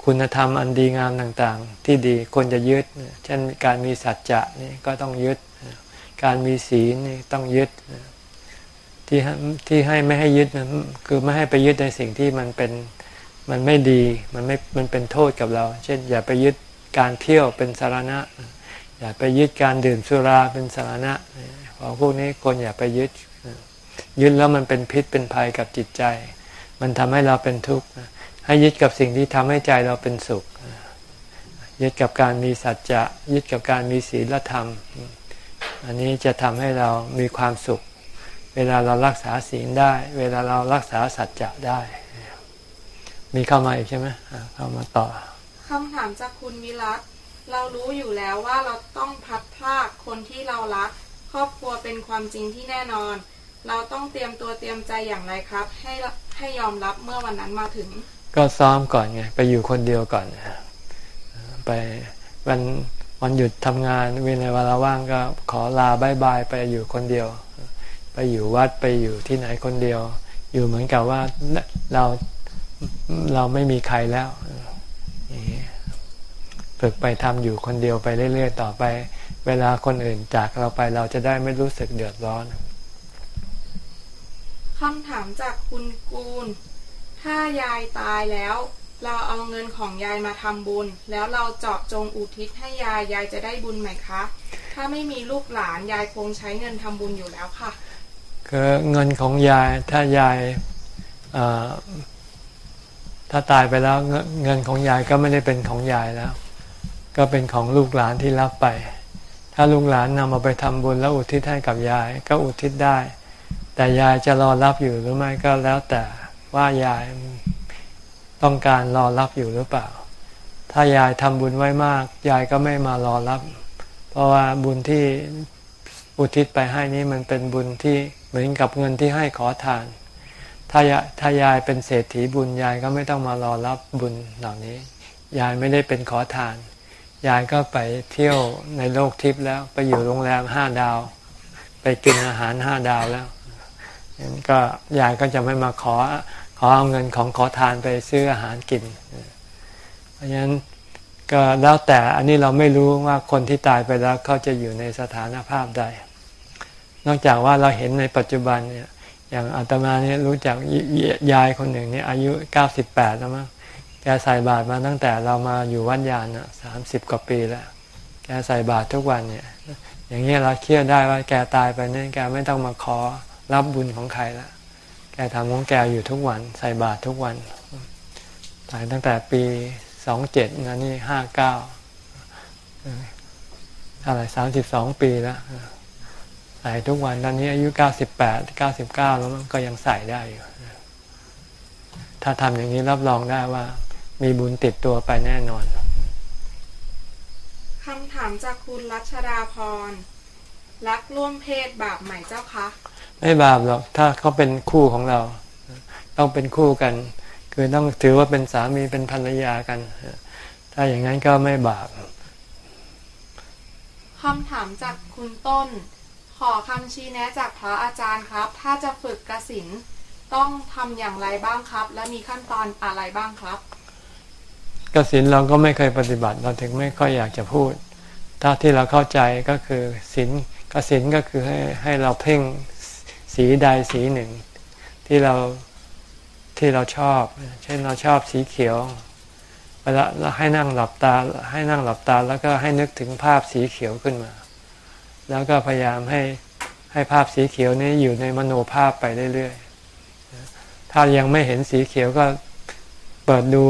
คุณธรรมอันดีงามต่างๆ ที่ดีควรจะยึด เช่นการมีสัจจะนี่ก็ต้องยึด การมีศีลนี่ต้องยึดที่ให้ที่ให้ไม่ให้ยึดคือไม่ให้ไปยึดในสิ่งที่มันเป็นมันไม่ดีมันไม่มันเป็นโทษกับเรา เช่น อย่าไปยึด การเที่ยวเป็นสาระอย่าไปยึดการดื่มสุราเป็นสาระของพวกนี้คนอย่าไปยึด ยึดแล้วมันเป็นพิษเป็นภัยกับจิตใจ มันทำให้เราเป็นทุกข์ให้ยึดกับสิ่งที่ทำให้ใจเราเป็นสุข ยึดกับการมีสัจจะ ยึดกับการมีศีลธรรม อันนี้จะทำให้เรามีความสุข เวลาเรารักษาศีลได้ เวลาเรารักษาสัจจะได้ มีเข้ามาอีกใช่ไหมเข้ามาต่อ คำถามจากคุณวิรัตเรารู้อยู่แล้วว่าเราต้องพัดพลากคนที่เรารัก ครอบครัวเป็นความจริงที่แน่นอน เราต้องเตรียมตัวเตรียมใจอย่างไรครับ ให้ให้ยอมรับเมื่อวันนั้นมาถึง ก็ซ้อมก่อนไงไปอยู่คนเดียวก่อนไปวันวันหยุดทำงานเวลาเวลาว่างก็ขอลาบายบายไปอยู่คนเดียว ไปอยู่วัดไปอยู่ที่ไหนคนเดียว อยู่เหมือนกับว่าเราเราไม่มีใครแล้ว ฝึกไปทำอยู่คนเดียวไปเรื่อย ๆ ต่อไป เวลาคนอื่นจากเราไปเราจะได้ไม่รู้สึกเดือดร้อนคำถามจากคุณกูล ถ้ายายตายแล้ว เราเอาเงินของยายมาทำบุญ แล้วเราเจาะจงอุทิศให้ยายยายจะได้บุญไหมคะ ถ้าไม่มีลูกหลานยายคงใช้เงินทำบุญอยู่แล้วค่ะก็เงินของยายถ้ายาย ถ้าตายไปแล้วเงินของยายก็ไม่ได้เป็นของยายแล้ว ก็เป็นของลูกหลานที่รับไป ถ้าลูกหลานนำมาไปทำบุญแล้วอุทิศให้กับยาย ก็อุทิศได้ แต่ยายจะรอรับอยู่หรือไม่ก็แล้วแต่ว่ายายต้องการรอรับอยู่หรือเปล่า ถ้ายายทำบุญไว้มาก ยายก็ไม่มารอรับ เพราะว่าบุญที่อุทิศไปให้นี้มันเป็นบุญที่เหมือนกับเงินที่ให้ขอทาน ถ้ายายถ้ายายเป็นเศรษฐีบุญยายก็ไม่ต้องมารอรับบุญเหล่านี้ ยายไม่ได้เป็นขอทาน ยายก็ไปเที่ยวในโลกทิพย์แล้วไปอยู่โรงแรมห้าดาว ไปกินอาหารห้าดาวแล้วงั้นก็ยายก็จะไม่มาขอขอเอาเงินของขอทานไปซื้ออาหารกิน เพราะฉะนั้นก็แล้วแต่อันนี้เราไม่รู้ว่าคนที่ตายไปแล้วเขาจะอยู่ในสถานภาพใด นอกจากว่าเราเห็นในปัจจุบันเนี่ย อย่างอาตมาเนี่ยรู้จักยายคนหนึ่งเนี่ยอายุเก้าสิบแปดแล้วมั้งแกใส่บาตรมาตั้งแต่เรามาอยู่วัดยานอะสามสิบกว่าปีแล้ว แกใส่บาตรทุกวันเนี่ย อย่างเงี้ยเราเครียดได้ว่าแกตายไปเนี่ยแกไม่ต้องมาขอรับบุญของใครละแกทำของแกอยู่ทุกวัน ใส่บาตรทุกวันตายตั้งแต่ปีสองเจ็ดนะนี่ห้าเก้าอะไรสามสิบสองปีแล้ว ส่ทุกวันตอนนี้อายุเก้าสิบแปดเก้าสิบเก้าแล้วมันก็ยังใส่ได้อยู่ ถ้าทำอย่างนี้รับรองได้ว่า มีบุญติดตัวไปแน่นอนคคำถามจากคุณรัชดาพรรักร่วมเพศบาปไหมเจ้าคะไม่บาปหรอกถ้าเขาเป็นคู่ของเรา ต้องเป็นคู่กัน คือต้องถือว่าเป็นสามีเป็นภรรยากัน ถ้าอย่างนั้นก็ไม่บาปคำถามจากคุณต้น ขอคำชี้แนะจากพระอาจารย์ครับ ถ้าจะฝึกกสินต้องทำอย่างไรบ้างครับ และมีขั้นตอนอะไรบ้างครับกสินเราก็ไม่เคยปฏิบัติเราถึงไม่ค่อยอยากจะพูด ถ้าที่เราเข้าใจก็คือศีลกสินก็คือให้ให้เราเพ่งสีใดสีหนึ่ง ที่เราที่เราชอบ เช่นเราชอบสีเขียวเวลาเราให้นั่งหลับตาให้นั่งหลับตาแล้วก็ให้นึกถึงภาพสีเขียวขึ้นมา แล้วก็พยายามให้ให้ภาพสีเขียวนี้อยู่ในมโนภาพไปเรื่อยๆ ถ้ายังไม่เห็นสีเขียวก็เปิดดู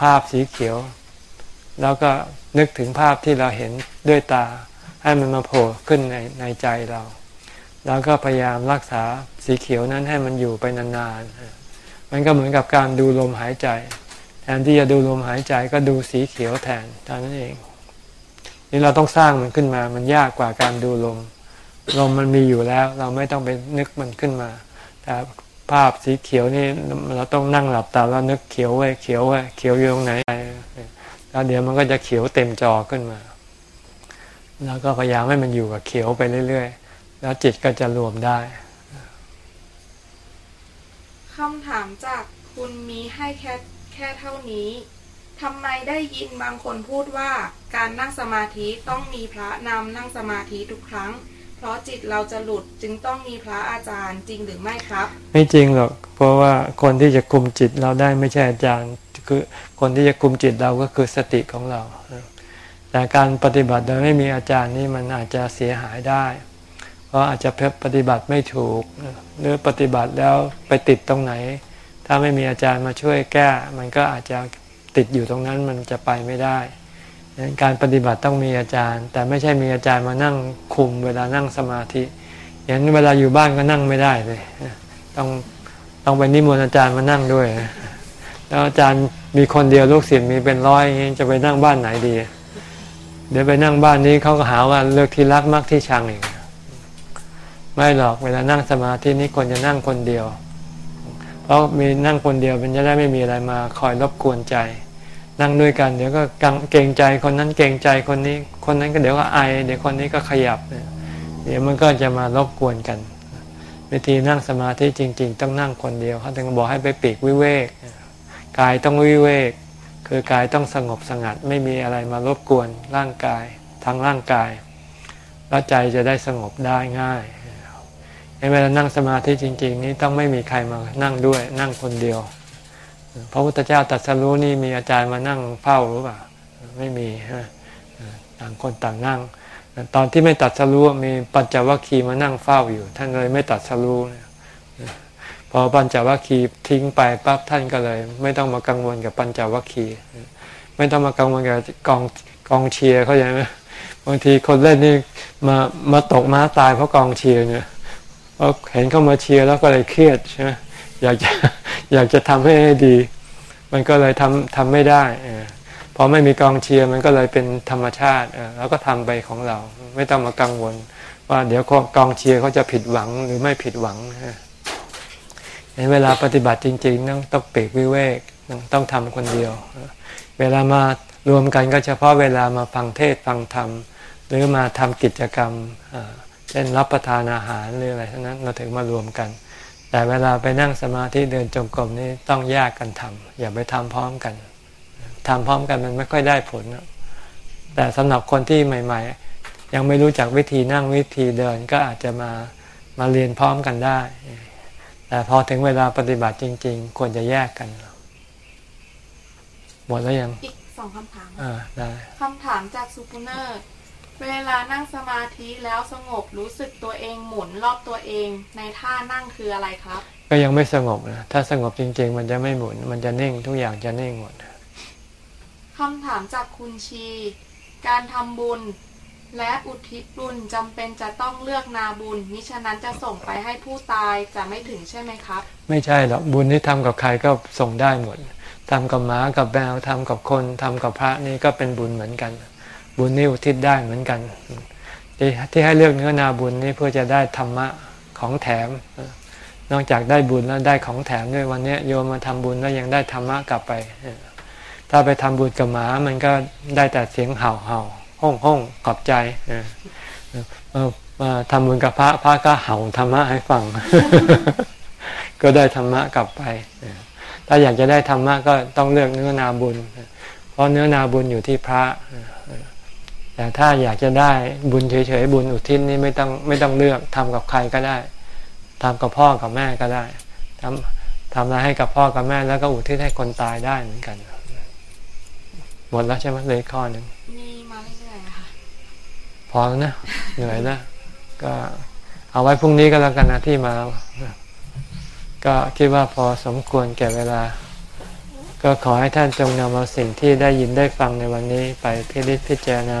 ภาพสีเขียว แล้วก็นึกถึงภาพที่เราเห็นด้วยตา ให้มันมาโผล่ขึ้นในในใจเรา แล้วก็พยายามรักษาสีเขียวนั้นให้มันอยู่ไปนานๆ มันก็เหมือนกับการดูลมหายใจ แทนที่จะดูลมหายใจก็ดูสีเขียวแทนเท่านั้นเอง นี่เราต้องสร้างมันขึ้นมา มันยากกว่าการดูลม ลมมันมีอยู่แล้ว เราไม่ต้องไปนึกมันขึ้นมา แต่ภาพสีเขียวนี่เราต้องนั่งหลับตาแล้วนึกเขียวไว้เขียวไว้เขียวอยู่ตรงไหนแล้วเดี๋ยวมันก็จะเขียวเต็มจอขึ้นมา แล้วก็พยายามให้มันอยู่กับเขียวไปเรื่อยๆ แล้วจิตก็จะรวมได้คำถามจากคุณมีให้แค่แค่เท่านี้ ทำไมได้ยินบางคนพูดว่าการนั่งสมาธิต้องมีพระนำนั่งสมาธิทุกครั้ง เพราะจิตเราจะหลุดจึงต้องมีพระอาจารย์จริงหรือไม่ครับ ไม่จริงหรอกเพราะว่าคนที่จะคุมจิตเราได้ไม่ใช่อาจารย์ คือคนที่จะคุมจิตเราก็คือสติของเรา แต่การปฏิบัติโดยไม่มีอาจารย์นี่มันอาจจะเสียหายได้ เพราะอาจจะปฏิบัติไม่ถูกหรือปฏิบัติแล้วไปติดตรงไหน ถ้าไม่มีอาจารย์มาช่วยแก้ มันก็อาจจะ ติดอยู่ตรงนั้นมันจะไปไม่ได้การปฏิบัติต้องมีอาจารย์ แต่ไม่ใช่มีอาจารย์มานั่งคุมเวลานั่งสมาธิอย่างเวลาอยู่บ้านก็นั่งไม่ได้เลยต้องต้องไปนิมนต์อาจารย์มานั่งด้วยแล้วอาจารย์มีคนเดียวลูกศิษย์มีเป็นร้อยจะไปนั่งบ้านไหนดี เดี๋ยวไปนั่งบ้านนี้เขาก็หาว่าเลือกที่รักมักที่ชังอีกไม่หรอกเวลานั่งสมาธินี้ควรจะนั่งคนเดียว ราะมีนั่งคนเดียวมันจะได้ไม่มีอะไรมาคอยรบกวนใจ นั่งด้วยกันเดี๋ยวก็เกรงใจคนนั้นเกรงใจคนนี้ คนนั้นก็เดี๋ยวก็ไอเดี๋ยวคนนี้ก็ขยับ เดี๋ยวมันก็จะมารบกวนกันวิธีนั่งสมาธิจริง ๆ ต้องนั่งคนเดียวเขาถึงบอกให้ไปปีกวิเวกกายต้องวิเวก คือกายต้องสงบสงัด ไม่มีอะไรมารบกวนร่างกายทางร่างกายแล้วใจจะได้สงบได้ง่าย เวลานั่งสมาธิจริง ๆ นี้ต้องไม่มีใครมานั่งด้วยนั่งคนเดียวพระพุทธเจ้าตรัสรู้นี่มีอาจารย์มานั่งเฝ้าหรือเปล่าไม่มีต่างคนต่างนั่ง ตอนที่ไม่ตัดสรู้มีปัญจวัคคีย์มานั่งเฝ้าอยู่ ท่านเลยไม่ตัดสรู้พอปัญจวัคคีย์ทิ้งไปปั๊บท่านก็เลย ไม่ต้องมากังวลกับปัญจวัคคีย์ไม่ต้องมากังวลกับกองกองเชียร์เขาอย่างนี้บางทีคนเล่นนี่มามาตกม้าตายเพราะกองเชียร์เนี่ย ราะเห็นเข้ามาเชียร์แล้วก็เลยเครียดใช่ไหมอยากจะอยากจะทำให้ดี มันก็เลยทำทำไม่ได้พอไม่มีกองเชียร์มันก็เลยเป็นธรรมชาติแล้วก็ทำไปของเรา ไม่ต้องมากังวล ว่าเดี๋ยวกองเชียร์เขาจะผิดหวังหรือไม่ผิดหวังในเวลาปฏิบัติจริงๆต้องต้องเปรกวิเวกต้องทำคนเดียว เวลามารวมกันก็เฉพาะเวลามาฟังเทศฟังธรรม หรือมาทำกิจกรรม เช่นรับประทานอาหารหรืออะไรทั้งนั้นเราถึงมารวมกัน แต่เวลาไปนั่งสมาธิเดินจงกรมนี่ต้องแยกกันทำอย่าไปทำพร้อมกันทำพร้อมกันมันไม่ค่อยได้ผลแต่สำหรับคนที่ใหม่ ๆ ยังไม่รู้จักวิธีนั่งวิธีเดินก็อาจจะมามาเรียนพร้อมกันได้ แต่พอถึงเวลาปฏิบัติจริง ๆ ควรจะแยกกัน หมดแล้วยัง อีกสองคำถามอ่าได้คำถามจากซูปูเนอร์ เวลานั่งสมาธิแล้วสงบรู้สึกตัวเองหมุนรอบตัวเองในท่านั่งคืออะไรครับ ก็ยังไม่สงบนะถ้าสงบจริง ๆ มันจะไม่หมุน มันจะนิ่งทุกอย่างจะนิ่งหมดคำถามจากคุณชี การทำบุญและอุทิศบุญจำเป็นจะต้องเลือกนาบุญมิฉะนั้นจะส่งไปให้ผู้ตายจะไม่ถึงใช่ไหมครับ ไม่ใช่หรอกบุญที่ทำกับใครก็ส่งได้หมดทำกับหมากับแมวทำกับคนทำกับพระนี่ก็เป็นบุญเหมือนกัน บุญนี่อุทิศได้เหมือนกันที่ที่ให้เลือกเนื้อนาบุญนี่เพื่อจะได้ธรรมะของแถม นอกจากได้บุญแล้วได้ของแถมด้วยวันนี้โยมมาทำบุญแล้วยังได้ธรรมะกลับไป ถ้าไปทำบุญกับหมามันก็ได้แต่เสียงเห่าเห่าห้องห้องขอบใจทำบุญกับพระพระก็เห่าธรรมะให้ฟัง ก็ได้ธรรมะกลับไป ถ้าอยากจะได้ธรรมะก็ต้องเลือกเนื้อนาบุญ เพราะเนื้อนาบุญอยู่ที่พระ แต่ถ้าอยากจะได้บุญเฉยๆบุญอุทิศนี่ไม่ต้องไม่ต้องเลือกทำกับใครก็ได้ทำกับพ่อกับแม่ก็ได้ทำทำอะไรให้กับพ่อกับแม่แล้วก็อุทิศให้คนตายได้เหมือนกัน หมดแล้วใช่ไหมเลยข้อหนึ่งมีมาเรื่อยๆค่ะพอแล้วนะเหนื่อยนะก็เอาไว้พรุ่งนี้ก็แล้วกันนะที่มา ก็คิดว่าพอสมควรแก่เวลา ก็ขอให้ท่านจงนำเอาสิ่งที่ได้ยินได้ฟังในวันนี้ไปพิจิตพิจารณา